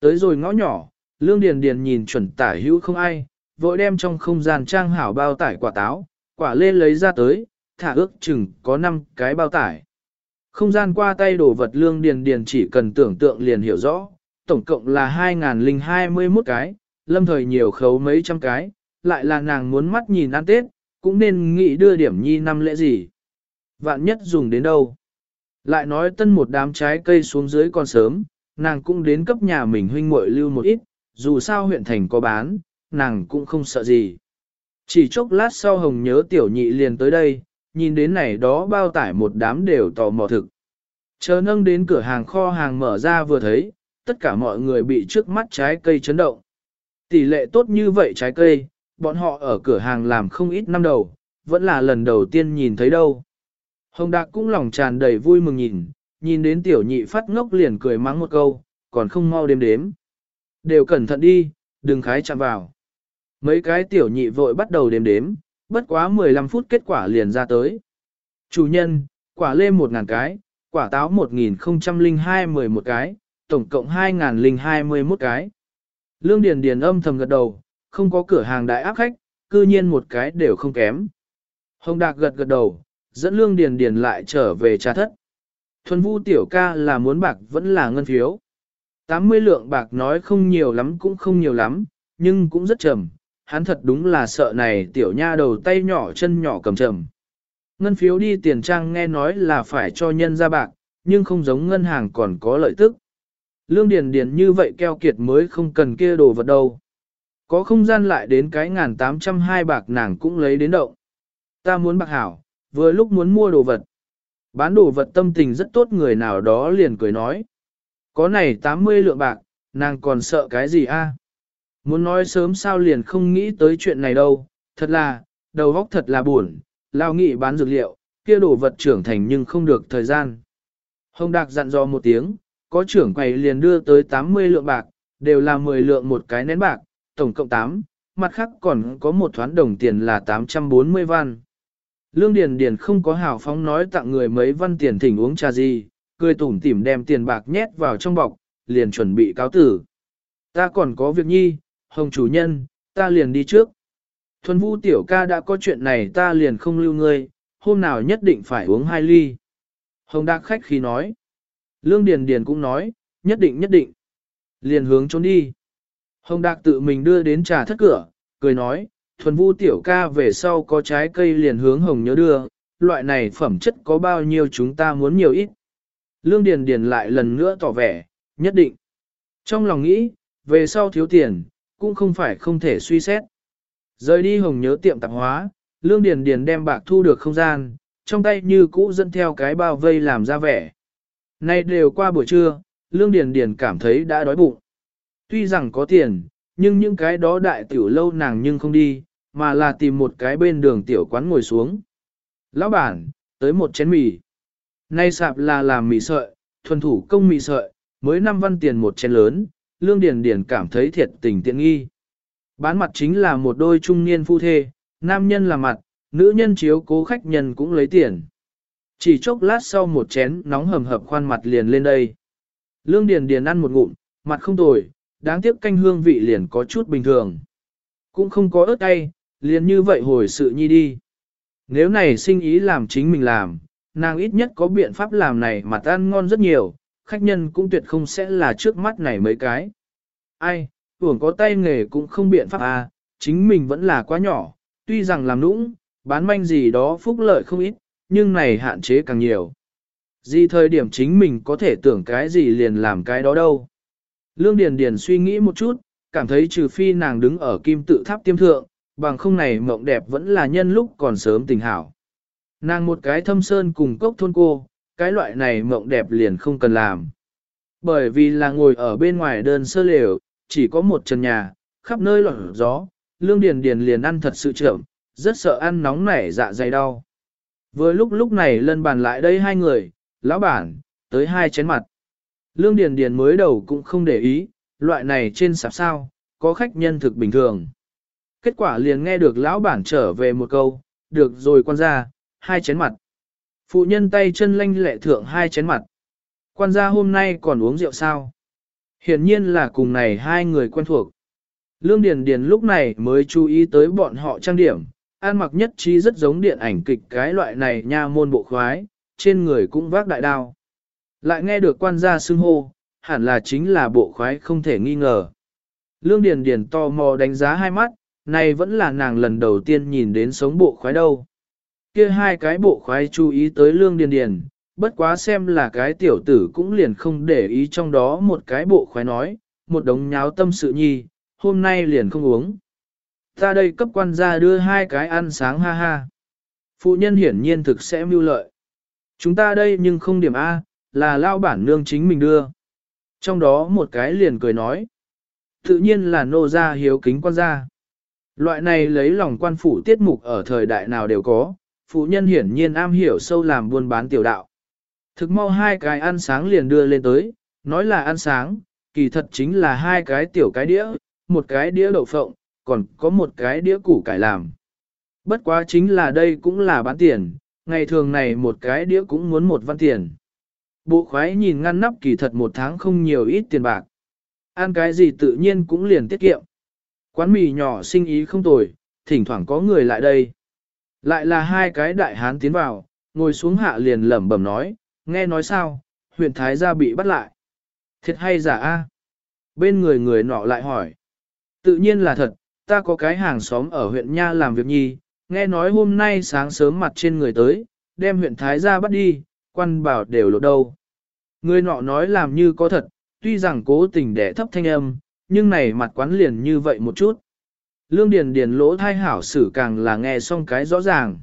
Speaker 1: Tới rồi ngõ nhỏ, Lương Điền Điền nhìn chuẩn tả hữu không ai, vội đem trong không gian trang hảo bao tải quả táo, quả lê lấy ra tới, thả ước chừng có 5 cái bao tải. Không gian qua tay đổ vật Lương Điền Điền chỉ cần tưởng tượng liền hiểu rõ, tổng cộng là 2.021 cái, lâm thời nhiều khấu mấy trăm cái, lại là nàng muốn mắt nhìn ăn Tết, cũng nên nghĩ đưa điểm nhi năm lễ gì. Vạn nhất dùng đến đâu. Lại nói tân một đám trái cây xuống dưới còn sớm, nàng cũng đến cấp nhà mình huynh muội lưu một ít, dù sao huyện thành có bán, nàng cũng không sợ gì. Chỉ chốc lát sau hồng nhớ tiểu nhị liền tới đây, nhìn đến này đó bao tải một đám đều tò mò thực. Chờ nâng đến cửa hàng kho hàng mở ra vừa thấy, tất cả mọi người bị trước mắt trái cây chấn động. Tỷ lệ tốt như vậy trái cây, bọn họ ở cửa hàng làm không ít năm đầu, vẫn là lần đầu tiên nhìn thấy đâu. Hồng Đạc cũng lòng tràn đầy vui mừng nhìn, nhìn đến tiểu nhị phát ngốc liền cười mắng một câu, còn không mau đếm đếm. Đều cẩn thận đi, đừng khái chạm vào. Mấy cái tiểu nhị vội bắt đầu đếm đếm, bất quá 15 phút kết quả liền ra tới. Chủ nhân, quả lê 1.000 cái, quả táo 1.002 11 cái, tổng cộng 2.021 cái. Lương Điền Điền âm thầm gật đầu, không có cửa hàng đại áp khách, cư nhiên một cái đều không kém. Hồng Đạc gật gật đầu, dẫn Lương Điền Điền lại trở về trà thất. Thuần Vu tiểu ca là muốn bạc vẫn là ngân phiếu. 80 lượng bạc nói không nhiều lắm cũng không nhiều lắm, nhưng cũng rất trầm, hắn thật đúng là sợ này tiểu nha đầu tay nhỏ chân nhỏ cầm trầm. Ngân phiếu đi tiền trang nghe nói là phải cho nhân ra bạc, nhưng không giống ngân hàng còn có lợi tức. Lương Điền Điền như vậy keo kiệt mới không cần kia đồ vật đâu. Có không gian lại đến cái ngàn tám trăm hai bạc nàng cũng lấy đến động. Ta muốn bạc hảo, vừa lúc muốn mua đồ vật. Bán đồ vật tâm tình rất tốt người nào đó liền cười nói. Có này 80 lượng bạc, nàng còn sợ cái gì a? Muốn nói sớm sao liền không nghĩ tới chuyện này đâu, thật là, đầu óc thật là buồn, lao nghị bán dược liệu, kia đồ vật trưởng thành nhưng không được thời gian. Hồng Đạc dặn dò một tiếng, có trưởng quầy liền đưa tới 80 lượng bạc, đều là 10 lượng một cái nén bạc, tổng cộng 8, mặt khác còn có một thoán đồng tiền là 840 văn. Lương Điền Điền không có hào phóng nói tặng người mấy văn tiền thỉnh uống trà gì, cười tủm tỉm đem tiền bạc nhét vào trong bọc, liền chuẩn bị cáo tử. Ta còn có việc nhi, hồng chủ nhân, ta liền đi trước. Thuần Vu tiểu ca đã có chuyện này ta liền không lưu ngươi, hôm nào nhất định phải uống hai ly. Hồng Đạc khách khí nói. Lương Điền Điền cũng nói, nhất định nhất định. Liền hướng trốn đi. Hồng Đạc tự mình đưa đến trà thất cửa, cười nói, thuần vu tiểu ca về sau có trái cây liền hướng Hồng nhớ đưa, loại này phẩm chất có bao nhiêu chúng ta muốn nhiều ít. Lương Điền Điền lại lần nữa tỏ vẻ, nhất định. Trong lòng nghĩ, về sau thiếu tiền, cũng không phải không thể suy xét. Rời đi Hồng nhớ tiệm tạp hóa, Lương Điền Điền đem bạc thu được không gian, trong tay như cũ dẫn theo cái bao vây làm ra vẻ. Nay đều qua buổi trưa, Lương Điền Điền cảm thấy đã đói bụng. Tuy rằng có tiền, nhưng những cái đó đại tiểu lâu nàng nhưng không đi, mà là tìm một cái bên đường tiểu quán ngồi xuống. Lão bản, tới một chén mì. Nay sạp là làm mì sợi, thuần thủ công mì sợi, mới 5 văn tiền một chén lớn, lương điền điền cảm thấy thiệt tình tiện nghi. Bán mặt chính là một đôi trung niên phu thê, nam nhân là mặt, nữ nhân chiếu cố khách nhân cũng lấy tiền. Chỉ chốc lát sau một chén nóng hầm hập khoan mặt liền lên đây. Lương Điền Điền ăn một ngụm, mặt không tồi, đáng tiếc canh hương vị liền có chút bình thường. Cũng không có ớt cay, liền như vậy hồi sự nhi đi. Nếu này sinh ý làm chính mình làm, nàng ít nhất có biện pháp làm này mà tan ngon rất nhiều, khách nhân cũng tuyệt không sẽ là trước mắt này mấy cái. Ai, tưởng có tay nghề cũng không biện pháp à, chính mình vẫn là quá nhỏ, tuy rằng làm nũng, bán manh gì đó phúc lợi không ít, nhưng này hạn chế càng nhiều. Gì thời điểm chính mình có thể tưởng cái gì liền làm cái đó đâu. Lương Điền Điền suy nghĩ một chút, cảm thấy trừ phi nàng đứng ở kim tự tháp tiêm thượng, bằng không này mộng đẹp vẫn là nhân lúc còn sớm tình hảo. Nàng một cái thâm sơn cùng cốc thôn cô, cái loại này mộng đẹp liền không cần làm. Bởi vì là ngồi ở bên ngoài đơn sơ lều, chỉ có một trần nhà, khắp nơi lọt gió, lương điền điền liền ăn thật sự chậm, rất sợ ăn nóng nảy dạ dày đau. Vừa lúc lúc này lân bàn lại đây hai người, lão bản, tới hai chén mặt. Lương Điền Điền mới đầu cũng không để ý, loại này trên sạp sao, có khách nhân thực bình thường. Kết quả liền nghe được lão bản trở về một câu, được rồi quan gia, hai chén mặt. Phụ nhân tay chân lanh lẹ thượng hai chén mặt. Quan gia hôm nay còn uống rượu sao? Hiển nhiên là cùng này hai người quen thuộc. Lương Điền Điền lúc này mới chú ý tới bọn họ trang điểm, ăn mặc nhất trí rất giống điện ảnh kịch cái loại này nha môn bộ khoái, trên người cũng vác đại đao. Lại nghe được quan gia xưng hô, hẳn là chính là bộ khoái không thể nghi ngờ. Lương Điền Điền to mò đánh giá hai mắt, này vẫn là nàng lần đầu tiên nhìn đến sống bộ khoái đâu. Kia hai cái bộ khoái chú ý tới Lương Điền Điền, bất quá xem là cái tiểu tử cũng liền không để ý trong đó một cái bộ khoái nói, một đống nháo tâm sự nhi, hôm nay liền không uống. Ta đây cấp quan gia đưa hai cái ăn sáng ha ha. Phụ nhân hiển nhiên thực sẽ mưu lợi. Chúng ta đây nhưng không điểm A, là lao bản nương chính mình đưa. Trong đó một cái liền cười nói. Tự nhiên là nô gia hiếu kính quan gia. Loại này lấy lòng quan phủ tiết mục ở thời đại nào đều có, phụ nhân hiển nhiên am hiểu sâu làm buôn bán tiểu đạo. Thực mau hai cái ăn sáng liền đưa lên tới, nói là ăn sáng, kỳ thật chính là hai cái tiểu cái đĩa, một cái đĩa đậu phộng, còn có một cái đĩa củ cải làm. Bất quá chính là đây cũng là bán tiền, ngày thường này một cái đĩa cũng muốn một văn tiền. Bộ khoái nhìn ngăn nắp kỳ thật một tháng không nhiều ít tiền bạc. Ăn cái gì tự nhiên cũng liền tiết kiệm. Quán mì nhỏ sinh ý không tồi, thỉnh thoảng có người lại đây. Lại là hai cái đại hán tiến vào, ngồi xuống hạ liền lẩm bẩm nói, nghe nói sao, huyện Thái gia bị bắt lại. Thiệt hay giả a? Bên người người nọ lại hỏi. Tự nhiên là thật, ta có cái hàng xóm ở huyện Nha làm việc nhi, nghe nói hôm nay sáng sớm mặt trên người tới, đem huyện Thái gia bắt đi, quan bảo đều lộ đâu. Người nọ nói làm như có thật, tuy rằng cố tình để thấp thanh âm, nhưng này mặt quán liền như vậy một chút. Lương Điền Điền lỗ thai hảo sử càng là nghe xong cái rõ ràng.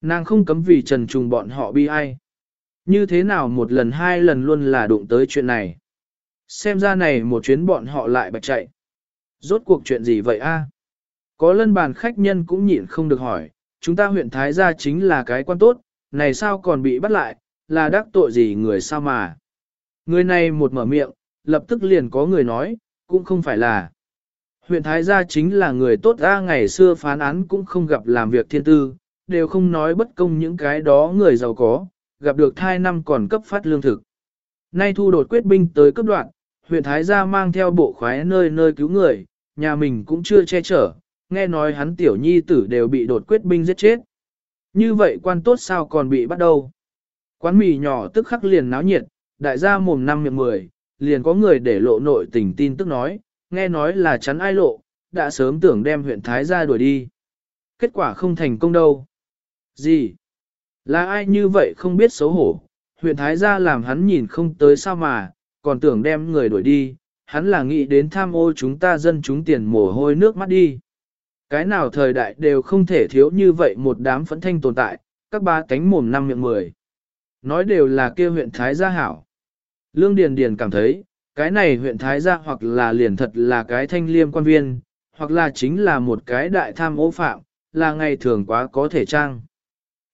Speaker 1: Nàng không cấm vì trần trùng bọn họ bi ai. Như thế nào một lần hai lần luôn là đụng tới chuyện này. Xem ra này một chuyến bọn họ lại bạch chạy. Rốt cuộc chuyện gì vậy a? Có lân bàn khách nhân cũng nhịn không được hỏi, chúng ta huyện Thái gia chính là cái quan tốt, này sao còn bị bắt lại, là đắc tội gì người sao mà. Người này một mở miệng, lập tức liền có người nói, cũng không phải là. Huyện Thái gia chính là người tốt ra ngày xưa phán án cũng không gặp làm việc thiên tư, đều không nói bất công những cái đó người giàu có, gặp được thai năm còn cấp phát lương thực. Nay thu đột quyết binh tới cấp đoạn, huyện Thái gia mang theo bộ khoái nơi nơi cứu người, nhà mình cũng chưa che chở, nghe nói hắn tiểu nhi tử đều bị đột quyết binh giết chết. Như vậy quan tốt sao còn bị bắt đầu? Quán mì nhỏ tức khắc liền náo nhiệt, đại gia mồm năm miệng mười, liền có người để lộ nội tình tin tức nói, nghe nói là chắn ai lộ, đã sớm tưởng đem huyện Thái gia đuổi đi. Kết quả không thành công đâu. Gì? Là ai như vậy không biết xấu hổ, huyện Thái gia làm hắn nhìn không tới sao mà, còn tưởng đem người đuổi đi, hắn là nghĩ đến tham ô chúng ta dân chúng tiền mồ hôi nước mắt đi. Cái nào thời đại đều không thể thiếu như vậy một đám phẫn thanh tồn tại, các ba cánh mồm năm miệng mười. Nói đều là kia huyện Thái Gia Hảo. Lương Điền Điền cảm thấy, Cái này huyện Thái gia hoặc là liền thật là cái thanh liêm quan viên, hoặc là chính là một cái đại tham ô phạm, là ngày thường quá có thể trang.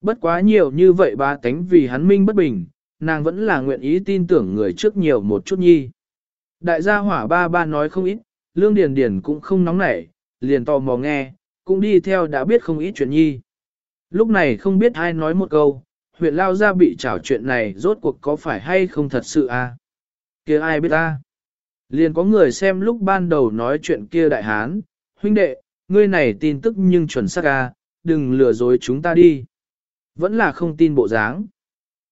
Speaker 1: Bất quá nhiều như vậy ba tánh vì hắn minh bất bình, nàng vẫn là nguyện ý tin tưởng người trước nhiều một chút nhi. Đại gia hỏa ba ba nói không ít, lương điền điền cũng không nóng nảy, liền tò mò nghe, cũng đi theo đã biết không ít chuyện nhi. Lúc này không biết ai nói một câu, huyện lao gia bị trảo chuyện này rốt cuộc có phải hay không thật sự à? kia ai biết ta? Liền có người xem lúc ban đầu nói chuyện kia đại hán, huynh đệ, ngươi này tin tức nhưng chuẩn xác a, đừng lừa dối chúng ta đi. Vẫn là không tin bộ dáng.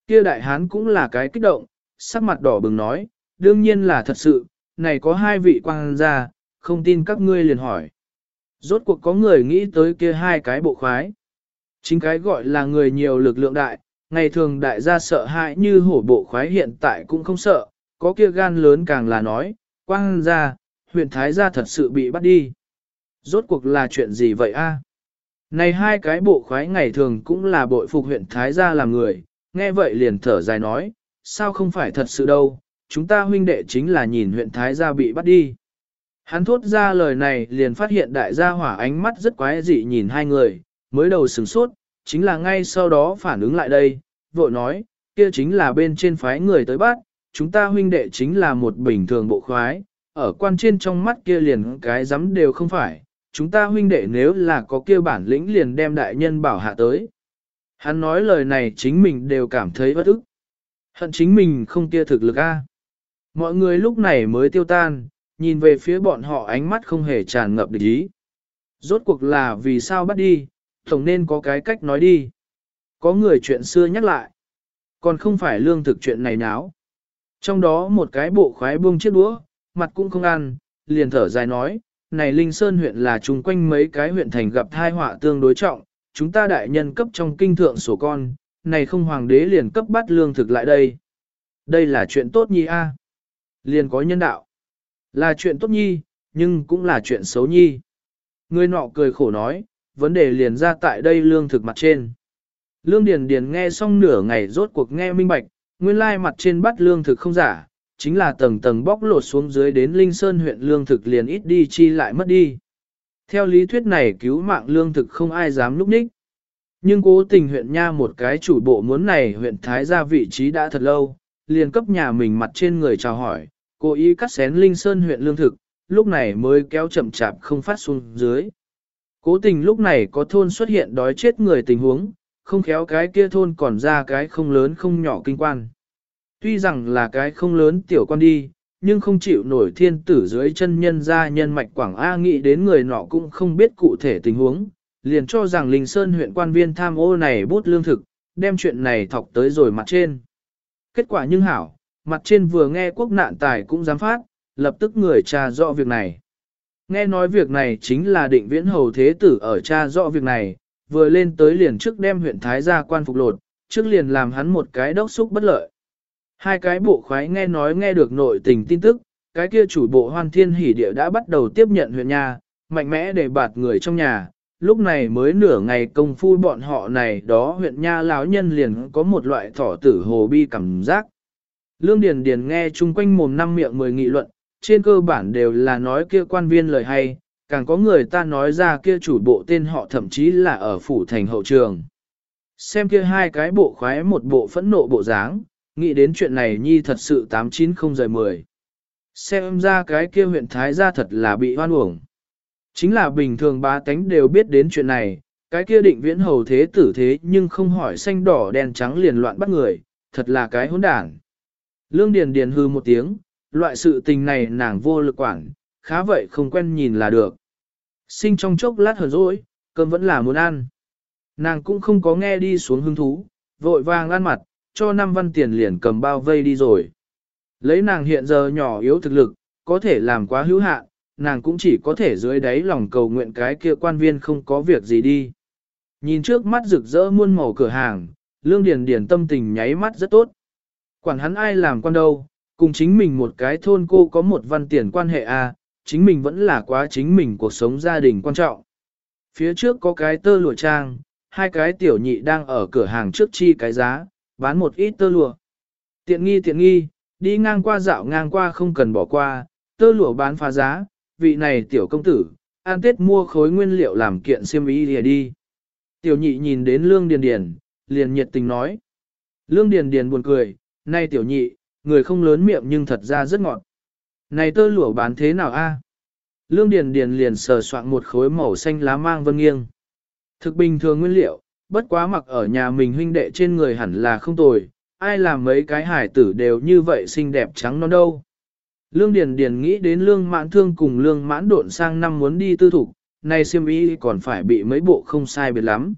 Speaker 1: Kia đại hán cũng là cái kích động, sắc mặt đỏ bừng nói, đương nhiên là thật sự, này có hai vị quan gia, không tin các ngươi liền hỏi. Rốt cuộc có người nghĩ tới kia hai cái bộ khoái. Chính cái gọi là người nhiều lực lượng đại, ngày thường đại gia sợ hãi như hổ bộ khoái hiện tại cũng không sợ, có kia gan lớn càng là nói, quang gia, huyện Thái gia thật sự bị bắt đi. Rốt cuộc là chuyện gì vậy a? Này hai cái bộ khoái ngày thường cũng là bội phục huyện Thái gia làm người, nghe vậy liền thở dài nói, sao không phải thật sự đâu, chúng ta huynh đệ chính là nhìn huyện Thái gia bị bắt đi. Hắn thốt ra lời này liền phát hiện đại gia hỏa ánh mắt rất quái dị nhìn hai người, mới đầu sửng sốt, chính là ngay sau đó phản ứng lại đây, vội nói, kia chính là bên trên phái người tới bắt, chúng ta huynh đệ chính là một bình thường bộ khoái, ở quan trên trong mắt kia liền cái dám đều không phải, chúng ta huynh đệ nếu là có kia bản lĩnh liền đem đại nhân bảo hạ tới. Hắn nói lời này chính mình đều cảm thấy bất ức. Hận chính mình không kia thực lực a. Mọi người lúc này mới tiêu tan, nhìn về phía bọn họ ánh mắt không hề tràn ngập địch ý. Rốt cuộc là vì sao bắt đi, tổng nên có cái cách nói đi. Có người chuyện xưa nhắc lại. Còn không phải lương thực chuyện này náo. Trong đó một cái bộ khoái buông chiếc đũa, mặt cũng không ăn, liền thở dài nói, này Linh Sơn huyện là chung quanh mấy cái huyện thành gặp thai họa tương đối trọng, chúng ta đại nhân cấp trong kinh thượng sổ con, này không hoàng đế liền cấp bắt lương thực lại đây. Đây là chuyện tốt nhi a, Liền có nhân đạo. Là chuyện tốt nhi, nhưng cũng là chuyện xấu nhi. Người nọ cười khổ nói, vấn đề liền ra tại đây lương thực mặt trên. Lương Điền Điền nghe xong nửa ngày rốt cuộc nghe minh bạch, nguyên lai mặt trên bắt lương thực không giả, chính là tầng tầng bóc lột xuống dưới đến Linh Sơn huyện lương thực liền ít đi chi lại mất đi. Theo lý thuyết này cứu mạng lương thực không ai dám lúc ních. Nhưng cố tình huyện nha một cái chủ bộ muốn này huyện Thái ra vị trí đã thật lâu, liền cấp nhà mình mặt trên người chào hỏi, cố ý cắt xén Linh Sơn huyện lương thực, lúc này mới kéo chậm chạp không phát xuống dưới. Cố tình lúc này có thôn xuất hiện đói chết người tình huống, không khéo cái kia thôn còn ra cái không lớn không nhỏ kinh quan. Tuy rằng là cái không lớn tiểu quan đi, nhưng không chịu nổi thiên tử dưới chân nhân ra nhân mạch Quảng A nghĩ đến người nọ cũng không biết cụ thể tình huống, liền cho rằng Linh Sơn huyện quan viên tham ô này bút lương thực, đem chuyện này thọc tới rồi mặt trên. Kết quả nhưng hảo, mặt trên vừa nghe quốc nạn tài cũng dám phát, lập tức người trà rõ việc này. Nghe nói việc này chính là định viễn hầu thế tử ở cha rõ việc này, vừa lên tới liền trước đem huyện Thái gia quan phục lột, trước liền làm hắn một cái đốc xúc bất lợi. Hai cái bộ khoái nghe nói nghe được nội tình tin tức, cái kia chủ bộ hoan thiên hỉ địa đã bắt đầu tiếp nhận huyện nhà, mạnh mẽ để bạt người trong nhà, lúc này mới nửa ngày công phu bọn họ này đó huyện nha lão nhân liền có một loại thỏ tử hồ bi cảm giác. Lương Điền Điền nghe chung quanh mồm năm miệng mười nghị luận, trên cơ bản đều là nói kia quan viên lời hay, càng có người ta nói ra kia chủ bộ tên họ thậm chí là ở phủ thành hậu trường. Xem kia hai cái bộ khoái một bộ phẫn nộ bộ dáng, nghĩ đến chuyện này nhi thật sự 890 rời 10. Xem ra cái kia huyện Thái gia thật là bị hoan uổng. Chính là bình thường ba tánh đều biết đến chuyện này, cái kia định viễn hầu thế tử thế nhưng không hỏi xanh đỏ đen trắng liền loạn bắt người, thật là cái hỗn đản. Lương Điền Điền hư một tiếng, loại sự tình này nàng vô lực quản, khá vậy không quen nhìn là được. Sinh trong chốc lát hờn dỗi, cơm vẫn là muốn ăn. Nàng cũng không có nghe đi xuống hứng thú, vội vàng ăn mặt, cho năm văn tiền liền cầm bao vây đi rồi. Lấy nàng hiện giờ nhỏ yếu thực lực, có thể làm quá hữu hạn, nàng cũng chỉ có thể dưới đáy lòng cầu nguyện cái kia quan viên không có việc gì đi. Nhìn trước mắt rực rỡ muôn màu cửa hàng, lương điền điền tâm tình nháy mắt rất tốt. Quản hắn ai làm quan đâu, cùng chính mình một cái thôn cô có một văn tiền quan hệ a, à, chính mình vẫn là quá chính mình cuộc sống gia đình quan trọng. Phía trước có cái tơ lụa trang, hai cái tiểu nhị đang ở cửa hàng trước chi cái giá, bán một ít tơ lụa. Tiện nghi tiện nghi, Đi ngang qua dạo ngang qua không cần bỏ qua, tơ lụa bán phá giá, vị này tiểu công tử, an tết mua khối nguyên liệu làm kiện xiêm y lìa đi. Tiểu nhị nhìn đến lương điền điền, liền nhiệt tình nói. Lương điền điền buồn cười, nay tiểu nhị, người không lớn miệng nhưng thật ra rất ngọt. Này tơ lụa bán thế nào a? Lương điền điền liền sờ soạn một khối màu xanh lá mang vân nghiêng. Thực bình thường nguyên liệu, bất quá mặc ở nhà mình huynh đệ trên người hẳn là không tồi, ai làm mấy cái hải tử đều như vậy xinh đẹp trắng non đâu. Lương Điền Điền nghĩ đến lương mãn thương cùng lương mãn độn sang năm muốn đi tư thục, nay siêm ý còn phải bị mấy bộ không sai biệt lắm.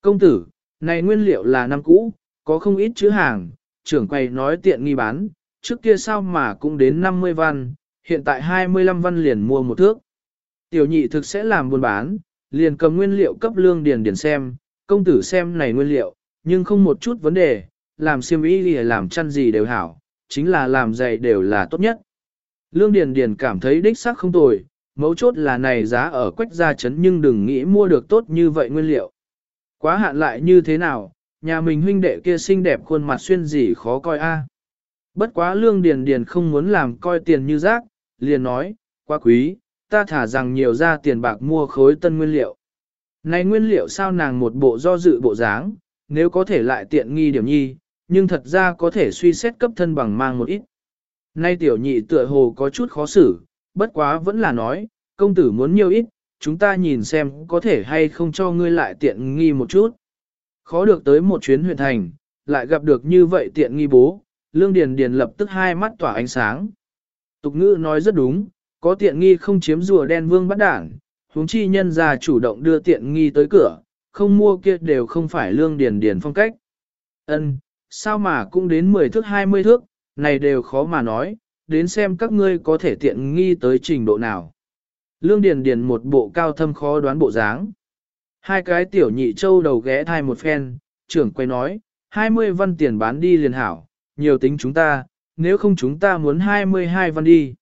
Speaker 1: Công tử, này nguyên liệu là năm cũ, có không ít chữ hàng, trưởng quầy nói tiện nghi bán, trước kia sao mà cũng đến 50 văn, hiện tại 25 văn liền mua một thước. Tiểu nhị thực sẽ làm buôn bán, liền cầm nguyên liệu cấp lương điền điền xem, công tử xem này nguyên liệu, nhưng không một chút vấn đề, làm xiêm y gì làm chăn gì đều hảo, chính là làm giày đều là tốt nhất. Lương Điền Điền cảm thấy đích xác không tồi, mấu chốt là này giá ở quách gia chấn nhưng đừng nghĩ mua được tốt như vậy nguyên liệu. Quá hạn lại như thế nào, nhà mình huynh đệ kia xinh đẹp khuôn mặt xuyên gì khó coi a. Bất quá Lương Điền Điền không muốn làm coi tiền như rác, liền nói, quá quý, ta thả rằng nhiều ra tiền bạc mua khối tân nguyên liệu. Này nguyên liệu sao nàng một bộ do dự bộ dáng, nếu có thể lại tiện nghi điểm nhi, nhưng thật ra có thể suy xét cấp thân bằng mang một ít. Nay tiểu nhị tựa hồ có chút khó xử, bất quá vẫn là nói, công tử muốn nhiều ít, chúng ta nhìn xem có thể hay không cho ngươi lại tiện nghi một chút. Khó được tới một chuyến huyện thành, lại gặp được như vậy tiện nghi bố, lương điền điền lập tức hai mắt tỏa ánh sáng. Tục ngữ nói rất đúng, có tiện nghi không chiếm rùa đen vương bắt đảng, huống chi nhân gia chủ động đưa tiện nghi tới cửa, không mua kia đều không phải lương điền điền phong cách. Ân, sao mà cũng đến 10 thước 20 thước, này đều khó mà nói, đến xem các ngươi có thể tiện nghi tới trình độ nào. Lương Điền Điền một bộ cao thâm khó đoán bộ dáng. Hai cái tiểu nhị châu đầu ghé thai một phen, trưởng quay nói, 20 văn tiền bán đi liền hảo, nhiều tính chúng ta, nếu không chúng ta muốn 22 văn đi.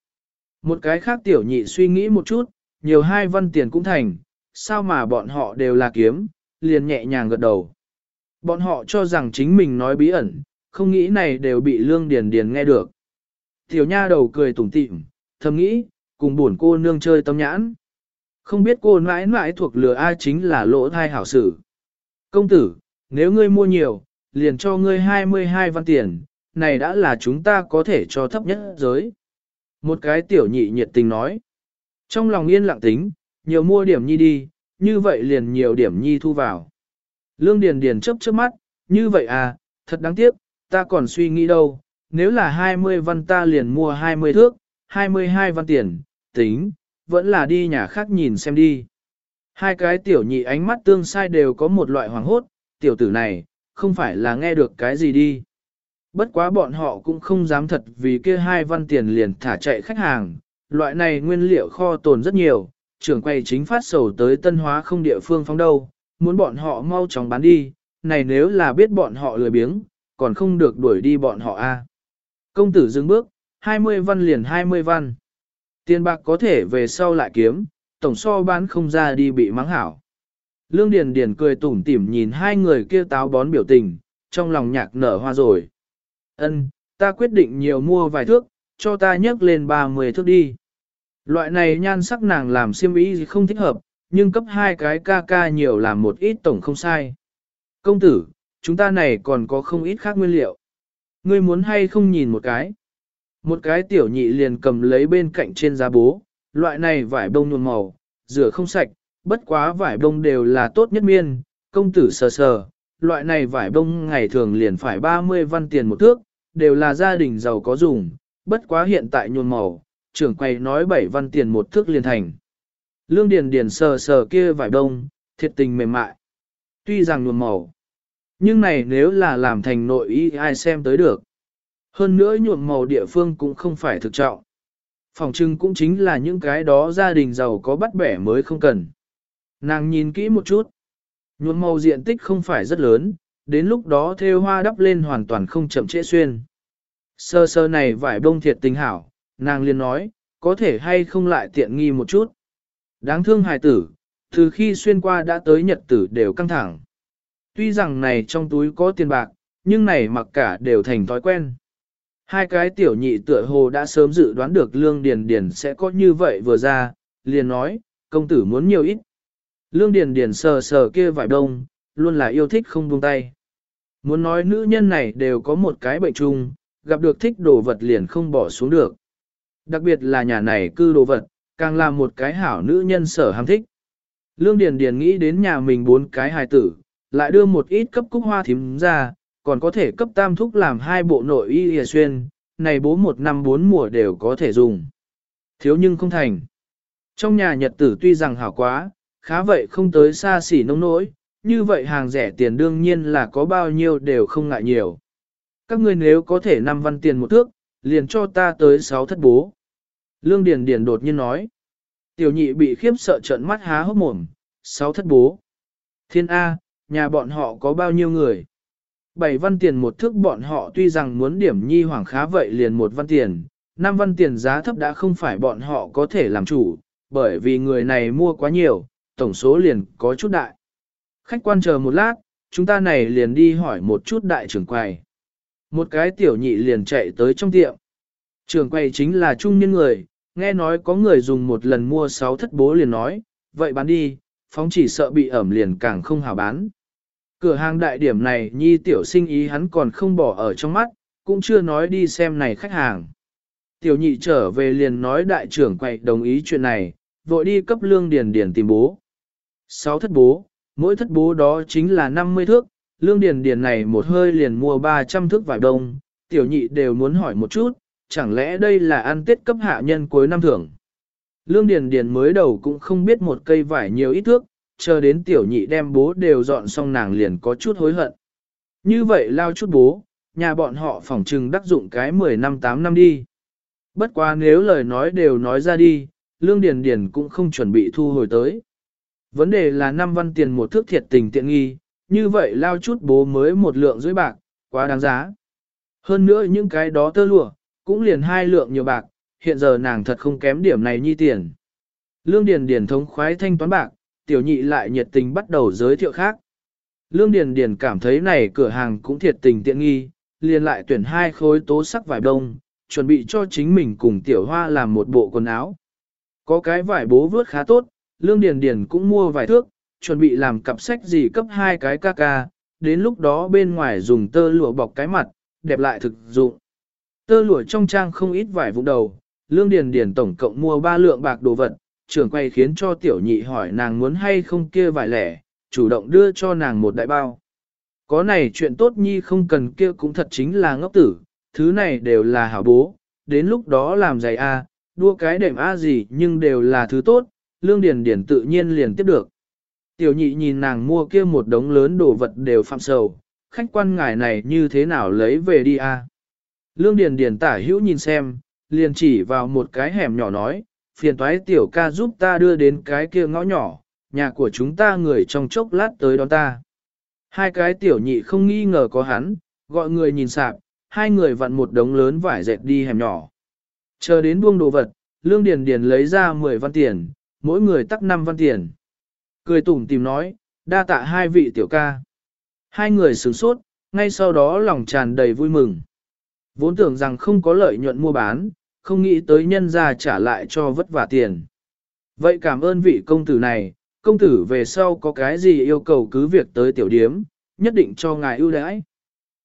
Speaker 1: Một cái khác tiểu nhị suy nghĩ một chút, nhiều hai văn tiền cũng thành, sao mà bọn họ đều là kiếm, liền nhẹ nhàng gật đầu. Bọn họ cho rằng chính mình nói bí ẩn, không nghĩ này đều bị lương điền điền nghe được. Tiểu nha đầu cười tủm tỉm, thầm nghĩ, cùng buồn cô nương chơi tâm nhãn. Không biết cô mãi mãi thuộc lừa ai chính là lỗ thai hảo sử. Công tử, nếu ngươi mua nhiều, liền cho ngươi 22 văn tiền, này đã là chúng ta có thể cho thấp nhất giới. Một cái tiểu nhị nhiệt tình nói. Trong lòng yên lặng tính, nhiều mua điểm nhi đi, như vậy liền nhiều điểm nhi thu vào. Lương Điền Điền chớp chớp mắt, như vậy à, thật đáng tiếc, ta còn suy nghĩ đâu, nếu là 20 văn ta liền mua 20 thước, 22 văn tiền, tính, vẫn là đi nhà khác nhìn xem đi. Hai cái tiểu nhị ánh mắt tương sai đều có một loại hoàng hốt, tiểu tử này, không phải là nghe được cái gì đi. Bất quá bọn họ cũng không dám thật vì kia hai văn tiền liền thả chạy khách hàng, loại này nguyên liệu kho tồn rất nhiều, trưởng quay chính phát sầu tới tân hóa không địa phương phóng đâu, muốn bọn họ mau chóng bán đi, này nếu là biết bọn họ lười biếng, còn không được đuổi đi bọn họ a. Công tử dừng bước, 20 văn liền 20 văn. Tiền bạc có thể về sau lại kiếm, tổng so bán không ra đi bị mắng hảo. Lương Điền Điền cười tủm tỉm nhìn hai người kia táo bón biểu tình, trong lòng nhạc nở hoa rồi. Ân, ta quyết định nhiều mua vài thước, cho ta nhấc lên 30 thước đi. Loại này nhan sắc nàng làm xiêm ý gì không thích hợp, nhưng cấp hai cái ca ca nhiều làm một ít tổng không sai. Công tử, chúng ta này còn có không ít khác nguyên liệu. Ngươi muốn hay không nhìn một cái? Một cái tiểu nhị liền cầm lấy bên cạnh trên giá bố, loại này vải bông nhuộm màu, rửa không sạch, bất quá vải bông đều là tốt nhất miên, công tử sờ sờ, loại này vải bông ngày thường liền phải 30 văn tiền một thước, đều là gia đình giàu có dùng, bất quá hiện tại nhuộm màu, trưởng quầy nói 7 văn tiền một thước liền thành. Lương Điền Điền sờ sờ kia vải bông, thiệt tình mềm mại. Tuy rằng nhuộm màu, nhưng này nếu là làm thành nội y ai xem tới được. Hơn nữa nhuộm màu địa phương cũng không phải thực trọng. Phòng trưng cũng chính là những cái đó gia đình giàu có bắt bẻ mới không cần. Nàng nhìn kỹ một chút. Nhuộm màu diện tích không phải rất lớn, đến lúc đó theo hoa đắp lên hoàn toàn không chậm trễ xuyên. Sơ sơ này vải bông thiệt tình hảo, nàng liền nói, có thể hay không lại tiện nghi một chút. Đáng thương hài tử, từ khi xuyên qua đã tới nhật tử đều căng thẳng. Tuy rằng này trong túi có tiền bạc, nhưng này mặc cả đều thành thói quen. Hai cái tiểu nhị tựa hồ đã sớm dự đoán được Lương Điền Điền sẽ có như vậy vừa ra, liền nói, công tử muốn nhiều ít. Lương Điền Điền sờ sờ kia vải đông, luôn là yêu thích không buông tay. Muốn nói nữ nhân này đều có một cái bệnh chung, gặp được thích đồ vật liền không bỏ xuống được. Đặc biệt là nhà này cư đồ vật, càng là một cái hảo nữ nhân sở ham thích. Lương Điền Điền nghĩ đến nhà mình bốn cái hài tử, lại đưa một ít cấp cúc hoa thím ra, còn có thể cấp tam thúc làm hai bộ nội y hề xuyên, này bố một năm bốn mùa đều có thể dùng. Thiếu nhưng không thành. Trong nhà nhật tử tuy rằng hảo quá, khá vậy không tới xa xỉ nông nỗi, như vậy hàng rẻ tiền đương nhiên là có bao nhiêu đều không ngại nhiều. Các ngươi nếu có thể năm văn tiền một thước, liền cho ta tới sáu thất bố. Lương Điền Điền đột nhiên nói. Tiểu nhị bị khiếp sợ trợn mắt há hốc mồm, sáu thất bố. Thiên A, nhà bọn họ có bao nhiêu người? Bảy văn tiền một thước bọn họ tuy rằng muốn điểm nhi hoàng khá vậy liền một văn tiền, năm văn tiền giá thấp đã không phải bọn họ có thể làm chủ, bởi vì người này mua quá nhiều, tổng số liền có chút đại. Khách quan chờ một lát, chúng ta này liền đi hỏi một chút đại trưởng quầy. Một cái tiểu nhị liền chạy tới trong tiệm. Trưởng quầy chính là trung nhân người, nghe nói có người dùng một lần mua sáu thất bố liền nói, vậy bán đi, phóng chỉ sợ bị ẩm liền càng không hào bán. Cửa hàng đại điểm này nhi tiểu sinh ý hắn còn không bỏ ở trong mắt, cũng chưa nói đi xem này khách hàng. Tiểu nhị trở về liền nói đại trưởng quậy đồng ý chuyện này, vội đi cấp lương điền điền tìm bố. Sáu thất bố, mỗi thất bố đó chính là 50 thước, lương điền điền này một hơi liền mua 300 thước vải đông, tiểu nhị đều muốn hỏi một chút, chẳng lẽ đây là ăn tết cấp hạ nhân cuối năm thưởng. Lương điền điền mới đầu cũng không biết một cây vải nhiều ít thước, chờ đến tiểu nhị đem bố đều dọn xong nàng liền có chút hối hận. Như vậy lao chút bố, nhà bọn họ phỏng trừng đắc dụng cái 10 năm 8 năm đi. Bất quá nếu lời nói đều nói ra đi, Lương Điền Điền cũng không chuẩn bị thu hồi tới. Vấn đề là năm văn tiền một thước thiệt tình tiện nghi, như vậy lao chút bố mới một lượng dưới bạc, quá đáng giá. Hơn nữa những cái đó tơ lụa, cũng liền hai lượng nhiều bạc, hiện giờ nàng thật không kém điểm này nhi tiền. Lương Điền Điền thống khoái thanh toán bạc, tiểu nhị lại nhiệt tình bắt đầu giới thiệu khác. Lương Điền Điền cảm thấy này cửa hàng cũng thiệt tình tiện nghi, liền lại tuyển hai khối tố sắc vải đông, chuẩn bị cho chính mình cùng tiểu hoa làm một bộ quần áo. Có cái vải bố vớt khá tốt, Lương Điền Điền cũng mua vài thước, chuẩn bị làm cặp sách gì cấp hai cái ca ca, đến lúc đó bên ngoài dùng tơ lụa bọc cái mặt, đẹp lại thực dụng. Tơ lụa trong trang không ít vải vụ đầu, Lương Điền Điền tổng cộng mua ba lượng bạc đồ vật, trưởng quay khiến cho tiểu nhị hỏi nàng muốn hay không kia vài lẻ, chủ động đưa cho nàng một đại bao. Có này chuyện tốt nhi không cần kia cũng thật chính là ngốc tử, thứ này đều là hảo bố, đến lúc đó làm giày A, đua cái đệm A gì nhưng đều là thứ tốt, lương điền điển tự nhiên liền tiếp được. Tiểu nhị nhìn nàng mua kia một đống lớn đồ vật đều phạm sầu, khách quan ngài này như thế nào lấy về đi A. Lương điền điển tả hữu nhìn xem, liền chỉ vào một cái hẻm nhỏ nói, phiền toái tiểu ca giúp ta đưa đến cái kia ngõ nhỏ, nhà của chúng ta người trong chốc lát tới đón ta. Hai cái tiểu nhị không nghi ngờ có hắn, gọi người nhìn sạp, hai người vặn một đống lớn vải dệt đi hẻm nhỏ. Chờ đến buông đồ vật, Lương Điền Điền lấy ra 10 văn tiền, mỗi người tắc 5 văn tiền. Cười tủm tìm nói, đa tạ hai vị tiểu ca. Hai người sướng sốt, ngay sau đó lòng tràn đầy vui mừng. Vốn tưởng rằng không có lợi nhuận mua bán, không nghĩ tới nhân ra trả lại cho vất vả tiền. Vậy cảm ơn vị công tử này, công tử về sau có cái gì yêu cầu cứ việc tới tiểu điếm, nhất định cho ngài ưu đãi.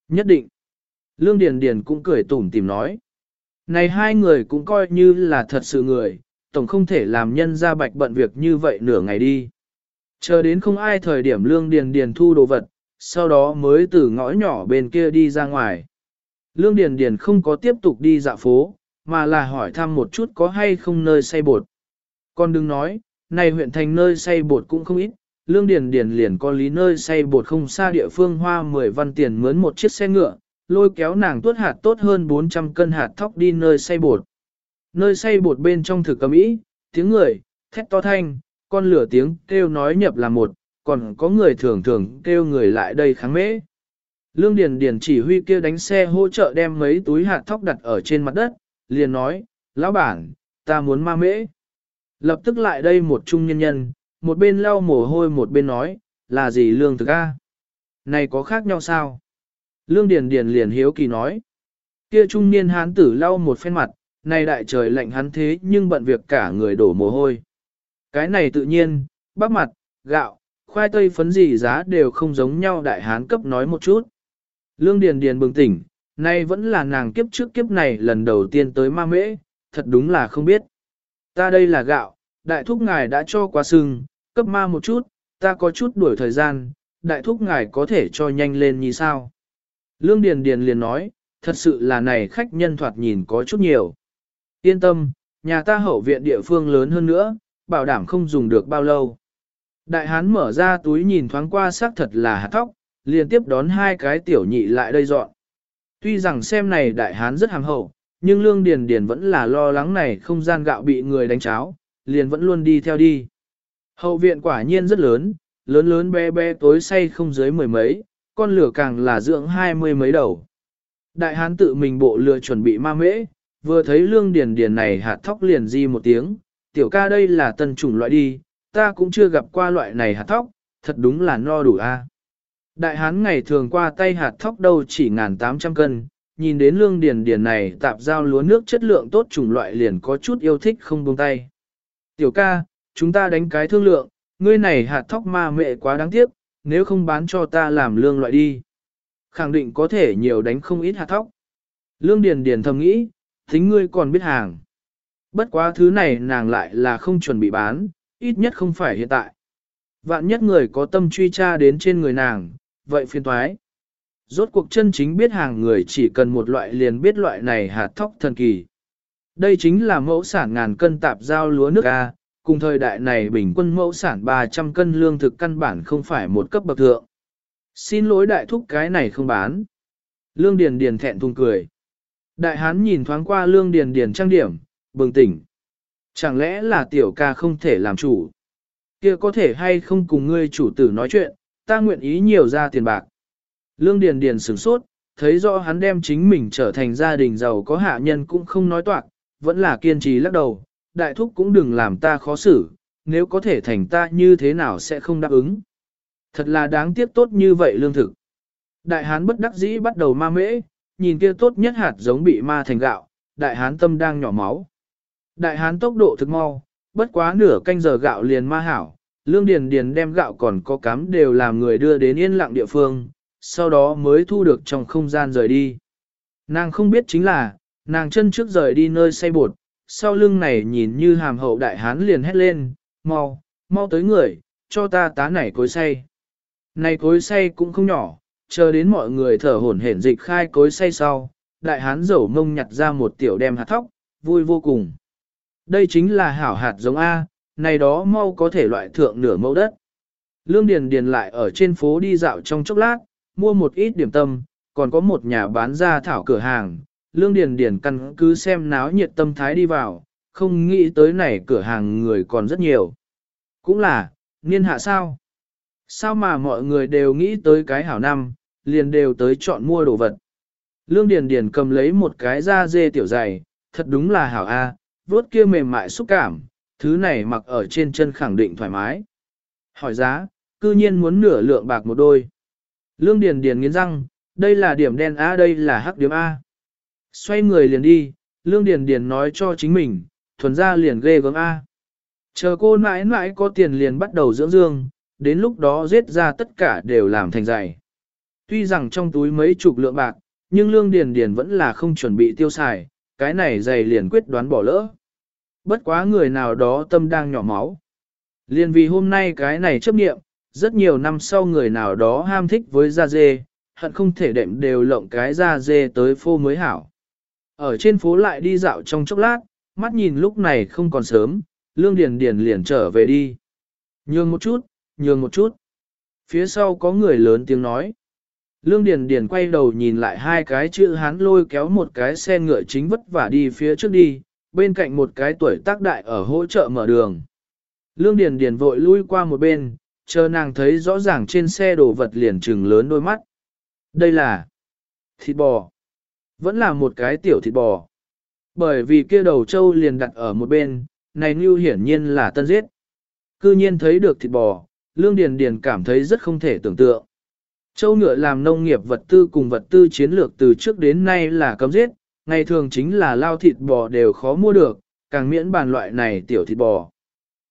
Speaker 1: Nhất định. Lương Điền Điền cũng cười tủm tìm nói. Này hai người cũng coi như là thật sự người, tổng không thể làm nhân ra bạch bận việc như vậy nửa ngày đi. Chờ đến không ai thời điểm Lương Điền Điền thu đồ vật, sau đó mới từ ngõ nhỏ bên kia đi ra ngoài. Lương Điền Điền không có tiếp tục đi dạo phố, mà là hỏi thăm một chút có hay không nơi xây bột. Con đừng nói, này huyện thành nơi xây bột cũng không ít, Lương Điền Điền liền có lý nơi xây bột không xa địa phương hoa 10 văn tiền mướn một chiếc xe ngựa, lôi kéo nàng tuốt hạt tốt hơn 400 cân hạt thóc đi nơi xây bột. Nơi xây bột bên trong thực cầm ý, tiếng người, thét to thanh, con lửa tiếng kêu nói nhập là một, còn có người thường thường kêu người lại đây kháng mễ. Lương Điền Điền chỉ huy kia đánh xe hỗ trợ đem mấy túi hạt thóc đặt ở trên mặt đất, liền nói, lão bản, ta muốn ma mễ. Lập tức lại đây một trung nhân nhân, một bên lau mồ hôi một bên nói, là gì lương thực a? Này có khác nhau sao? Lương Điền Điền liền hiếu kỳ nói. Kia trung niên hán tử lau một phen mặt, này đại trời lạnh hắn thế nhưng bận việc cả người đổ mồ hôi. Cái này tự nhiên, bắp mặt, gạo, khoai tây phấn gì giá đều không giống nhau đại hán cấp nói một chút. Lương Điền Điền bừng tỉnh, nay vẫn là nàng kiếp trước kiếp này lần đầu tiên tới ma mễ, thật đúng là không biết. Ta đây là gạo, đại thúc ngài đã cho qua sưng, cấp ma một chút, ta có chút đuổi thời gian, đại thúc ngài có thể cho nhanh lên như sao. Lương Điền Điền liền nói, thật sự là này khách nhân thoạt nhìn có chút nhiều. Yên tâm, nhà ta hậu viện địa phương lớn hơn nữa, bảo đảm không dùng được bao lâu. Đại hán mở ra túi nhìn thoáng qua xác thật là hạt thóc, liền tiếp đón hai cái tiểu nhị lại đây dọn. Tuy rằng xem này đại hán rất hàm hậu, nhưng lương điền điền vẫn là lo lắng này không gian gạo bị người đánh cháo, liền vẫn luôn đi theo đi. Hậu viện quả nhiên rất lớn, lớn lớn bé bé tối say không dưới mười mấy, con lửa càng là dưỡng hai mươi mấy đầu. Đại hán tự mình bộ lừa chuẩn bị ma mễ, vừa thấy lương điền điền này hạt thóc liền di một tiếng, tiểu ca đây là tân chủng loại đi, ta cũng chưa gặp qua loại này hạt thóc, thật đúng là no đủ a. Đại hán ngày thường qua tay hạt thóc đâu chỉ ngàn tám trăm cân, nhìn đến lương điền điền này tạp giao lúa nước chất lượng tốt chủng loại liền có chút yêu thích không buông tay. Tiểu ca, chúng ta đánh cái thương lượng, ngươi này hạt thóc ma mẹ quá đáng tiếc, nếu không bán cho ta làm lương loại đi. Khẳng định có thể nhiều đánh không ít hạt thóc. Lương điền điền thầm nghĩ, tính ngươi còn biết hàng. Bất quá thứ này nàng lại là không chuẩn bị bán, ít nhất không phải hiện tại. Vạn nhất người có tâm truy tra đến trên người nàng, vậy phiên toái. Rốt cuộc chân chính biết hàng người chỉ cần một loại liền biết loại này hạt thóc thần kỳ. Đây chính là mẫu sản ngàn cân tạp giao lúa nước A, cùng thời đại này bình quân mẫu sản 300 cân lương thực căn bản không phải một cấp bậc thượng. Xin lỗi đại thúc cái này không bán. Lương Điền Điền thẹn thùng cười. Đại hán nhìn thoáng qua Lương Điền Điền trang điểm, bừng tỉnh. Chẳng lẽ là tiểu ca không thể làm chủ? Kia có thể hay không cùng ngươi chủ tử nói chuyện, ta nguyện ý nhiều ra tiền bạc. Lương Điền Điền sửng sốt, thấy rõ hắn đem chính mình trở thành gia đình giàu có hạ nhân cũng không nói toạc, vẫn là kiên trì lắc đầu, đại thúc cũng đừng làm ta khó xử, nếu có thể thành ta như thế nào sẽ không đáp ứng. Thật là đáng tiếc tốt như vậy lương thực. Đại hán bất đắc dĩ bắt đầu ma mễ, nhìn kia tốt nhất hạt giống bị ma thành gạo, đại hán tâm đang nhỏ máu. Đại hán tốc độ thực mau, bất quá nửa canh giờ gạo liền ma hảo, lương điền điền đem gạo còn có cám đều làm người đưa đến yên lặng địa phương, sau đó mới thu được trong không gian rời đi. Nàng không biết chính là, nàng chân trước rời đi nơi say bột, sau lưng này nhìn như hàm hậu đại hán liền hét lên, mau, mau tới người, cho ta tá nảy cối say. Này cối say cũng không nhỏ, chờ đến mọi người thở hổn hển dịch khai cối say sau, đại hán dầu mông nhặt ra một tiểu đem hạt thóc, vui vô cùng. Đây chính là hảo hạt giống A, này đó mau có thể loại thượng nửa mẫu đất. Lương Điền Điền lại ở trên phố đi dạo trong chốc lát, mua một ít điểm tâm, còn có một nhà bán ra thảo cửa hàng. Lương Điền Điền căn cứ xem náo nhiệt tâm thái đi vào, không nghĩ tới này cửa hàng người còn rất nhiều. Cũng là, niên hạ sao? Sao mà mọi người đều nghĩ tới cái hảo năm, liền đều tới chọn mua đồ vật. Lương Điền Điền cầm lấy một cái da dê tiểu dày, thật đúng là hảo A, vuốt kia mềm mại xúc cảm, thứ này mặc ở trên chân khẳng định thoải mái. Hỏi giá, cư nhiên muốn nửa lượng bạc một đôi. Lương Điền Điền nghiến răng, đây là điểm đen A đây là hắc điểm A. Xoay người liền đi, Lương Điền Điền nói cho chính mình, thuần ra liền ghê gớm A. Chờ cô mãi mãi có tiền liền bắt đầu dưỡng dương, đến lúc đó giết ra tất cả đều làm thành giày. Tuy rằng trong túi mấy chục lượng bạc, nhưng Lương Điền Điền vẫn là không chuẩn bị tiêu xài, cái này giày liền quyết đoán bỏ lỡ. Bất quá người nào đó tâm đang nhỏ máu. Liên vì hôm nay cái này chấp nghiệm, rất nhiều năm sau người nào đó ham thích với da dê, hận không thể đệm đều lộng cái da dê tới phô mới hảo. Ở trên phố lại đi dạo trong chốc lát, mắt nhìn lúc này không còn sớm, Lương Điền Điền liền trở về đi. Nhường một chút, nhường một chút. Phía sau có người lớn tiếng nói. Lương Điền Điền quay đầu nhìn lại hai cái chữ hán lôi kéo một cái xe ngựa chính vất vả đi phía trước đi, bên cạnh một cái tuổi tác đại ở hỗ trợ mở đường. Lương Điền Điền vội lui qua một bên, chờ nàng thấy rõ ràng trên xe đồ vật liền trừng lớn đôi mắt. Đây là thịt bò. Vẫn là một cái tiểu thịt bò. Bởi vì kia đầu trâu liền đặt ở một bên, này như hiển nhiên là tân giết. Cư nhiên thấy được thịt bò, Lương Điền Điền cảm thấy rất không thể tưởng tượng. Châu ngựa làm nông nghiệp vật tư cùng vật tư chiến lược từ trước đến nay là cấm giết, ngày thường chính là lao thịt bò đều khó mua được, càng miễn bàn loại này tiểu thịt bò.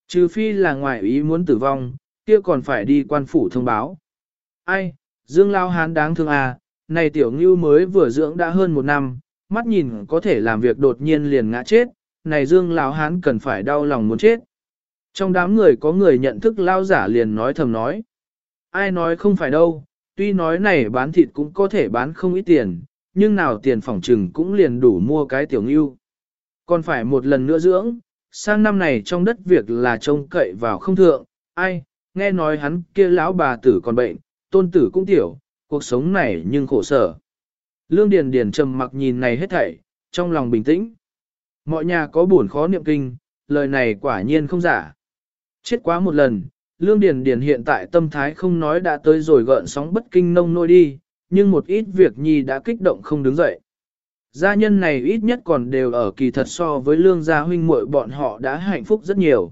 Speaker 1: Trừ phi là ngoại ý muốn tử vong, kia còn phải đi quan phủ thông báo. Ai, Dương Lao Hán đáng thương à, này tiểu ngưu mới vừa dưỡng đã hơn một năm, mắt nhìn có thể làm việc đột nhiên liền ngã chết, này Dương Lão Hán cần phải đau lòng muốn chết. Trong đám người có người nhận thức lao giả liền nói thầm nói. Ai nói không phải đâu, tuy nói này bán thịt cũng có thể bán không ít tiền, nhưng nào tiền phòng trừng cũng liền đủ mua cái tiểu ngưu. Còn phải một lần nữa dưỡng, sang năm này trong đất việc là trông cậy vào không thượng, ai, nghe nói hắn kia lão bà tử còn bệnh, tôn tử cũng tiểu, cuộc sống này nhưng khổ sở. Lương Điền Điền trầm mặc nhìn này hết thảy, trong lòng bình tĩnh. Mọi nhà có buồn khó niệm kinh, lời này quả nhiên không giả. Chết quá một lần, Lương Điền Điền hiện tại tâm thái không nói đã tới rồi gợn sóng bất kinh nông nôi đi, nhưng một ít việc nhi đã kích động không đứng dậy. Gia nhân này ít nhất còn đều ở kỳ thật so với lương gia huynh muội bọn họ đã hạnh phúc rất nhiều.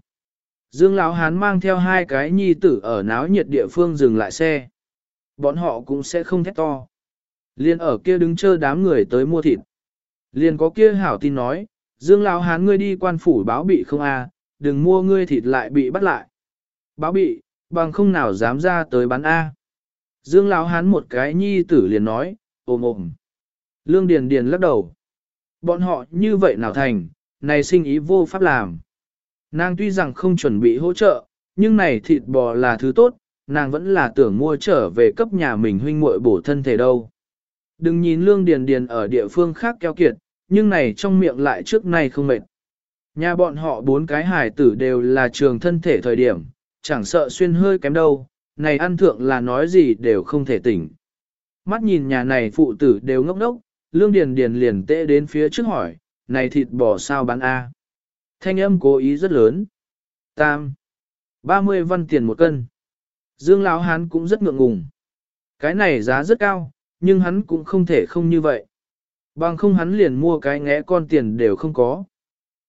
Speaker 1: Dương Lão Hán mang theo hai cái nhi tử ở náo nhiệt địa phương dừng lại xe. Bọn họ cũng sẽ không thét to. Liên ở kia đứng chờ đám người tới mua thịt. Liên có kia hảo tin nói, Dương Lão Hán ngươi đi quan phủ báo bị không a, đừng mua ngươi thịt lại bị bắt lại. Báo bị, bằng không nào dám ra tới bán a. Dương Lão Hán một cái nhi tử liền nói, ôm ôm. Lương Điền Điền lắc đầu. Bọn họ như vậy nào thành, này sinh ý vô pháp làm. Nàng tuy rằng không chuẩn bị hỗ trợ, nhưng này thịt bò là thứ tốt, nàng vẫn là tưởng mua trở về cấp nhà mình huynh muội bổ thân thể đâu. Đừng nhìn Lương Điền Điền ở địa phương khác keo kiệt, nhưng này trong miệng lại trước nay không mệt. Nhà bọn họ bốn cái hài tử đều là trường thân thể thời điểm, chẳng sợ xuyên hơi kém đâu, này ăn thượng là nói gì đều không thể tỉnh. Mắt nhìn nhà này phụ tử đều ngốc ngốc, Lương Điền Điền liền tệ đến phía trước hỏi, này thịt bò sao bán A? Thanh âm cố ý rất lớn. Tam. 30 văn tiền một cân. Dương Lão Hán cũng rất ngượng ngùng. Cái này giá rất cao, nhưng hắn cũng không thể không như vậy. Bằng không hắn liền mua cái ngẽ con tiền đều không có.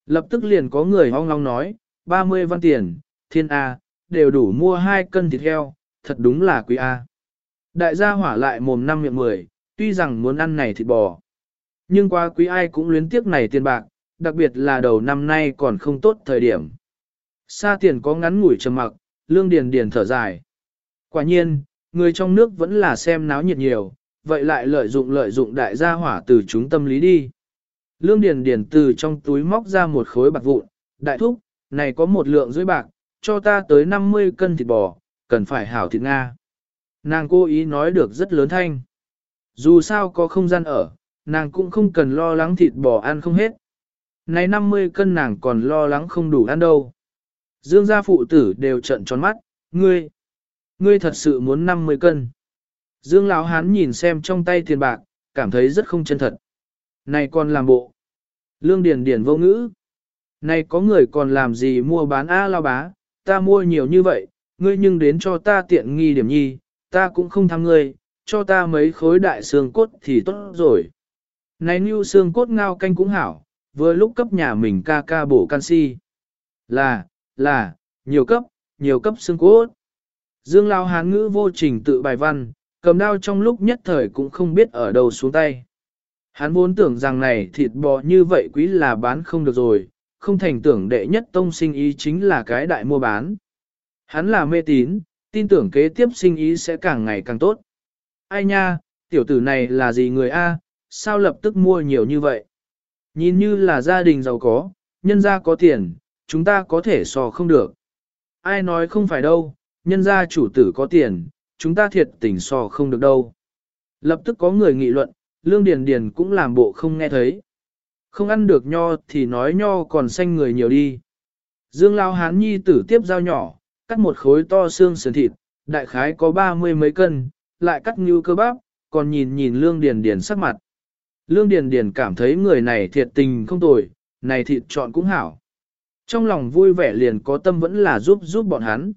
Speaker 1: Lập tức liền có người hong long nói, 30 văn tiền, thiên A, đều đủ mua hai cân thịt heo, thật đúng là quý A. Đại gia hỏa lại mồm năm miệng mười, tuy rằng muốn ăn này thịt bò. Nhưng qua quý ai cũng luyến tiếc này tiền bạc, đặc biệt là đầu năm nay còn không tốt thời điểm. Sa tiền có ngắn ngủi trầm mặc, lương điền điền thở dài. Quả nhiên, người trong nước vẫn là xem náo nhiệt nhiều, vậy lại lợi dụng lợi dụng đại gia hỏa từ chúng tâm lý đi. Lương điền điền từ trong túi móc ra một khối bạc vụn, đại thúc, này có một lượng dưới bạc, cho ta tới 50 cân thịt bò, cần phải hảo thịt Nga. Nàng cố ý nói được rất lớn thanh. Dù sao có không gian ở, nàng cũng không cần lo lắng thịt bò ăn không hết. Này 50 cân nàng còn lo lắng không đủ ăn đâu. Dương gia phụ tử đều trận tròn mắt, ngươi, ngươi thật sự muốn 50 cân. Dương lão hán nhìn xem trong tay tiền bạc, cảm thấy rất không chân thật. Này còn làm bộ. Lương Điền Điền vô ngữ. Này có người còn làm gì mua bán A lao bá, ta mua nhiều như vậy, ngươi nhưng đến cho ta tiện nghi điểm nhi, ta cũng không tham ngươi, cho ta mấy khối đại xương cốt thì tốt rồi. Này như xương cốt ngao canh cũng hảo, vừa lúc cấp nhà mình ca ca bổ canxi. Là, là, nhiều cấp, nhiều cấp xương cốt. Dương Lao Hán ngữ vô trình tự bài văn, cầm đao trong lúc nhất thời cũng không biết ở đâu xuống tay. Hắn vốn tưởng rằng này thịt bò như vậy quý là bán không được rồi, không thành tưởng đệ nhất tông sinh ý chính là cái đại mua bán. Hắn là mê tín, tin tưởng kế tiếp sinh ý sẽ càng ngày càng tốt. Ai nha, tiểu tử này là gì người A, sao lập tức mua nhiều như vậy? Nhìn như là gia đình giàu có, nhân gia có tiền, chúng ta có thể so không được. Ai nói không phải đâu, nhân gia chủ tử có tiền, chúng ta thiệt tình so không được đâu. Lập tức có người nghị luận, Lương Điền Điền cũng làm bộ không nghe thấy. Không ăn được nho thì nói nho còn xanh người nhiều đi. Dương Lao Hán Nhi tử tiếp dao nhỏ, cắt một khối to xương sườn thịt, đại khái có ba mươi mấy cân, lại cắt như cơ bắp, còn nhìn nhìn Lương Điền Điền sắc mặt. Lương Điền Điền cảm thấy người này thiệt tình không tồi, này thịt chọn cũng hảo. Trong lòng vui vẻ liền có tâm vẫn là giúp giúp bọn hắn.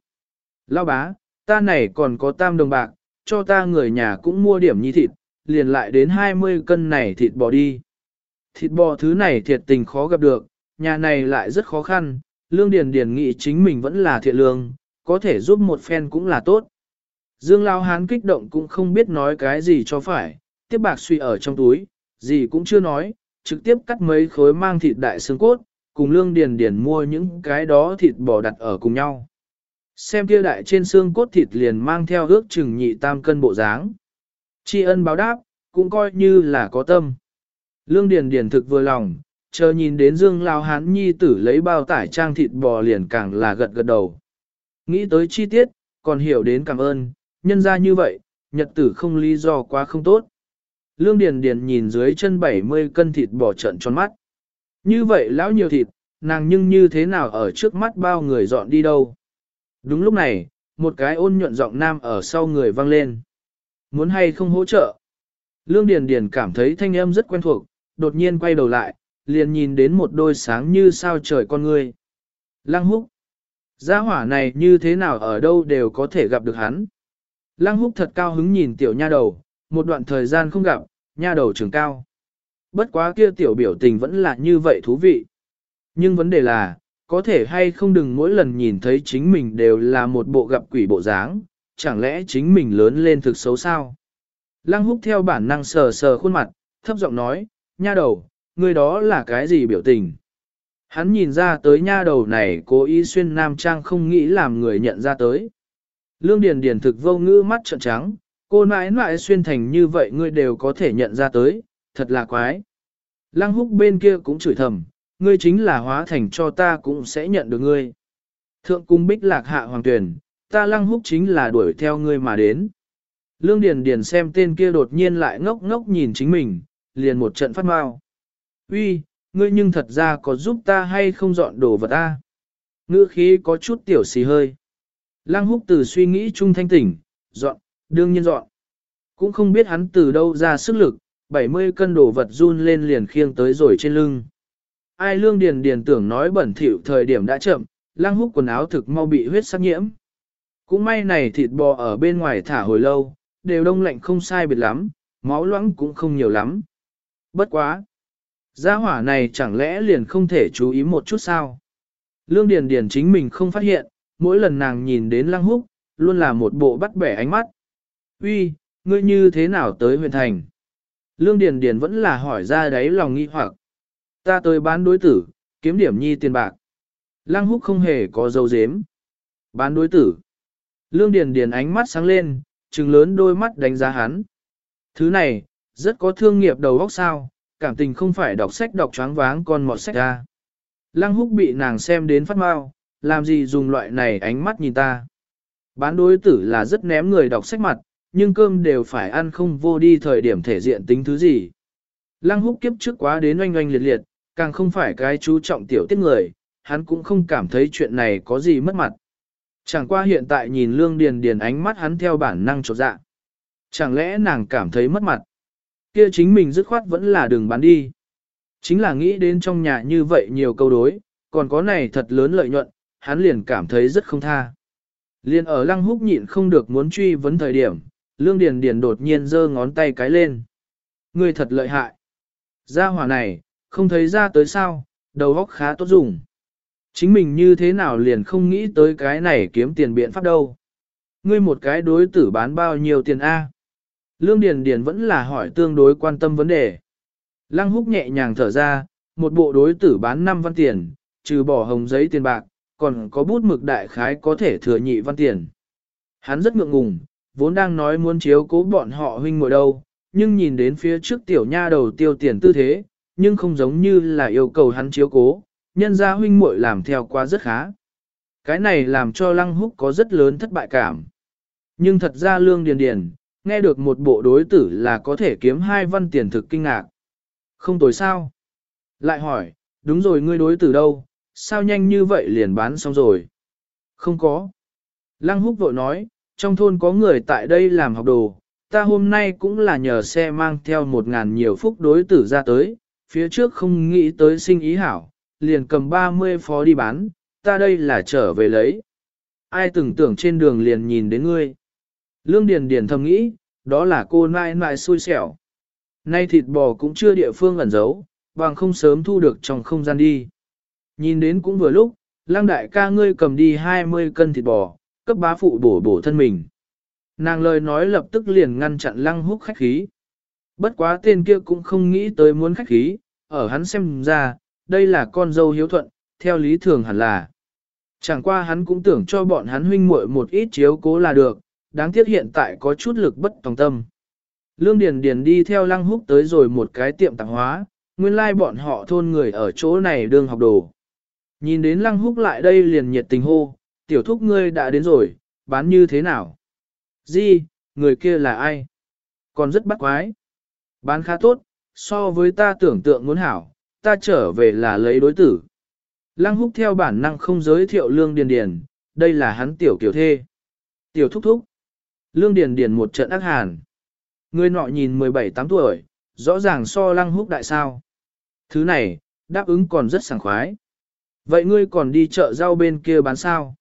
Speaker 1: Lao bá, ta này còn có tam đồng bạc, cho ta người nhà cũng mua điểm nhi thịt, liền lại đến 20 cân này thịt bò đi. Thịt bò thứ này thiệt tình khó gặp được, nhà này lại rất khó khăn, Lương Điền Điền nghĩ chính mình vẫn là thiện lương, có thể giúp một phen cũng là tốt. Dương Lao Hán kích động cũng không biết nói cái gì cho phải, tiếp bạc suy ở trong túi, gì cũng chưa nói, trực tiếp cắt mấy khối mang thịt đại xương cốt, cùng lương điền điền mua những cái đó thịt bò đặt ở cùng nhau. Xem kia đại trên xương cốt thịt liền mang theo ước chừng nhị tam cân bộ dáng. Tri ân báo đáp, cũng coi như là có tâm. Lương Điền Điền thực vừa lòng, chờ nhìn đến Dương Lao Hán Nhi tử lấy bao tải trang thịt bò liền càng là gật gật đầu. Nghĩ tới chi tiết, còn hiểu đến cảm ơn, nhân ra như vậy, nhật tử không lý do quá không tốt. Lương Điền Điền nhìn dưới chân 70 cân thịt bò trận tròn mắt. Như vậy lão nhiều thịt, nàng nhưng như thế nào ở trước mắt bao người dọn đi đâu. Đúng lúc này, một cái ôn nhuận giọng nam ở sau người vang lên. Muốn hay không hỗ trợ? Lương Điền Điền cảm thấy thanh âm rất quen thuộc, đột nhiên quay đầu lại, liền nhìn đến một đôi sáng như sao trời con người. Lăng húc. Gia hỏa này như thế nào ở đâu đều có thể gặp được hắn. Lăng húc thật cao hứng nhìn tiểu nha đầu, một đoạn thời gian không gặp, nha đầu trưởng cao. Bất quá kia tiểu biểu tình vẫn là như vậy thú vị. Nhưng vấn đề là, có thể hay không đừng mỗi lần nhìn thấy chính mình đều là một bộ gặp quỷ bộ dáng, chẳng lẽ chính mình lớn lên thực xấu sao? Lăng húc theo bản năng sờ sờ khuôn mặt, thấp giọng nói, nha đầu, người đó là cái gì biểu tình? Hắn nhìn ra tới nha đầu này cố ý xuyên nam trang không nghĩ làm người nhận ra tới. Lương Điền Điền thực vô ngữ mắt trợn trắng, cô nãi nãi xuyên thành như vậy ngươi đều có thể nhận ra tới, thật là quái. Lăng húc bên kia cũng chửi thầm, ngươi chính là hóa thành cho ta cũng sẽ nhận được ngươi. Thượng cung bích lạc hạ hoàng tuyển, ta lăng húc chính là đuổi theo ngươi mà đến. Lương Điền Điền xem tên kia đột nhiên lại ngốc ngốc nhìn chính mình, liền một trận phát mau. Uy, ngươi nhưng thật ra có giúp ta hay không dọn đồ vật ta? Ngữ khí có chút tiểu xì hơi. Lăng húc từ suy nghĩ trung thanh tỉnh, dọn, đương nhiên dọn. Cũng không biết hắn từ đâu ra sức lực, 70 cân đồ vật run lên liền khiêng tới rồi trên lưng. Ai lương điền điền tưởng nói bẩn thỉu thời điểm đã chậm, lăng húc quần áo thực mau bị huyết sắc nhiễm. Cũng may này thịt bò ở bên ngoài thả hồi lâu, đều đông lạnh không sai biệt lắm, máu loãng cũng không nhiều lắm. Bất quá. Gia hỏa này chẳng lẽ liền không thể chú ý một chút sao? Lương Điền Điền chính mình không phát hiện, mỗi lần nàng nhìn đến Lăng Húc, luôn là một bộ bắt bẻ ánh mắt. Uy, ngươi như thế nào tới huyện thành? Lương Điền Điền vẫn là hỏi ra đấy lòng nghi hoặc. Ta tới bán đối tử, kiếm điểm nhi tiền bạc. Lăng Húc không hề có dấu dếm. Bán đối tử. Lương Điền Điền ánh mắt sáng lên, trừng lớn đôi mắt đánh giá hắn. Thứ này, rất có thương nghiệp đầu óc sao, cảm tình không phải đọc sách đọc choáng váng con mọt sách ra. Lăng húc bị nàng xem đến phát mau, làm gì dùng loại này ánh mắt nhìn ta. Bán đối tử là rất ném người đọc sách mặt, nhưng cơm đều phải ăn không vô đi thời điểm thể diện tính thứ gì. Lăng húc kiếp trước quá đến oanh oanh liệt liệt, càng không phải cái chú trọng tiểu tiết người, hắn cũng không cảm thấy chuyện này có gì mất mặt. Chẳng qua hiện tại nhìn lương điền điền ánh mắt hắn theo bản năng trột dạ. Chẳng lẽ nàng cảm thấy mất mặt? Kia chính mình dứt khoát vẫn là đường bán đi. Chính là nghĩ đến trong nhà như vậy nhiều câu đối, còn có này thật lớn lợi nhuận, hắn liền cảm thấy rất không tha. Liên ở lăng húc nhịn không được muốn truy vấn thời điểm, lương điền điền đột nhiên giơ ngón tay cái lên. Ngươi thật lợi hại. Gia hỏa này, không thấy ra tới sao, đầu óc khá tốt dùng. Chính mình như thế nào liền không nghĩ tới cái này kiếm tiền biện pháp đâu. Ngươi một cái đối tử bán bao nhiêu tiền A. Lương Điền Điền vẫn là hỏi tương đối quan tâm vấn đề. Lăng húc nhẹ nhàng thở ra, một bộ đối tử bán 5 văn tiền, trừ bỏ hồng giấy tiền bạc, còn có bút mực đại khái có thể thừa nhị văn tiền. Hắn rất ngượng ngùng, vốn đang nói muốn chiếu cố bọn họ huynh muội đâu, nhưng nhìn đến phía trước tiểu nha đầu tiêu tiền tư thế, nhưng không giống như là yêu cầu hắn chiếu cố, nhân gia huynh muội làm theo quá rất khá. Cái này làm cho Lăng Húc có rất lớn thất bại cảm. Nhưng thật ra Lương Điền Điền, nghe được một bộ đối tử là có thể kiếm hai văn tiền thực kinh ngạc. Không tối sao? Lại hỏi, đúng rồi ngươi đối tử đâu, sao nhanh như vậy liền bán xong rồi? Không có. Lăng Húc vội nói, trong thôn có người tại đây làm học đồ, ta hôm nay cũng là nhờ xe mang theo một ngàn nhiều phúc đối tử ra tới, phía trước không nghĩ tới sinh ý hảo, liền cầm 30 phó đi bán, ta đây là trở về lấy. Ai từng tưởng trên đường liền nhìn đến ngươi. Lương Điền Điền thầm nghĩ, đó là cô nai nai xui xẻo. Nay thịt bò cũng chưa địa phương ẩn giấu, bằng không sớm thu được trong không gian đi. Nhìn đến cũng vừa lúc, Lang đại ca ngươi cầm đi 20 cân thịt bò, cấp bá phụ bổ bổ thân mình. Nàng lời nói lập tức liền ngăn chặn lăng húc khách khí. Bất quá tên kia cũng không nghĩ tới muốn khách khí, ở hắn xem ra, đây là con dâu hiếu thuận, theo lý thường hẳn là. Chẳng qua hắn cũng tưởng cho bọn hắn huynh muội một ít chiếu cố là được, đáng tiếc hiện tại có chút lực bất tòng tâm. Lương Điền Điền đi theo Lăng Húc tới rồi một cái tiệm tạp hóa, nguyên lai like bọn họ thôn người ở chỗ này đương học đồ. Nhìn đến Lăng Húc lại đây liền nhiệt tình hô, tiểu thúc ngươi đã đến rồi, bán như thế nào? Di, người kia là ai? Còn rất bắt quái. Bán khá tốt, so với ta tưởng tượng muốn hảo, ta trở về là lấy đối tử. Lăng húc theo bản năng không giới thiệu lương điền điền, đây là hắn tiểu kiểu thê. Tiểu thúc thúc. Lương điền điền một trận ác hàn. Người nọ nhìn 17-8 tuổi, rõ ràng so lăng húc đại sao. Thứ này, đáp ứng còn rất sảng khoái. Vậy ngươi còn đi chợ rau bên kia bán sao?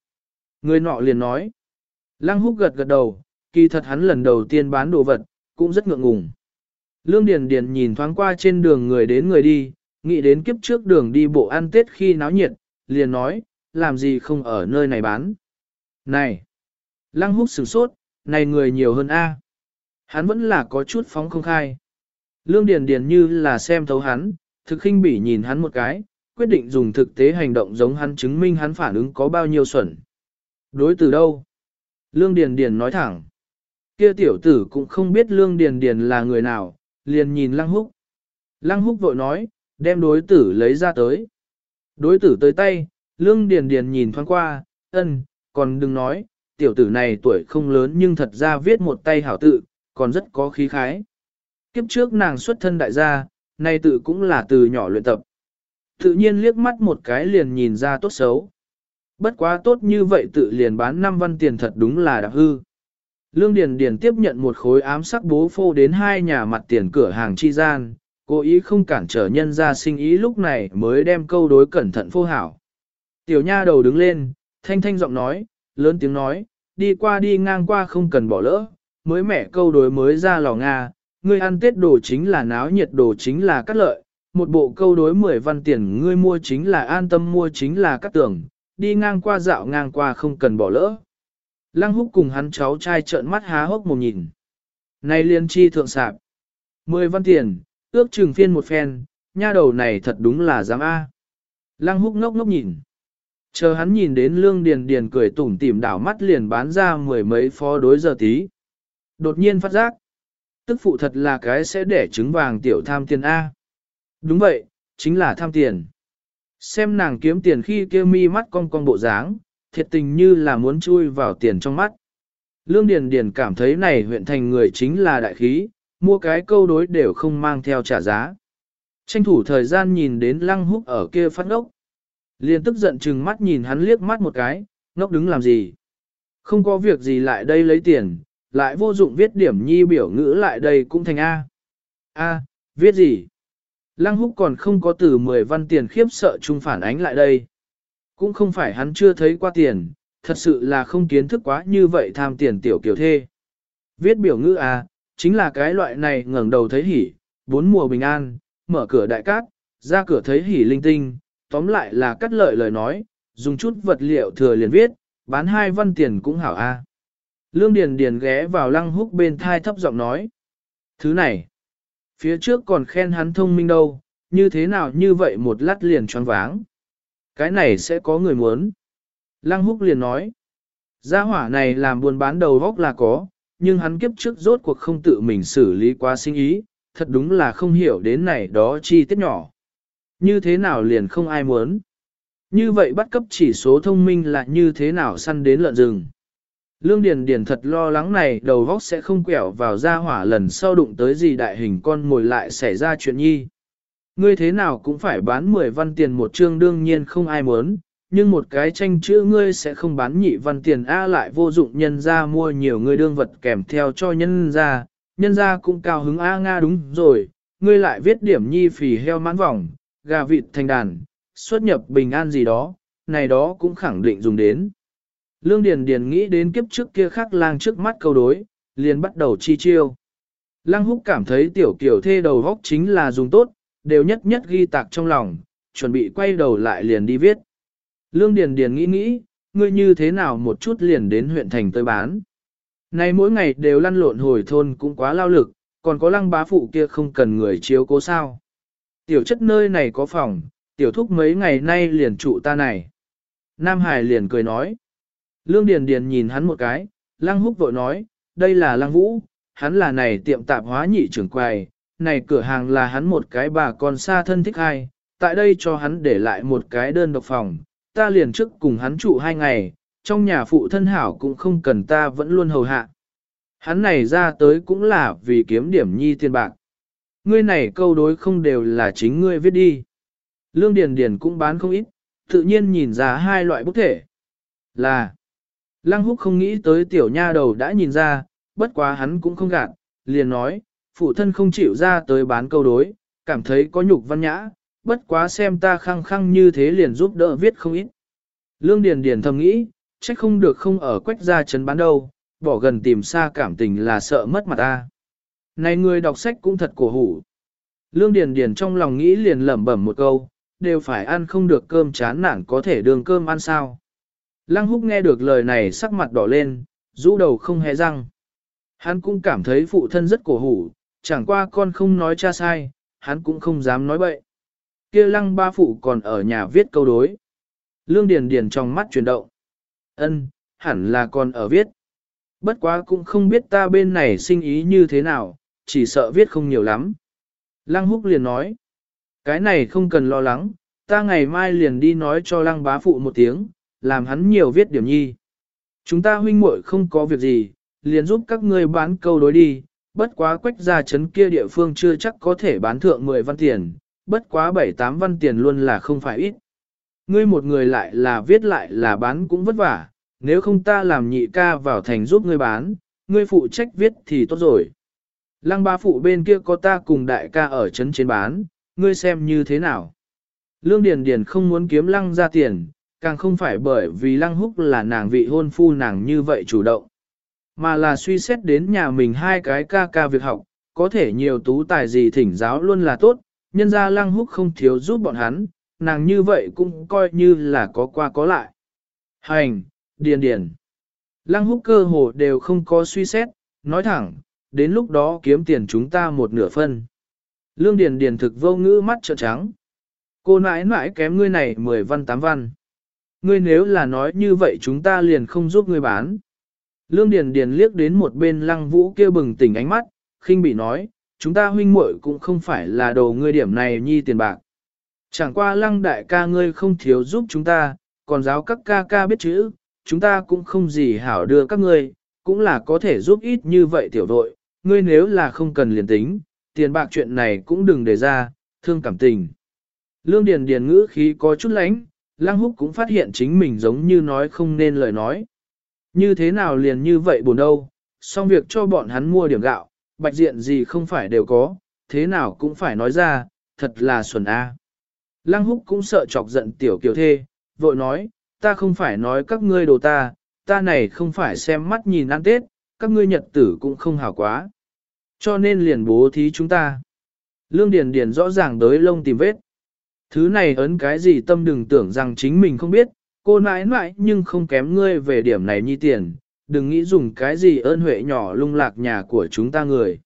Speaker 1: Người nọ liền nói. Lăng húc gật gật đầu, kỳ thật hắn lần đầu tiên bán đồ vật, cũng rất ngượng ngùng. Lương Điền Điền nhìn thoáng qua trên đường người đến người đi, nghĩ đến kiếp trước đường đi bộ ăn tết khi náo nhiệt, liền nói, làm gì không ở nơi này bán. Này! Lăng húc sửng sốt, này người nhiều hơn A. Hắn vẫn là có chút phóng không khai. Lương Điền Điền như là xem thấu hắn, thực khinh bỉ nhìn hắn một cái, quyết định dùng thực tế hành động giống hắn chứng minh hắn phản ứng có bao nhiêu xuẩn. Đối từ đâu? Lương Điền Điền nói thẳng. Kia tiểu tử cũng không biết Lương Điền Điền là người nào, liền nhìn Lăng Húc. Lăng Húc vội nói, đem đối tử lấy ra tới. Đối tử tới tay, Lương Điền Điền nhìn thoáng qua, ân, còn đừng nói, tiểu tử này tuổi không lớn nhưng thật ra viết một tay hảo tự, còn rất có khí khái. Kiếp trước nàng xuất thân đại gia, nay tự cũng là từ nhỏ luyện tập. Tự nhiên liếc mắt một cái liền nhìn ra tốt xấu. Bất quá tốt như vậy tự liền bán 5 văn tiền thật đúng là đặc hư. Lương Điền Điền tiếp nhận một khối ám sắc bố phô đến hai nhà mặt tiền cửa hàng chi gian, cố ý không cản trở nhân ra sinh ý lúc này mới đem câu đối cẩn thận phô hảo. Tiểu nha đầu đứng lên, thanh thanh giọng nói, lớn tiếng nói, đi qua đi ngang qua không cần bỏ lỡ, mới mẹ câu đối mới ra lò Nga, ngươi ăn tết đồ chính là náo nhiệt đồ chính là cắt lợi, một bộ câu đối 10 văn tiền ngươi mua chính là an tâm mua chính là cắt tưởng, đi ngang qua dạo ngang qua không cần bỏ lỡ. Lăng húc cùng hắn cháu trai trợn mắt há hốc một nhìn. Này liên chi thượng sạp. Mười văn tiền, ước chừng phiên một phen, nha đầu này thật đúng là dám A. Lăng húc ngốc ngốc nhìn. Chờ hắn nhìn đến lương điền điền cười tủm tỉm đảo mắt liền bán ra mười mấy phó đối giờ tí. Đột nhiên phát giác. Tức phụ thật là cái sẽ để trứng vàng tiểu tham tiền A. Đúng vậy, chính là tham tiền. Xem nàng kiếm tiền khi kia mi mắt cong cong bộ dáng, thiệt tình như là muốn chui vào tiền trong mắt. Lương Điền Điền cảm thấy này huyện thành người chính là đại khí, mua cái câu đối đều không mang theo trả giá. Tranh thủ thời gian nhìn đến lăng húc ở kia phát ngốc. Liền tức giận chừng mắt nhìn hắn liếc mắt một cái, ngốc đứng làm gì. Không có việc gì lại đây lấy tiền, lại vô dụng viết điểm nhi biểu ngữ lại đây cũng thành A. A, viết gì? Lăng húc còn không có từ 10 văn tiền khiếp sợ chung phản ánh lại đây. Cũng không phải hắn chưa thấy qua tiền, thật sự là không kiến thức quá như vậy tham tiền tiểu kiểu thê. Viết biểu ngữ à, chính là cái loại này ngẩng đầu thấy hỉ, bốn mùa bình an, mở cửa đại cát, ra cửa thấy hỉ linh tinh, tóm lại là cắt lợi lời nói, dùng chút vật liệu thừa liền viết, bán hai văn tiền cũng hảo a. Lương Điền Điền ghé vào lăng húc bên thai thấp giọng nói. Thứ này, phía trước còn khen hắn thông minh đâu, như thế nào như vậy một lát liền choáng váng. Cái này sẽ có người muốn. Lăng húc liền nói. Gia hỏa này làm buôn bán đầu góc là có, nhưng hắn kiếp trước rốt cuộc không tự mình xử lý quá sinh ý, thật đúng là không hiểu đến này đó chi tiết nhỏ. Như thế nào liền không ai muốn. Như vậy bắt cấp chỉ số thông minh là như thế nào săn đến lợn rừng. Lương Điền Điền thật lo lắng này đầu vóc sẽ không quẹo vào gia hỏa lần sau đụng tới gì đại hình con ngồi lại xảy ra chuyện nhi. Ngươi thế nào cũng phải bán 10 văn tiền một chương đương nhiên không ai muốn, nhưng một cái tranh chữ ngươi sẽ không bán nhị văn tiền A lại vô dụng nhân ra mua nhiều ngươi đương vật kèm theo cho nhân ra, nhân ra cũng cao hứng A Nga đúng rồi, ngươi lại viết điểm nhi phì heo mãn vòng, gà vịt thành đàn, xuất nhập bình an gì đó, này đó cũng khẳng định dùng đến. Lương Điền Điền nghĩ đến kiếp trước kia khắc lang trước mắt câu đối, liền bắt đầu chi chiêu. Lăng húc cảm thấy tiểu kiểu thê đầu góc chính là dùng tốt, đều nhất nhất ghi tạc trong lòng, chuẩn bị quay đầu lại liền đi viết. Lương Điền Điền nghĩ nghĩ, ngươi như thế nào một chút liền đến huyện thành tới bán. Này mỗi ngày đều lăn lộn hồi thôn cũng quá lao lực, còn có lăng bá phụ kia không cần người chiếu cố sao tiểu chất nơi này có phòng, tiểu thúc mấy ngày nay liền trụ ta này. Nam Hải liền cười nói. Lương Điền Điền nhìn hắn một cái, Lăng Húc vội nói, đây là Lăng Vũ, hắn là này tiệm tạp hóa nhị trưởng quầy, này cửa hàng là hắn một cái bà con xa thân thích hai, tại đây cho hắn để lại một cái đơn độc phòng, ta liền trước cùng hắn trụ hai ngày, trong nhà phụ thân hảo cũng không cần ta vẫn luôn hầu hạ. Hắn này ra tới cũng là vì kiếm điểm nhi tiền bạc. Ngươi này câu đối không đều là chính ngươi viết đi. Lương Điền Điền cũng bán không ít, tự nhiên nhìn ra hai loại bức thể. Là, Lăng Húc không nghĩ tới tiểu nha đầu đã nhìn ra, bất quá hắn cũng không gạt, liền nói, phụ thân không chịu ra tới bán câu đối, cảm thấy có nhục văn nhã, bất quá xem ta khăng khăng như thế liền giúp đỡ viết không ít. Lương Điền Điền thầm nghĩ, trách không được không ở quách gia chấn bán đâu, bỏ gần tìm xa cảm tình là sợ mất mặt ta. Này người đọc sách cũng thật cổ hủ. Lương Điền Điền trong lòng nghĩ liền lẩm bẩm một câu, đều phải ăn không được cơm chán nản có thể đường cơm ăn sao. Lăng húc nghe được lời này sắc mặt đỏ lên, rũ đầu không hề răng. Hắn cũng cảm thấy phụ thân rất cổ hủ, chẳng qua con không nói cha sai, hắn cũng không dám nói bậy. Kia lăng ba phụ còn ở nhà viết câu đối. Lương Điền Điền trong mắt chuyển động. Ân, hẳn là còn ở viết. Bất quá cũng không biết ta bên này sinh ý như thế nào, chỉ sợ viết không nhiều lắm. Lăng húc liền nói. Cái này không cần lo lắng, ta ngày mai liền đi nói cho lăng bá phụ một tiếng, làm hắn nhiều viết điểm nhi. Chúng ta huynh muội không có việc gì, liền giúp các ngươi bán câu đối đi, bất quá quách ra chấn kia địa phương chưa chắc có thể bán thượng 10 văn tiền, bất quá 7-8 văn tiền luôn là không phải ít. Ngươi một người lại là viết lại là bán cũng vất vả, nếu không ta làm nhị ca vào thành giúp ngươi bán, ngươi phụ trách viết thì tốt rồi. Lăng ba phụ bên kia có ta cùng đại ca ở chấn trên bán, ngươi xem như thế nào. Lương Điền Điền không muốn kiếm lăng ra tiền, càng không phải bởi vì lăng húc là nàng vị hôn phu nàng như vậy chủ động. Mà là suy xét đến nhà mình hai cái ca ca việc học, có thể nhiều tú tài gì thỉnh giáo luôn là tốt, nhân ra lăng húc không thiếu giúp bọn hắn, nàng như vậy cũng coi như là có qua có lại. Hành, điền điền. Lăng húc cơ hồ đều không có suy xét, nói thẳng, đến lúc đó kiếm tiền chúng ta một nửa phân. Lương điền điền thực vô ngữ mắt trợn trắng. Cô nãi nãi kém ngươi này 10 văn 8 văn. Ngươi nếu là nói như vậy chúng ta liền không giúp ngươi bán. Lương Điền Điền liếc đến một bên lăng vũ kia bừng tỉnh ánh mắt, khinh bị nói, chúng ta huynh muội cũng không phải là đồ ngươi điểm này nhi tiền bạc. Chẳng qua lăng đại ca ngươi không thiếu giúp chúng ta, còn giáo các ca ca biết chữ, chúng ta cũng không gì hảo đưa các ngươi, cũng là có thể giúp ít như vậy tiểu đội, ngươi nếu là không cần liền tính, tiền bạc chuyện này cũng đừng để ra, thương cảm tình. Lương Điền Điền ngữ khí có chút lãnh, Lăng Húc cũng phát hiện chính mình giống như nói không nên lời nói. Như thế nào liền như vậy buồn đâu, xong việc cho bọn hắn mua điểm gạo, bạch diện gì không phải đều có, thế nào cũng phải nói ra, thật là xuẩn a. Lăng húc cũng sợ chọc giận tiểu kiều thê, vội nói, ta không phải nói các ngươi đồ ta, ta này không phải xem mắt nhìn ăn tết, các ngươi nhật tử cũng không hảo quá. Cho nên liền bố thí chúng ta. Lương Điền Điền rõ ràng đới lông tìm vết. Thứ này ấn cái gì tâm đừng tưởng rằng chính mình không biết, cô nãi nãi nhưng không kém ngươi về điểm này nhi tiền, đừng nghĩ dùng cái gì ơn huệ nhỏ lung lạc nhà của chúng ta người.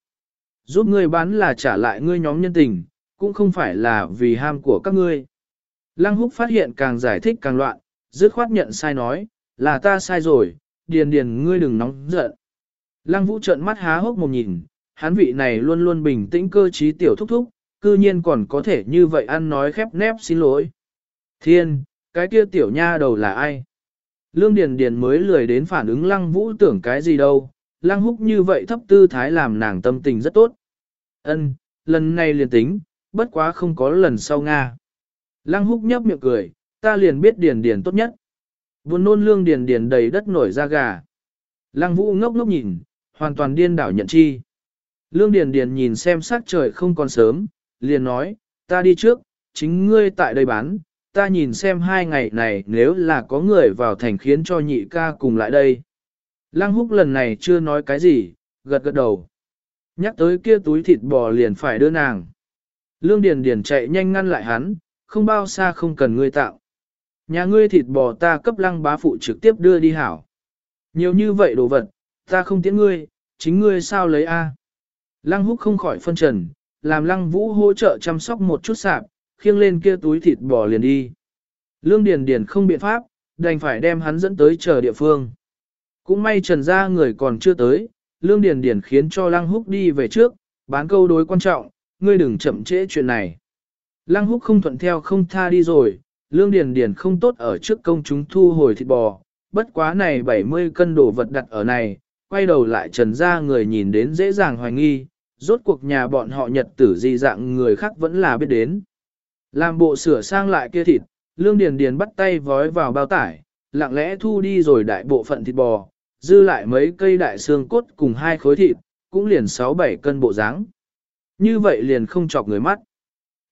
Speaker 1: Giúp ngươi bán là trả lại ngươi nhóm nhân tình, cũng không phải là vì ham của các ngươi. Lăng húc phát hiện càng giải thích càng loạn, dứt khoát nhận sai nói, là ta sai rồi, điền điền ngươi đừng nóng giận. Lăng vũ trợn mắt há hốc một nhìn, hắn vị này luôn luôn bình tĩnh cơ trí tiểu thúc thúc, cư nhiên còn có thể như vậy ăn nói khép nép xin lỗi. Thiên, cái kia tiểu nha đầu là ai? Lương Điền Điền mới lười đến phản ứng lăng vũ tưởng cái gì đâu, lăng húc như vậy thấp tư thái làm nàng tâm tình rất tốt. Ân, lần này liền tính, bất quá không có lần sau Nga. Lăng húc nhấp miệng cười, ta liền biết Điền Điền tốt nhất. Buồn nôn lương Điền Điền đầy đất nổi da gà. Lăng vũ ngốc ngốc nhìn, hoàn toàn điên đảo nhận chi. Lương Điền Điền nhìn xem sắc trời không còn sớm, liền nói, ta đi trước, chính ngươi tại đây bán, ta nhìn xem hai ngày này nếu là có người vào thành khiến cho nhị ca cùng lại đây. Lăng húc lần này chưa nói cái gì, gật gật đầu. Nhắc tới kia túi thịt bò liền phải đưa nàng. Lương Điền Điền chạy nhanh ngăn lại hắn, không bao xa không cần ngươi tạo. Nhà ngươi thịt bò ta cấp lăng bá phụ trực tiếp đưa đi hảo. Nhiều như vậy đồ vật, ta không tiễn ngươi, chính ngươi sao lấy a? Lăng húc không khỏi phân trần, làm lăng vũ hỗ trợ chăm sóc một chút sạp, khiêng lên kia túi thịt bò liền đi. Lương Điền Điền không biện pháp, đành phải đem hắn dẫn tới chờ địa phương. Cũng may trần gia người còn chưa tới, Lương Điền Điền khiến cho Lăng Húc đi về trước, bán câu đối quan trọng, ngươi đừng chậm trễ chuyện này. Lăng Húc không thuận theo không tha đi rồi, Lương Điền Điền không tốt ở trước công chúng thu hồi thịt bò, bất quá này 70 cân đồ vật đặt ở này, quay đầu lại trần ra người nhìn đến dễ dàng hoài nghi, rốt cuộc nhà bọn họ nhật tử gì dạng người khác vẫn là biết đến. Làm bộ sửa sang lại kia thịt, Lương Điền Điền bắt tay vói vào bao tải, lặng lẽ thu đi rồi đại bộ phận thịt bò, dư lại mấy cây đại xương cốt cùng hai khối thịt, cũng liền 6-7 cân bộ dáng. Như vậy liền không chọc người mắt.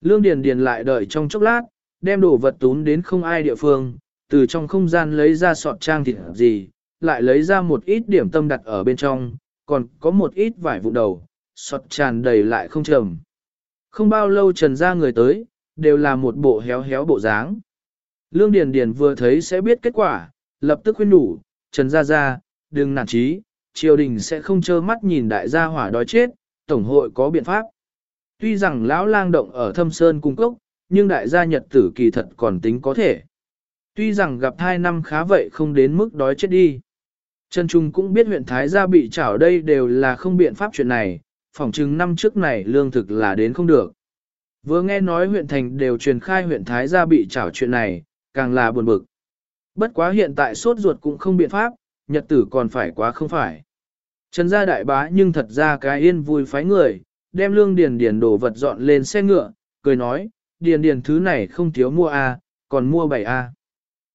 Speaker 1: Lương Điền Điền lại đợi trong chốc lát, đem đồ vật tún đến không ai địa phương, từ trong không gian lấy ra sọt trang thịt gì, lại lấy ra một ít điểm tâm đặt ở bên trong, còn có một ít vải vụ đầu, sọt tràn đầy lại không trầm. Không bao lâu trần ra người tới, đều là một bộ héo héo bộ dáng. Lương Điền Điền vừa thấy sẽ biết kết quả, lập tức khuyên đủ, Trần Gia Gia, đừng nản chí, triều đình sẽ không trơ mắt nhìn đại gia hỏa đói chết, tổng hội có biện pháp. Tuy rằng lão lang động ở thâm sơn cung cốc, nhưng đại gia nhật tử kỳ thật còn tính có thể. Tuy rằng gặp hai năm khá vậy không đến mức đói chết đi. Trần Trung cũng biết huyện Thái gia bị trảo đây đều là không biện pháp chuyện này, phỏng chừng năm trước này lương thực là đến không được. Vừa nghe nói huyện thành đều truyền khai huyện Thái gia bị trảo chuyện này, càng là buồn bực. Bất quá hiện tại sốt ruột cũng không biện pháp, nhật tử còn phải quá không phải. Trần gia đại bá nhưng thật ra cái yên vui phái người, đem lương điền điền đồ vật dọn lên xe ngựa, cười nói, điền điền thứ này không thiếu mua A, còn mua bảy a.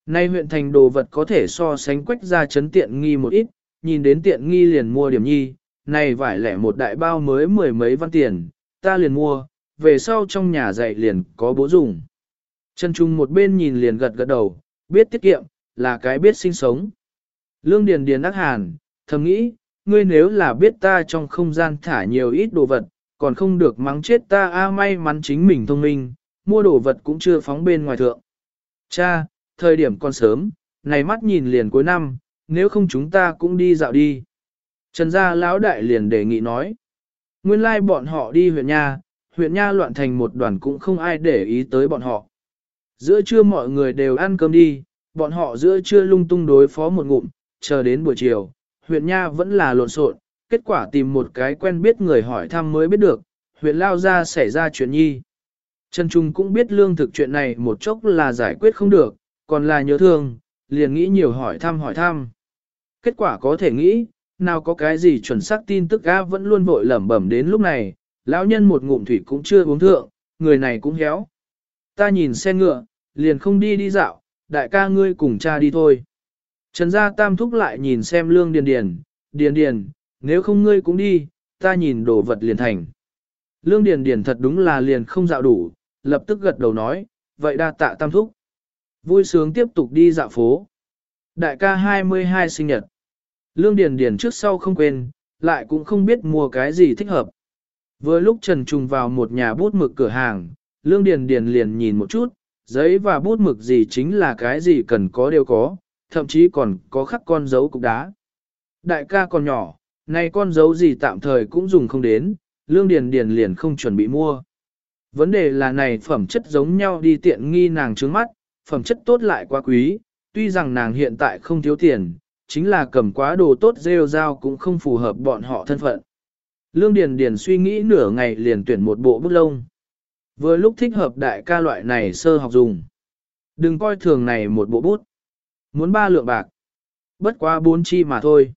Speaker 1: Nay huyện thành đồ vật có thể so sánh quách ra chấn tiện nghi một ít, nhìn đến tiện nghi liền mua điểm nhi, này vải lẻ một đại bao mới mười mấy văn tiền, ta liền mua, về sau trong nhà dạy liền có bố dùng. Trần Trung một bên nhìn liền gật gật đầu, biết tiết kiệm, là cái biết sinh sống. Lương Điền Điền ác hàn, thầm nghĩ, ngươi nếu là biết ta trong không gian thả nhiều ít đồ vật, còn không được mắng chết ta a may mắn chính mình thông minh, mua đồ vật cũng chưa phóng bên ngoài thượng. Cha, thời điểm còn sớm, này mắt nhìn liền cuối năm, nếu không chúng ta cũng đi dạo đi. Trần gia lão đại liền đề nghị nói. Nguyên lai like bọn họ đi huyện nha, huyện nha loạn thành một đoàn cũng không ai để ý tới bọn họ. Giữa trưa mọi người đều ăn cơm đi, bọn họ giữa trưa lung tung đối phó một ngụm, chờ đến buổi chiều, huyện nha vẫn là lộn xộn, kết quả tìm một cái quen biết người hỏi thăm mới biết được, huyện lao ra xảy ra chuyện nhi. Trần Trung cũng biết lương thực chuyện này một chốc là giải quyết không được, còn là nhớ thương, liền nghĩ nhiều hỏi thăm hỏi thăm. Kết quả có thể nghĩ, nào có cái gì chuẩn xác tin tức ga vẫn luôn vội lẩm bẩm đến lúc này, lão nhân một ngụm thủy cũng chưa uống thượng, người này cũng héo. Ta nhìn xe ngựa, liền không đi đi dạo, đại ca ngươi cùng cha đi thôi. Trần gia tam thúc lại nhìn xem lương điền điền, điền điền, nếu không ngươi cũng đi, ta nhìn đồ vật liền thành. Lương điền điền thật đúng là liền không dạo đủ, lập tức gật đầu nói, vậy đa tạ tam thúc. Vui sướng tiếp tục đi dạo phố. Đại ca 22 sinh nhật. Lương điền điền trước sau không quên, lại cũng không biết mua cái gì thích hợp. Vừa lúc Trần Trùng vào một nhà bút mực cửa hàng, Lương Điền Điền liền nhìn một chút, giấy và bút mực gì chính là cái gì cần có đều có, thậm chí còn có khắc con dấu cục đá. Đại ca còn nhỏ, nay con dấu gì tạm thời cũng dùng không đến, Lương Điền Điền liền không chuẩn bị mua. Vấn đề là này phẩm chất giống nhau đi tiện nghi nàng trướng mắt, phẩm chất tốt lại quá quý, tuy rằng nàng hiện tại không thiếu tiền, chính là cầm quá đồ tốt rêu rao cũng không phù hợp bọn họ thân phận. Lương Điền Điền suy nghĩ nửa ngày liền tuyển một bộ bút lông. Vừa lúc thích hợp đại ca loại này sơ học dùng. Đừng coi thường này một bộ bút. Muốn ba lượng bạc. Bất quá bốn chi mà thôi.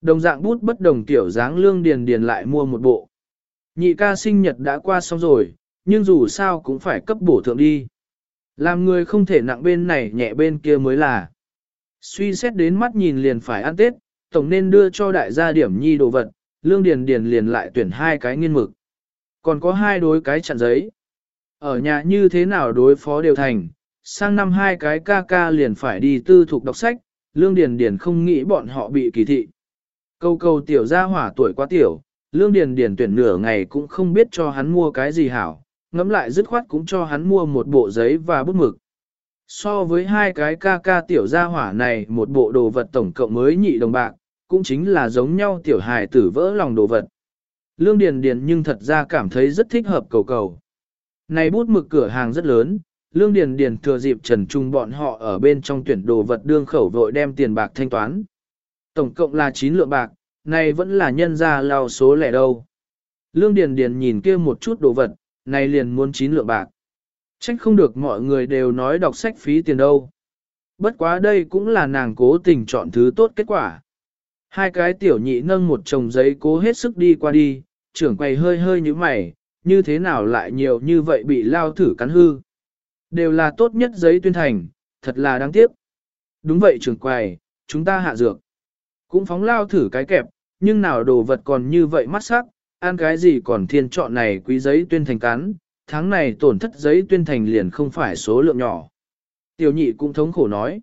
Speaker 1: Đồng dạng bút bất đồng tiểu dáng lương điền điền lại mua một bộ. Nhị ca sinh nhật đã qua xong rồi, nhưng dù sao cũng phải cấp bổ thượng đi. Làm người không thể nặng bên này nhẹ bên kia mới là. Suy xét đến mắt nhìn liền phải ăn Tết, tổng nên đưa cho đại gia điểm nhi đồ vật, lương điền điền liền lại tuyển hai cái nghiên mực. Còn có hai đối cái chặn giấy. Ở nhà như thế nào đối phó đều thành, sang năm hai cái ca ca liền phải đi tư thục đọc sách, lương điền điền không nghĩ bọn họ bị kỳ thị. Câu câu tiểu gia hỏa tuổi quá tiểu, lương điền điền tuyển nửa ngày cũng không biết cho hắn mua cái gì hảo, ngẫm lại dứt khoát cũng cho hắn mua một bộ giấy và bút mực. So với hai cái ca ca tiểu gia hỏa này một bộ đồ vật tổng cộng mới nhị đồng bạc, cũng chính là giống nhau tiểu hài tử vỡ lòng đồ vật. Lương Điền Điền nhưng thật ra cảm thấy rất thích hợp cầu cầu. Này bút mực cửa hàng rất lớn, Lương Điền Điền thừa dịp Trần Trung bọn họ ở bên trong tuyển đồ vật đương khẩu vội đem tiền bạc thanh toán. Tổng cộng là 9 lượng bạc, này vẫn là nhân gia lao số lẻ đâu. Lương Điền Điền nhìn kia một chút đồ vật, này liền muốn chín lượng bạc. Trách không được mọi người đều nói đọc sách phí tiền đâu. Bất quá đây cũng là nàng cố tình chọn thứ tốt kết quả. Hai cái tiểu nhị nâng một chồng giấy cố hết sức đi qua đi, trưởng quầy hơi hơi như mày, như thế nào lại nhiều như vậy bị lao thử cắn hư. Đều là tốt nhất giấy tuyên thành, thật là đáng tiếc. Đúng vậy trưởng quầy, chúng ta hạ dược. Cũng phóng lao thử cái kẹp, nhưng nào đồ vật còn như vậy mắt sắc, ăn cái gì còn thiên chọn này quý giấy tuyên thành cắn, tháng này tổn thất giấy tuyên thành liền không phải số lượng nhỏ. Tiểu nhị cũng thống khổ nói.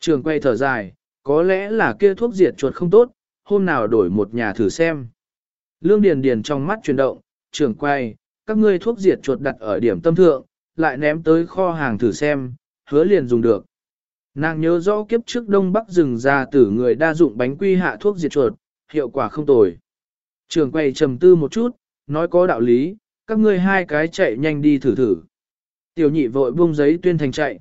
Speaker 1: Trường quay thở dài, có lẽ là kia thuốc diệt chuột không tốt, hôm nào đổi một nhà thử xem. Lương Điền Điền trong mắt chuyển động, trường quay, các ngươi thuốc diệt chuột đặt ở điểm tâm thượng, lại ném tới kho hàng thử xem, hứa liền dùng được. Nàng nhớ rõ kiếp trước Đông Bắc rừng ra tử người đa dụng bánh quy hạ thuốc diệt chuột, hiệu quả không tồi. Trường quay trầm tư một chút, nói có đạo lý, các ngươi hai cái chạy nhanh đi thử thử. Tiểu nhị vội buông giấy tuyên thành chạy.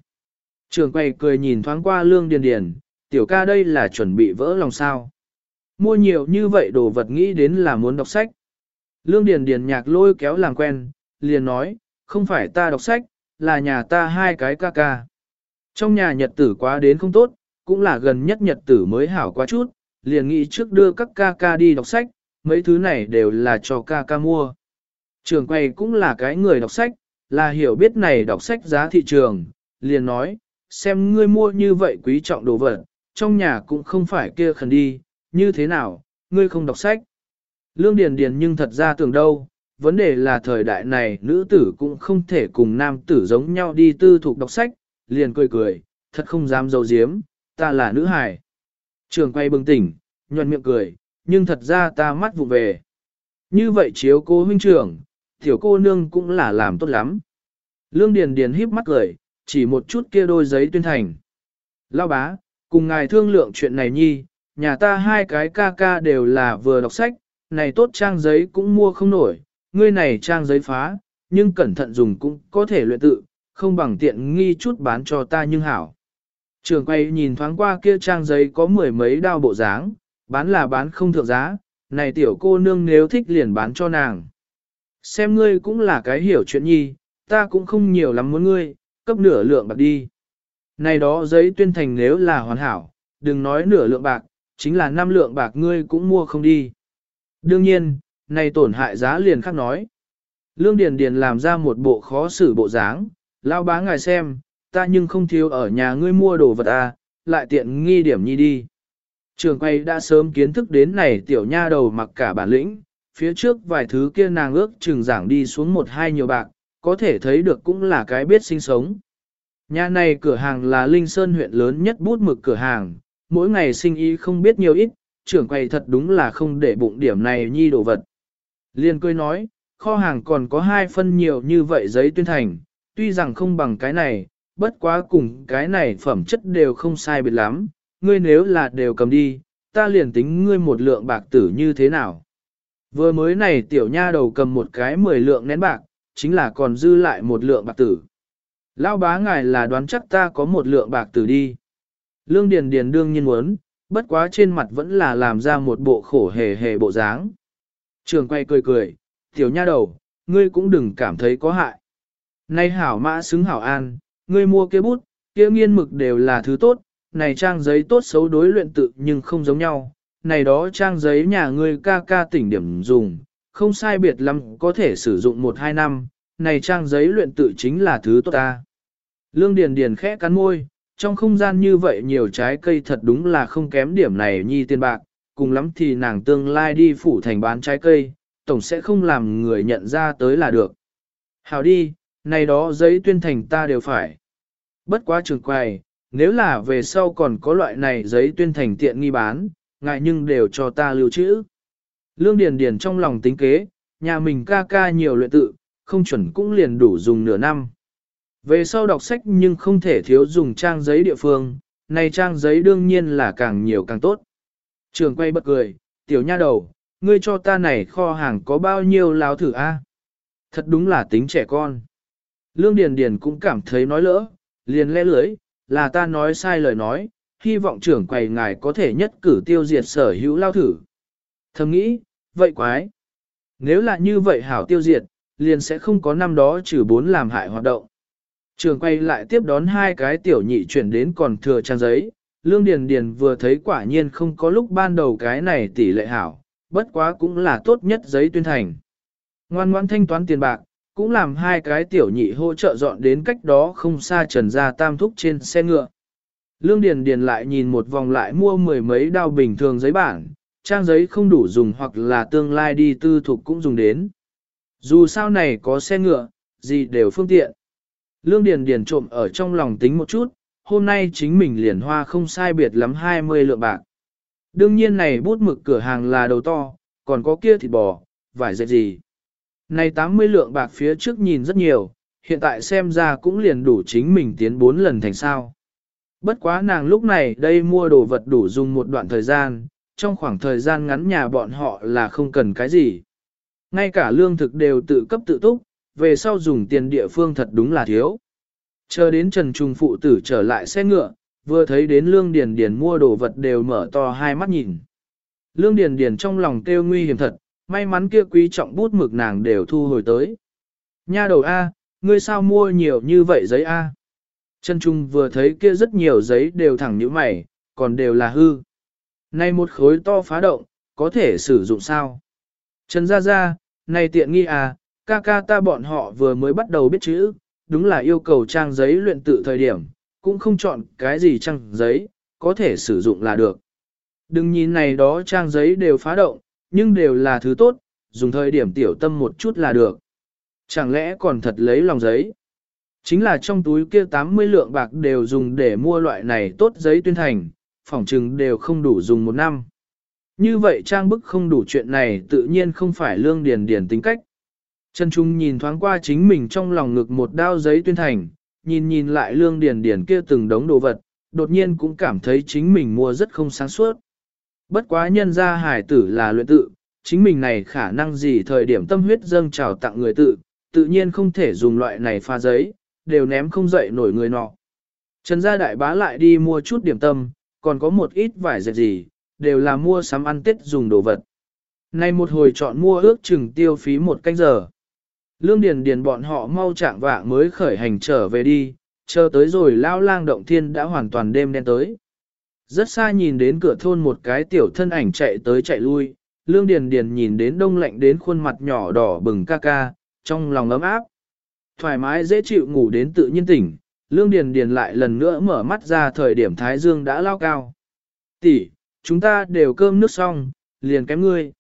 Speaker 1: Trường quay cười nhìn thoáng qua lương điền điền, tiểu ca đây là chuẩn bị vỡ lòng sao. Mua nhiều như vậy đồ vật nghĩ đến là muốn đọc sách. Lương điền điền nhạc lôi kéo làm quen, liền nói, không phải ta đọc sách, là nhà ta hai cái ca ca. Trong nhà nhật tử quá đến không tốt, cũng là gần nhất nhật tử mới hảo quá chút, liền nghĩ trước đưa các ca ca đi đọc sách, mấy thứ này đều là cho ca ca mua. Trường quay cũng là cái người đọc sách, là hiểu biết này đọc sách giá thị trường, liền nói, xem ngươi mua như vậy quý trọng đồ vật, trong nhà cũng không phải kia khẩn đi, như thế nào, ngươi không đọc sách. Lương Điền Điền nhưng thật ra tưởng đâu, vấn đề là thời đại này nữ tử cũng không thể cùng nam tử giống nhau đi tư thục đọc sách, liền cười cười, thật không dám dấu diếm, ta là nữ hài. Trường quay bừng tỉnh, nhuận miệng cười, nhưng thật ra ta mắt vụ về. Như vậy chiếu cô huynh trưởng, tiểu cô nương cũng là làm tốt lắm. Lương Điền Điền híp mắt cười, chỉ một chút kia đôi giấy tuyên thành. lão bá, cùng ngài thương lượng chuyện này nhi, nhà ta hai cái ca ca đều là vừa đọc sách, này tốt trang giấy cũng mua không nổi, ngươi này trang giấy phá, nhưng cẩn thận dùng cũng có thể luyện tự, không bằng tiện nghi chút bán cho ta nhưng hảo. Trường quay nhìn thoáng qua kia trang giấy có mười mấy đao bộ dáng, bán là bán không thượng giá, này tiểu cô nương nếu thích liền bán cho nàng. Xem ngươi cũng là cái hiểu chuyện nhi, ta cũng không nhiều lắm muốn ngươi, cấp nửa lượng bạc đi. Này đó giấy tuyên thành nếu là hoàn hảo, đừng nói nửa lượng bạc, chính là năm lượng bạc ngươi cũng mua không đi. Đương nhiên, này tổn hại giá liền khác nói. Lương Điền Điền làm ra một bộ khó xử bộ dáng, lao bá ngài xem, ta nhưng không thiếu ở nhà ngươi mua đồ vật à, lại tiện nghi điểm nhi đi. Trường quay đã sớm kiến thức đến này tiểu nha đầu mặc cả bản lĩnh, phía trước vài thứ kia nàng ước chừng giảng đi xuống một hai nhiều bạc, có thể thấy được cũng là cái biết sinh sống. Nhà này cửa hàng là Linh Sơn huyện lớn nhất bút mực cửa hàng, mỗi ngày sinh ý không biết nhiều ít, trưởng quầy thật đúng là không để bụng điểm này nhi đồ vật. Liên cười nói, kho hàng còn có hai phân nhiều như vậy giấy tuyên thành, tuy rằng không bằng cái này, bất quá cùng cái này phẩm chất đều không sai biệt lắm, ngươi nếu là đều cầm đi, ta liền tính ngươi một lượng bạc tử như thế nào. Vừa mới này tiểu nha đầu cầm một cái mười lượng nén bạc, chính là còn dư lại một lượng bạc tử. Lão bá ngài là đoán chắc ta có một lượng bạc tử đi. Lương Điền Điền đương nhiên muốn, bất quá trên mặt vẫn là làm ra một bộ khổ hề hề bộ dáng. Trường quay cười cười, tiểu nha đầu, ngươi cũng đừng cảm thấy có hại. Nay hảo mã xứng hảo an, ngươi mua kia bút, kia nghiên mực đều là thứ tốt, này trang giấy tốt xấu đối luyện tự nhưng không giống nhau, này đó trang giấy nhà ngươi ca ca tỉnh điểm dùng, không sai biệt lắm có thể sử dụng 1-2 năm, này trang giấy luyện tự chính là thứ tốt ta. Lương Điền Điền khẽ cắn môi, trong không gian như vậy nhiều trái cây thật đúng là không kém điểm này nhi tiền bạc, cùng lắm thì nàng tương lai đi phủ thành bán trái cây, tổng sẽ không làm người nhận ra tới là được. Hảo đi, này đó giấy tuyên thành ta đều phải. Bất quá trường quầy, nếu là về sau còn có loại này giấy tuyên thành tiện nghi bán, ngại nhưng đều cho ta lưu trữ. Lương Điền Điền trong lòng tính kế, nhà mình ca ca nhiều luyện tự, không chuẩn cũng liền đủ dùng nửa năm. Về sau đọc sách nhưng không thể thiếu dùng trang giấy địa phương, này trang giấy đương nhiên là càng nhiều càng tốt. Trường quay bật cười, tiểu nha đầu, ngươi cho ta này kho hàng có bao nhiêu láo thử a? Thật đúng là tính trẻ con. Lương Điền Điền cũng cảm thấy nói lỡ, liền le lưới, là ta nói sai lời nói, hy vọng trưởng quầy ngài có thể nhất cử tiêu diệt sở hữu lao thử. Thầm nghĩ, vậy quái. Nếu là như vậy hảo tiêu diệt, liền sẽ không có năm đó trừ bốn làm hại hoạt động. Trường quay lại tiếp đón hai cái tiểu nhị chuyển đến còn thừa trang giấy, Lương Điền Điền vừa thấy quả nhiên không có lúc ban đầu cái này tỷ lệ hảo, bất quá cũng là tốt nhất giấy tuyên thành. Ngoan ngoãn thanh toán tiền bạc, cũng làm hai cái tiểu nhị hỗ trợ dọn đến cách đó không xa trần ra tam thúc trên xe ngựa. Lương Điền Điền lại nhìn một vòng lại mua mười mấy đao bình thường giấy bản, trang giấy không đủ dùng hoặc là tương lai đi tư thục cũng dùng đến. Dù sao này có xe ngựa, gì đều phương tiện. Lương Điền Điền trộm ở trong lòng tính một chút, hôm nay chính mình liền hoa không sai biệt lắm 20 lượng bạc. Đương nhiên này bút mực cửa hàng là đầu to, còn có kia thịt bò, vải dệt gì. Này 80 lượng bạc phía trước nhìn rất nhiều, hiện tại xem ra cũng liền đủ chính mình tiến 4 lần thành sao. Bất quá nàng lúc này đây mua đồ vật đủ dùng một đoạn thời gian, trong khoảng thời gian ngắn nhà bọn họ là không cần cái gì. Ngay cả lương thực đều tự cấp tự túc, về sau dùng tiền địa phương thật đúng là thiếu. Chờ đến Trần Trung phụ tử trở lại xe ngựa, vừa thấy đến Lương Điền Điền mua đồ vật đều mở to hai mắt nhìn. Lương Điền Điền trong lòng kêu nguy hiểm thật, may mắn kia quý trọng bút mực nàng đều thu hồi tới. Nha đầu A, ngươi sao mua nhiều như vậy giấy A? Trần Trung vừa thấy kia rất nhiều giấy đều thẳng như mày, còn đều là hư. Này một khối to phá động, có thể sử dụng sao? Trần Gia Gia, này tiện nghi à, ca ca ta bọn họ vừa mới bắt đầu biết chữ, đúng là yêu cầu trang giấy luyện tự thời điểm, cũng không chọn cái gì trang giấy, có thể sử dụng là được. Đừng nhìn này đó trang giấy đều phá động, nhưng đều là thứ tốt, dùng thời điểm tiểu tâm một chút là được. Chẳng lẽ còn thật lấy lòng giấy? Chính là trong túi kia 80 lượng bạc đều dùng để mua loại này tốt giấy tuyên thành, phỏng chừng đều không đủ dùng một năm. Như vậy trang bức không đủ chuyện này tự nhiên không phải lương điền điền tính cách. Trần Trung nhìn thoáng qua chính mình trong lòng ngực một đao giấy tuyên thành, nhìn nhìn lại lương điền điền kia từng đống đồ vật, đột nhiên cũng cảm thấy chính mình mua rất không sáng suốt. Bất quá nhân ra hải tử là luyện tự, chính mình này khả năng gì thời điểm tâm huyết dâng trào tặng người tự, tự nhiên không thể dùng loại này pha giấy, đều ném không dậy nổi người nọ. Trần gia đại bá lại đi mua chút điểm tâm, còn có một ít vải dệt gì, đều là mua sắm ăn tết dùng đồ vật. Nay một hồi chọn mua ước chừng tiêu phí một canh giờ. Lương Điền Điền bọn họ mau trạng vạng mới khởi hành trở về đi, chờ tới rồi lao lang động thiên đã hoàn toàn đêm đen tới. Rất xa nhìn đến cửa thôn một cái tiểu thân ảnh chạy tới chạy lui, Lương Điền Điền nhìn đến đông lạnh đến khuôn mặt nhỏ đỏ bừng ca ca, trong lòng ấm áp. Thoải mái dễ chịu ngủ đến tự nhiên tỉnh, Lương Điền Điền lại lần nữa mở mắt ra thời điểm Thái Dương đã lao cao. Tỷ, chúng ta đều cơm nước xong, liền kém ngươi.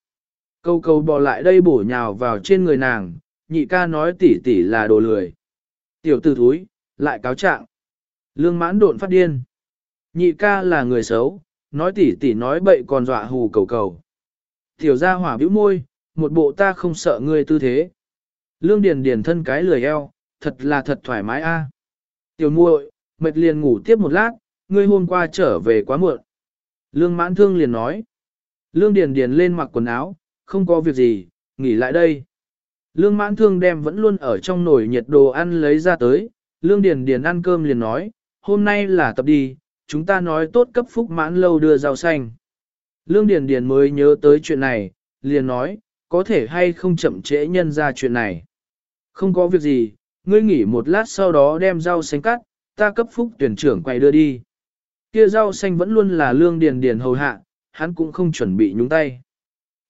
Speaker 1: Câu câu bò lại đây bổ nhào vào trên người nàng, nhị ca nói tỷ tỷ là đồ lười. Tiểu tử thúi, lại cáo trạng. Lương mãn độn phát điên. Nhị ca là người xấu, nói tỉ tỉ nói bậy còn dọa hù cầu cầu. Tiểu gia hỏa bĩu môi, một bộ ta không sợ ngươi tư thế. Lương Điền Điền thân cái lười eo, thật là thật thoải mái a. Tiểu muội, mệt liền ngủ tiếp một lát, ngươi hôm qua trở về quá muộn. Lương mãn thương liền nói. Lương Điền Điền lên mặc quần áo, không có việc gì, nghỉ lại đây. Lương mãn thương đem vẫn luôn ở trong nồi nhiệt đồ ăn lấy ra tới, Lương Điền Điền ăn cơm liền nói, hôm nay là tập đi, chúng ta nói tốt cấp phúc mãn lâu đưa rau xanh. Lương Điền Điền mới nhớ tới chuyện này, liền nói, có thể hay không chậm trễ nhân ra chuyện này. Không có việc gì, ngươi nghỉ một lát sau đó đem rau xanh cắt, ta cấp phúc tuyển trưởng quay đưa đi. Kia rau xanh vẫn luôn là lương điền điền hầu hạ, hắn cũng không chuẩn bị nhúng tay.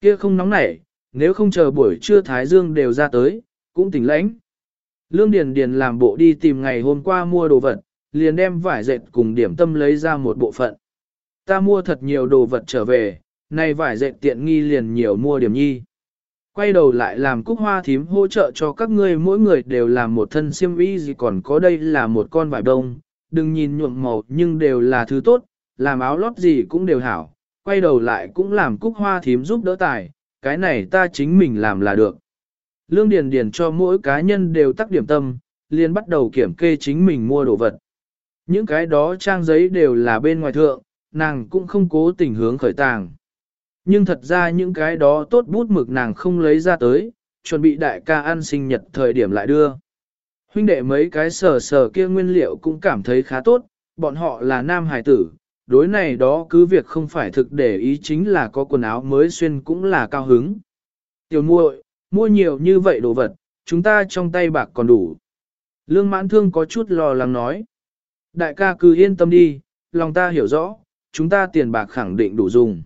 Speaker 1: Kia không nóng nảy, nếu không chờ buổi trưa Thái Dương đều ra tới, cũng tỉnh lãnh. Lương Điền Điền làm bộ đi tìm ngày hôm qua mua đồ vật, liền đem vải dệt cùng điểm tâm lấy ra một bộ phận. Ta mua thật nhiều đồ vật trở về, nay vải dệt tiện nghi liền nhiều mua điểm nhi. Quay đầu lại làm cúc hoa thím hỗ trợ cho các ngươi mỗi người đều làm một thân xiêm y gì còn có đây là một con vải đông, đừng nhìn nhuộm màu nhưng đều là thứ tốt, làm áo lót gì cũng đều hảo, quay đầu lại cũng làm cúc hoa thím giúp đỡ tài, cái này ta chính mình làm là được. Lương Điền Điền cho mỗi cá nhân đều tắc điểm tâm, liền bắt đầu kiểm kê chính mình mua đồ vật. Những cái đó trang giấy đều là bên ngoài thượng, nàng cũng không cố tình hướng khởi tàng. Nhưng thật ra những cái đó tốt bút mực nàng không lấy ra tới, chuẩn bị đại ca ăn sinh nhật thời điểm lại đưa. Huynh đệ mấy cái sờ sờ kia nguyên liệu cũng cảm thấy khá tốt, bọn họ là nam hải tử, đối này đó cứ việc không phải thực để ý chính là có quần áo mới xuyên cũng là cao hứng. Tiểu muội, mua nhiều như vậy đồ vật, chúng ta trong tay bạc còn đủ. Lương mãn thương có chút lo lắng nói. Đại ca cứ yên tâm đi, lòng ta hiểu rõ, chúng ta tiền bạc khẳng định đủ dùng.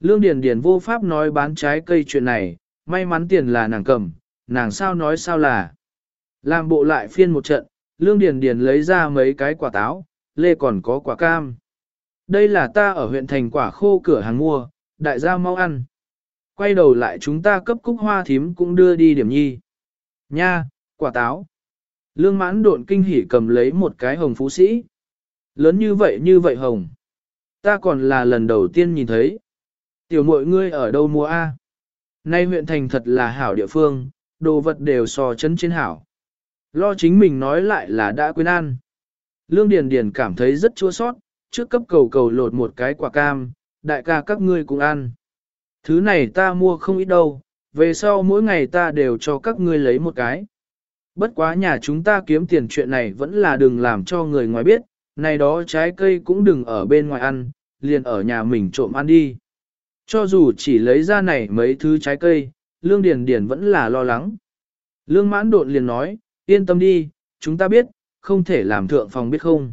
Speaker 1: Lương Điền Điền vô pháp nói bán trái cây chuyện này, may mắn tiền là nàng cầm, nàng sao nói sao là. Làm bộ lại phiên một trận, Lương Điền Điền lấy ra mấy cái quả táo, lê còn có quả cam. Đây là ta ở huyện thành quả khô cửa hàng mua, đại gia mau ăn. Quay đầu lại chúng ta cấp cúc hoa thím cũng đưa đi điểm nhi. Nha, quả táo. Lương mãn độn kinh hỉ cầm lấy một cái hồng phú sĩ. Lớn như vậy như vậy hồng. Ta còn là lần đầu tiên nhìn thấy. Tiểu mội ngươi ở đâu mua A? Nay huyện thành thật là hảo địa phương, đồ vật đều so chân trên hảo. Lo chính mình nói lại là đã quên ăn. Lương Điền Điền cảm thấy rất chua sót, trước cấp cầu cầu lột một cái quả cam, đại ca các ngươi cũng ăn. Thứ này ta mua không ít đâu, về sau mỗi ngày ta đều cho các ngươi lấy một cái. Bất quá nhà chúng ta kiếm tiền chuyện này vẫn là đừng làm cho người ngoài biết, này đó trái cây cũng đừng ở bên ngoài ăn, liền ở nhà mình trộm ăn đi. Cho dù chỉ lấy ra này mấy thứ trái cây, Lương Điền Điền vẫn là lo lắng. Lương mãn độn liền nói, yên tâm đi, chúng ta biết, không thể làm thượng phòng biết không.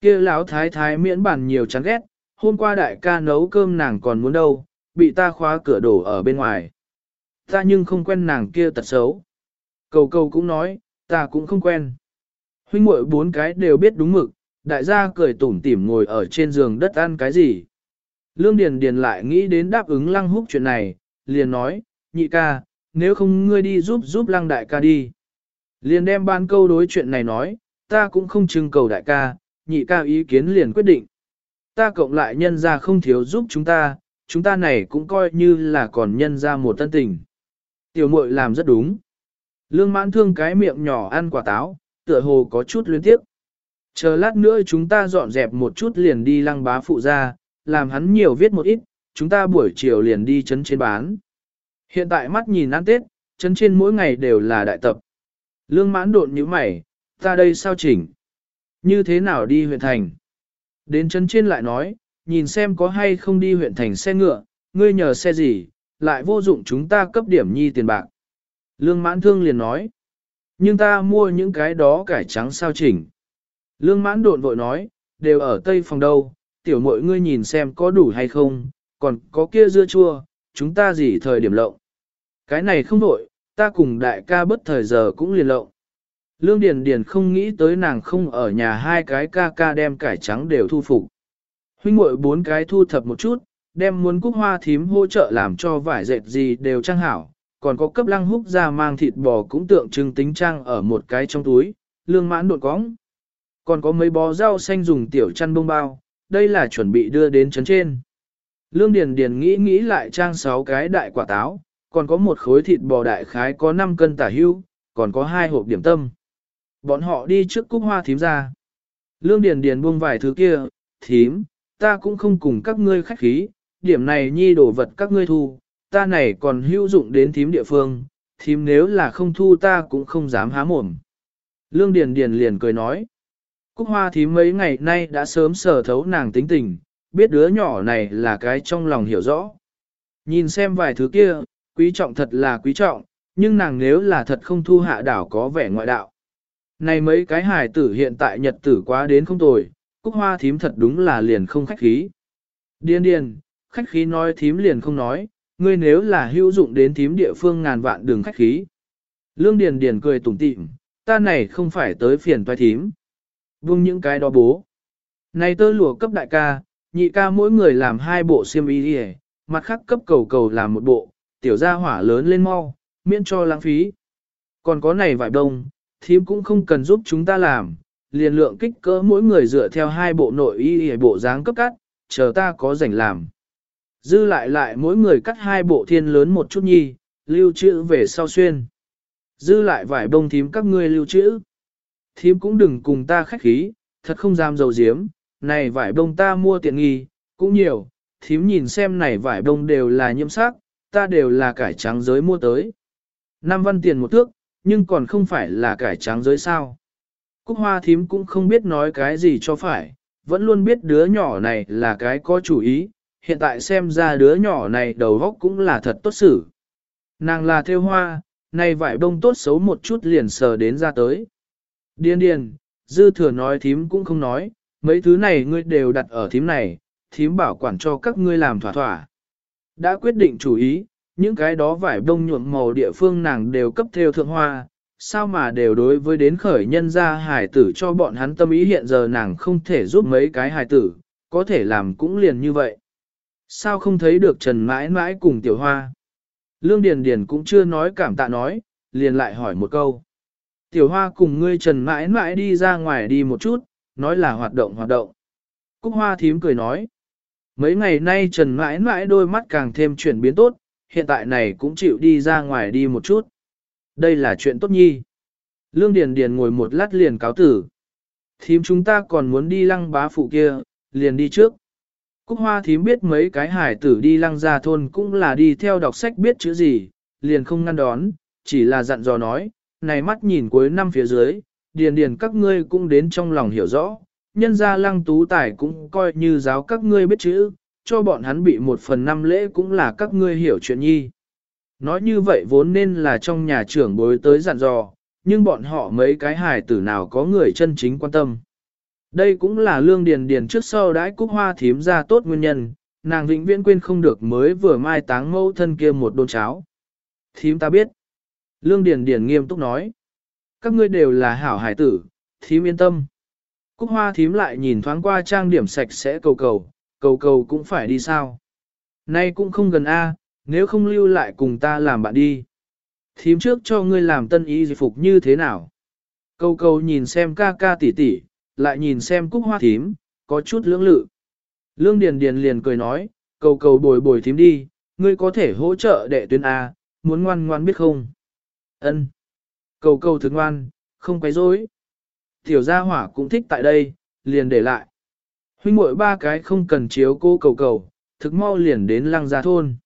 Speaker 1: kia lão thái thái miễn bản nhiều chán ghét, hôm qua đại ca nấu cơm nàng còn muốn đâu, bị ta khóa cửa đổ ở bên ngoài. Ta nhưng không quen nàng kia tật xấu. Cầu cầu cũng nói, ta cũng không quen. Huynh muội bốn cái đều biết đúng mực, đại gia cười tủm tỉm ngồi ở trên giường đất ăn cái gì. Lương Điền Điền lại nghĩ đến đáp ứng lăng húc chuyện này, liền nói, nhị ca, nếu không ngươi đi giúp giúp lăng đại ca đi. Liền đem ban câu đối chuyện này nói, ta cũng không trưng cầu đại ca, nhị ca ý kiến liền quyết định. Ta cộng lại nhân gia không thiếu giúp chúng ta, chúng ta này cũng coi như là còn nhân gia một tân tình. Tiểu muội làm rất đúng. Lương mãn thương cái miệng nhỏ ăn quả táo, tựa hồ có chút luyến tiếp. Chờ lát nữa chúng ta dọn dẹp một chút liền đi lăng bá phụ ra, làm hắn nhiều viết một ít, chúng ta buổi chiều liền đi chấn trên bán. Hiện tại mắt nhìn ăn Tết, chấn trên mỗi ngày đều là đại tập. Lương mãn độn như mày, ta đây sao chỉnh? Như thế nào đi huyện thành? Đến chấn trên lại nói, nhìn xem có hay không đi huyện thành xe ngựa, ngươi nhờ xe gì, lại vô dụng chúng ta cấp điểm nhi tiền bạc. Lương mãn thương liền nói, nhưng ta mua những cái đó cải trắng sao chỉnh. Lương mãn độn vội nói, đều ở tây phòng đâu, tiểu mội ngươi nhìn xem có đủ hay không, còn có kia dưa chua, chúng ta gì thời điểm lộng. Cái này không vội, ta cùng đại ca bất thời giờ cũng liền lộng. Lương Điền Điền không nghĩ tới nàng không ở nhà hai cái ca ca đem cải trắng đều thu phục. Huynh muội bốn cái thu thập một chút, đem muốn cúc hoa thím hỗ trợ làm cho vải dệt gì đều trang hảo, còn có cấp lăng húc ra mang thịt bò cũng tượng trưng tính trang ở một cái trong túi, lương mãn đột cóng. Còn có mấy bó rau xanh dùng tiểu chăn bông bao, đây là chuẩn bị đưa đến chấn trên. Lương Điền Điền nghĩ nghĩ lại trang 6 cái đại quả táo, còn có một khối thịt bò đại khái có 5 cân tả hưu, còn có hai hộp điểm tâm. Bọn họ đi trước cúc hoa thím ra. Lương Điền Điền buông vài thứ kia, thím, ta cũng không cùng các ngươi khách khí, điểm này nhi đồ vật các ngươi thu, ta này còn hữu dụng đến thím địa phương, thím nếu là không thu ta cũng không dám há mồm. Lương Điền Điền liền cười nói, Cúc hoa thím mấy ngày nay đã sớm sở thấu nàng tính tình, biết đứa nhỏ này là cái trong lòng hiểu rõ. Nhìn xem vài thứ kia, quý trọng thật là quý trọng, nhưng nàng nếu là thật không thu hạ đảo có vẻ ngoại đạo. Này mấy cái hài tử hiện tại nhật tử quá đến không tồi, cúc hoa thím thật đúng là liền không khách khí. Điên điên, khách khí nói thím liền không nói, ngươi nếu là hữu dụng đến thím địa phương ngàn vạn đường khách khí. Lương Điền Điền cười tủm tỉm, ta này không phải tới phiền toái thím, Vung những cái đó bố. Này tơ lụa cấp đại ca, nhị ca mỗi người làm hai bộ xiêm y đi mặt khác cấp cầu cầu làm một bộ, tiểu gia hỏa lớn lên mau, miễn cho lãng phí. Còn có này vải đông, thím cũng không cần giúp chúng ta làm, liền lượng kích cỡ mỗi người dựa theo hai bộ nội y y bộ dáng cấp cắt, chờ ta có rảnh làm. Dư lại lại mỗi người cắt hai bộ thiên lớn một chút nhi, lưu trữ về sau xuyên. Dư lại vải bông thím các ngươi lưu trữ thím cũng đừng cùng ta khách khí, thật không dám dầu diếm, này vải bông ta mua tiện nghi, cũng nhiều, thím nhìn xem này vải bông đều là nhiễm sắc, ta đều là cải trắng giới mua tới. Năm văn tiền một thước, nhưng còn không phải là cải trắng giới sao. Cúc hoa thím cũng không biết nói cái gì cho phải, vẫn luôn biết đứa nhỏ này là cái có chủ ý, hiện tại xem ra đứa nhỏ này đầu góc cũng là thật tốt xử. Nàng là theo hoa, này vải bông tốt xấu một chút liền sờ đến ra tới. Điên điên, dư thừa nói thím cũng không nói, mấy thứ này ngươi đều đặt ở thím này, thím bảo quản cho các ngươi làm thỏa thỏa. Đã quyết định chủ ý, những cái đó vải bông nhuộm màu địa phương nàng đều cấp theo thượng hoa, sao mà đều đối với đến khởi nhân ra hài tử cho bọn hắn tâm ý hiện giờ nàng không thể giúp mấy cái hài tử, có thể làm cũng liền như vậy. Sao không thấy được Trần mãi mãi cùng tiểu hoa? Lương Điền Điền cũng chưa nói cảm tạ nói, liền lại hỏi một câu. Tiểu hoa cùng ngươi Trần mãi mãi đi ra ngoài đi một chút, nói là hoạt động hoạt động. Cúc hoa thím cười nói. Mấy ngày nay Trần mãi mãi đôi mắt càng thêm chuyển biến tốt, hiện tại này cũng chịu đi ra ngoài đi một chút. Đây là chuyện tốt nhi. Lương Điền Điền ngồi một lát liền cáo tử. Thím chúng ta còn muốn đi lăng bá phụ kia, liền đi trước. Cúc hoa thím biết mấy cái hải tử đi lăng ra thôn cũng là đi theo đọc sách biết chữ gì, liền không ngăn đón, chỉ là dặn dò nói, này mắt nhìn cuối năm phía dưới, điền điền các ngươi cũng đến trong lòng hiểu rõ, nhân ra lăng tú tài cũng coi như giáo các ngươi biết chữ, cho bọn hắn bị một phần năm lễ cũng là các ngươi hiểu chuyện nhi. Nói như vậy vốn nên là trong nhà trưởng bối tới dặn dò, nhưng bọn họ mấy cái hài tử nào có người chân chính quan tâm. Đây cũng là lương điền điền trước sau đãi cúc hoa thím ra tốt nguyên nhân, nàng vĩnh viễn quên không được mới vừa mai táng mẫu thân kia một đôn cháo. Thím ta biết. Lương điền điền nghiêm túc nói. Các ngươi đều là hảo hải tử, thím yên tâm. Cúc hoa thím lại nhìn thoáng qua trang điểm sạch sẽ cầu cầu, cầu cầu cũng phải đi sao. Nay cũng không gần A, nếu không lưu lại cùng ta làm bạn đi. Thím trước cho ngươi làm tân y dịch phục như thế nào. Cầu cầu nhìn xem ca ca tỷ tỷ, lại nhìn xem cúc hoa thím, có chút lưỡng lự. Lương Điền Điền liền cười nói, cầu cầu bồi bồi thím đi, ngươi có thể hỗ trợ đệ tuyến A, muốn ngoan ngoan biết không? Ân. Cầu cầu thức ngoan, không quấy rối. Tiểu gia hỏa cũng thích tại đây, liền để lại. Huynh muội ba cái không cần chiếu cô cầu cầu, thực mau liền đến lăng gia thôn.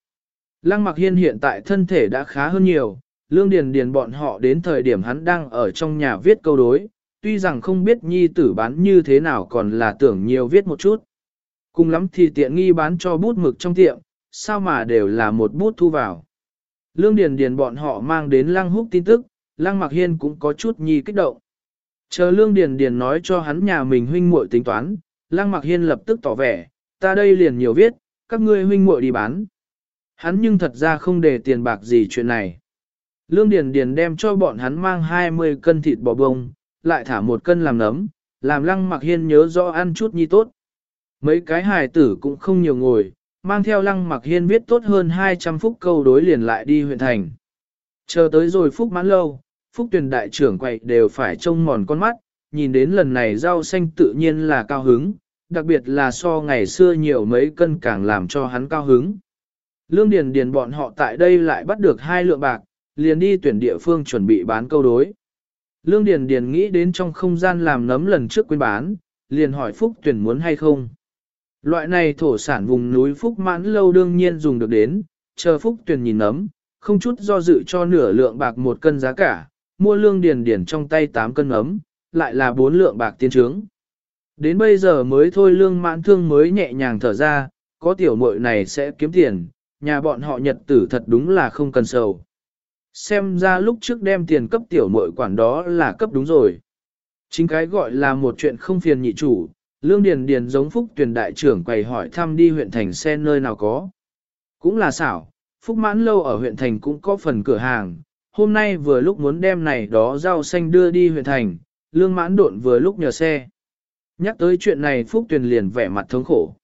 Speaker 1: Lăng mặc hiên hiện tại thân thể đã khá hơn nhiều, lương điền điền bọn họ đến thời điểm hắn đang ở trong nhà viết câu đối, tuy rằng không biết nhi tử bán như thế nào còn là tưởng nhiều viết một chút. Cùng lắm thì tiện nghi bán cho bút mực trong tiệm, sao mà đều là một bút thu vào. Lương điền điền bọn họ mang đến lăng húc tin tức, lăng mặc hiên cũng có chút nhi kích động. Chờ lương điền điền nói cho hắn nhà mình huynh muội tính toán, lăng mặc hiên lập tức tỏ vẻ, ta đây liền nhiều viết, các ngươi huynh muội đi bán. Hắn nhưng thật ra không để tiền bạc gì chuyện này. Lương Điền Điền đem cho bọn hắn mang 20 cân thịt bò bông, lại thả một cân làm nấm, làm lăng mặc hiên nhớ rõ ăn chút nhi tốt. Mấy cái hài tử cũng không nhiều ngồi, mang theo lăng mặc hiên viết tốt hơn 200 phút câu đối liền lại đi huyện thành. Chờ tới rồi phúc mãn lâu, phúc tuyển đại trưởng quậy đều phải trông mòn con mắt, nhìn đến lần này rau xanh tự nhiên là cao hứng, đặc biệt là so ngày xưa nhiều mấy cân càng làm cho hắn cao hứng. Lương Điền Điền bọn họ tại đây lại bắt được hai lượng bạc, liền đi tuyển địa phương chuẩn bị bán câu đối. Lương Điền Điền nghĩ đến trong không gian làm nấm lần trước quên bán, liền hỏi Phúc tuyển muốn hay không. Loại này thổ sản vùng núi Phúc mãn lâu đương nhiên dùng được đến, chờ Phúc tuyển nhìn nấm, không chút do dự cho nửa lượng bạc một cân giá cả, mua Lương Điền Điền trong tay 8 cân nấm, lại là 4 lượng bạc tiên trướng. Đến bây giờ mới thôi Lương mãn thương mới nhẹ nhàng thở ra, có tiểu muội này sẽ kiếm tiền, nhà bọn họ nhật tử thật đúng là không cần sầu. Xem ra lúc trước đem tiền cấp tiểu mội quản đó là cấp đúng rồi. Chính cái gọi là một chuyện không phiền nhị chủ, Lương Điền Điền giống Phúc tuyển đại trưởng quầy hỏi thăm đi huyện thành xe nơi nào có. Cũng là xảo, Phúc mãn lâu ở huyện thành cũng có phần cửa hàng, hôm nay vừa lúc muốn đem này đó rau xanh đưa đi huyện thành, Lương mãn độn vừa lúc nhờ xe. Nhắc tới chuyện này Phúc tuyển liền vẻ mặt thống khổ.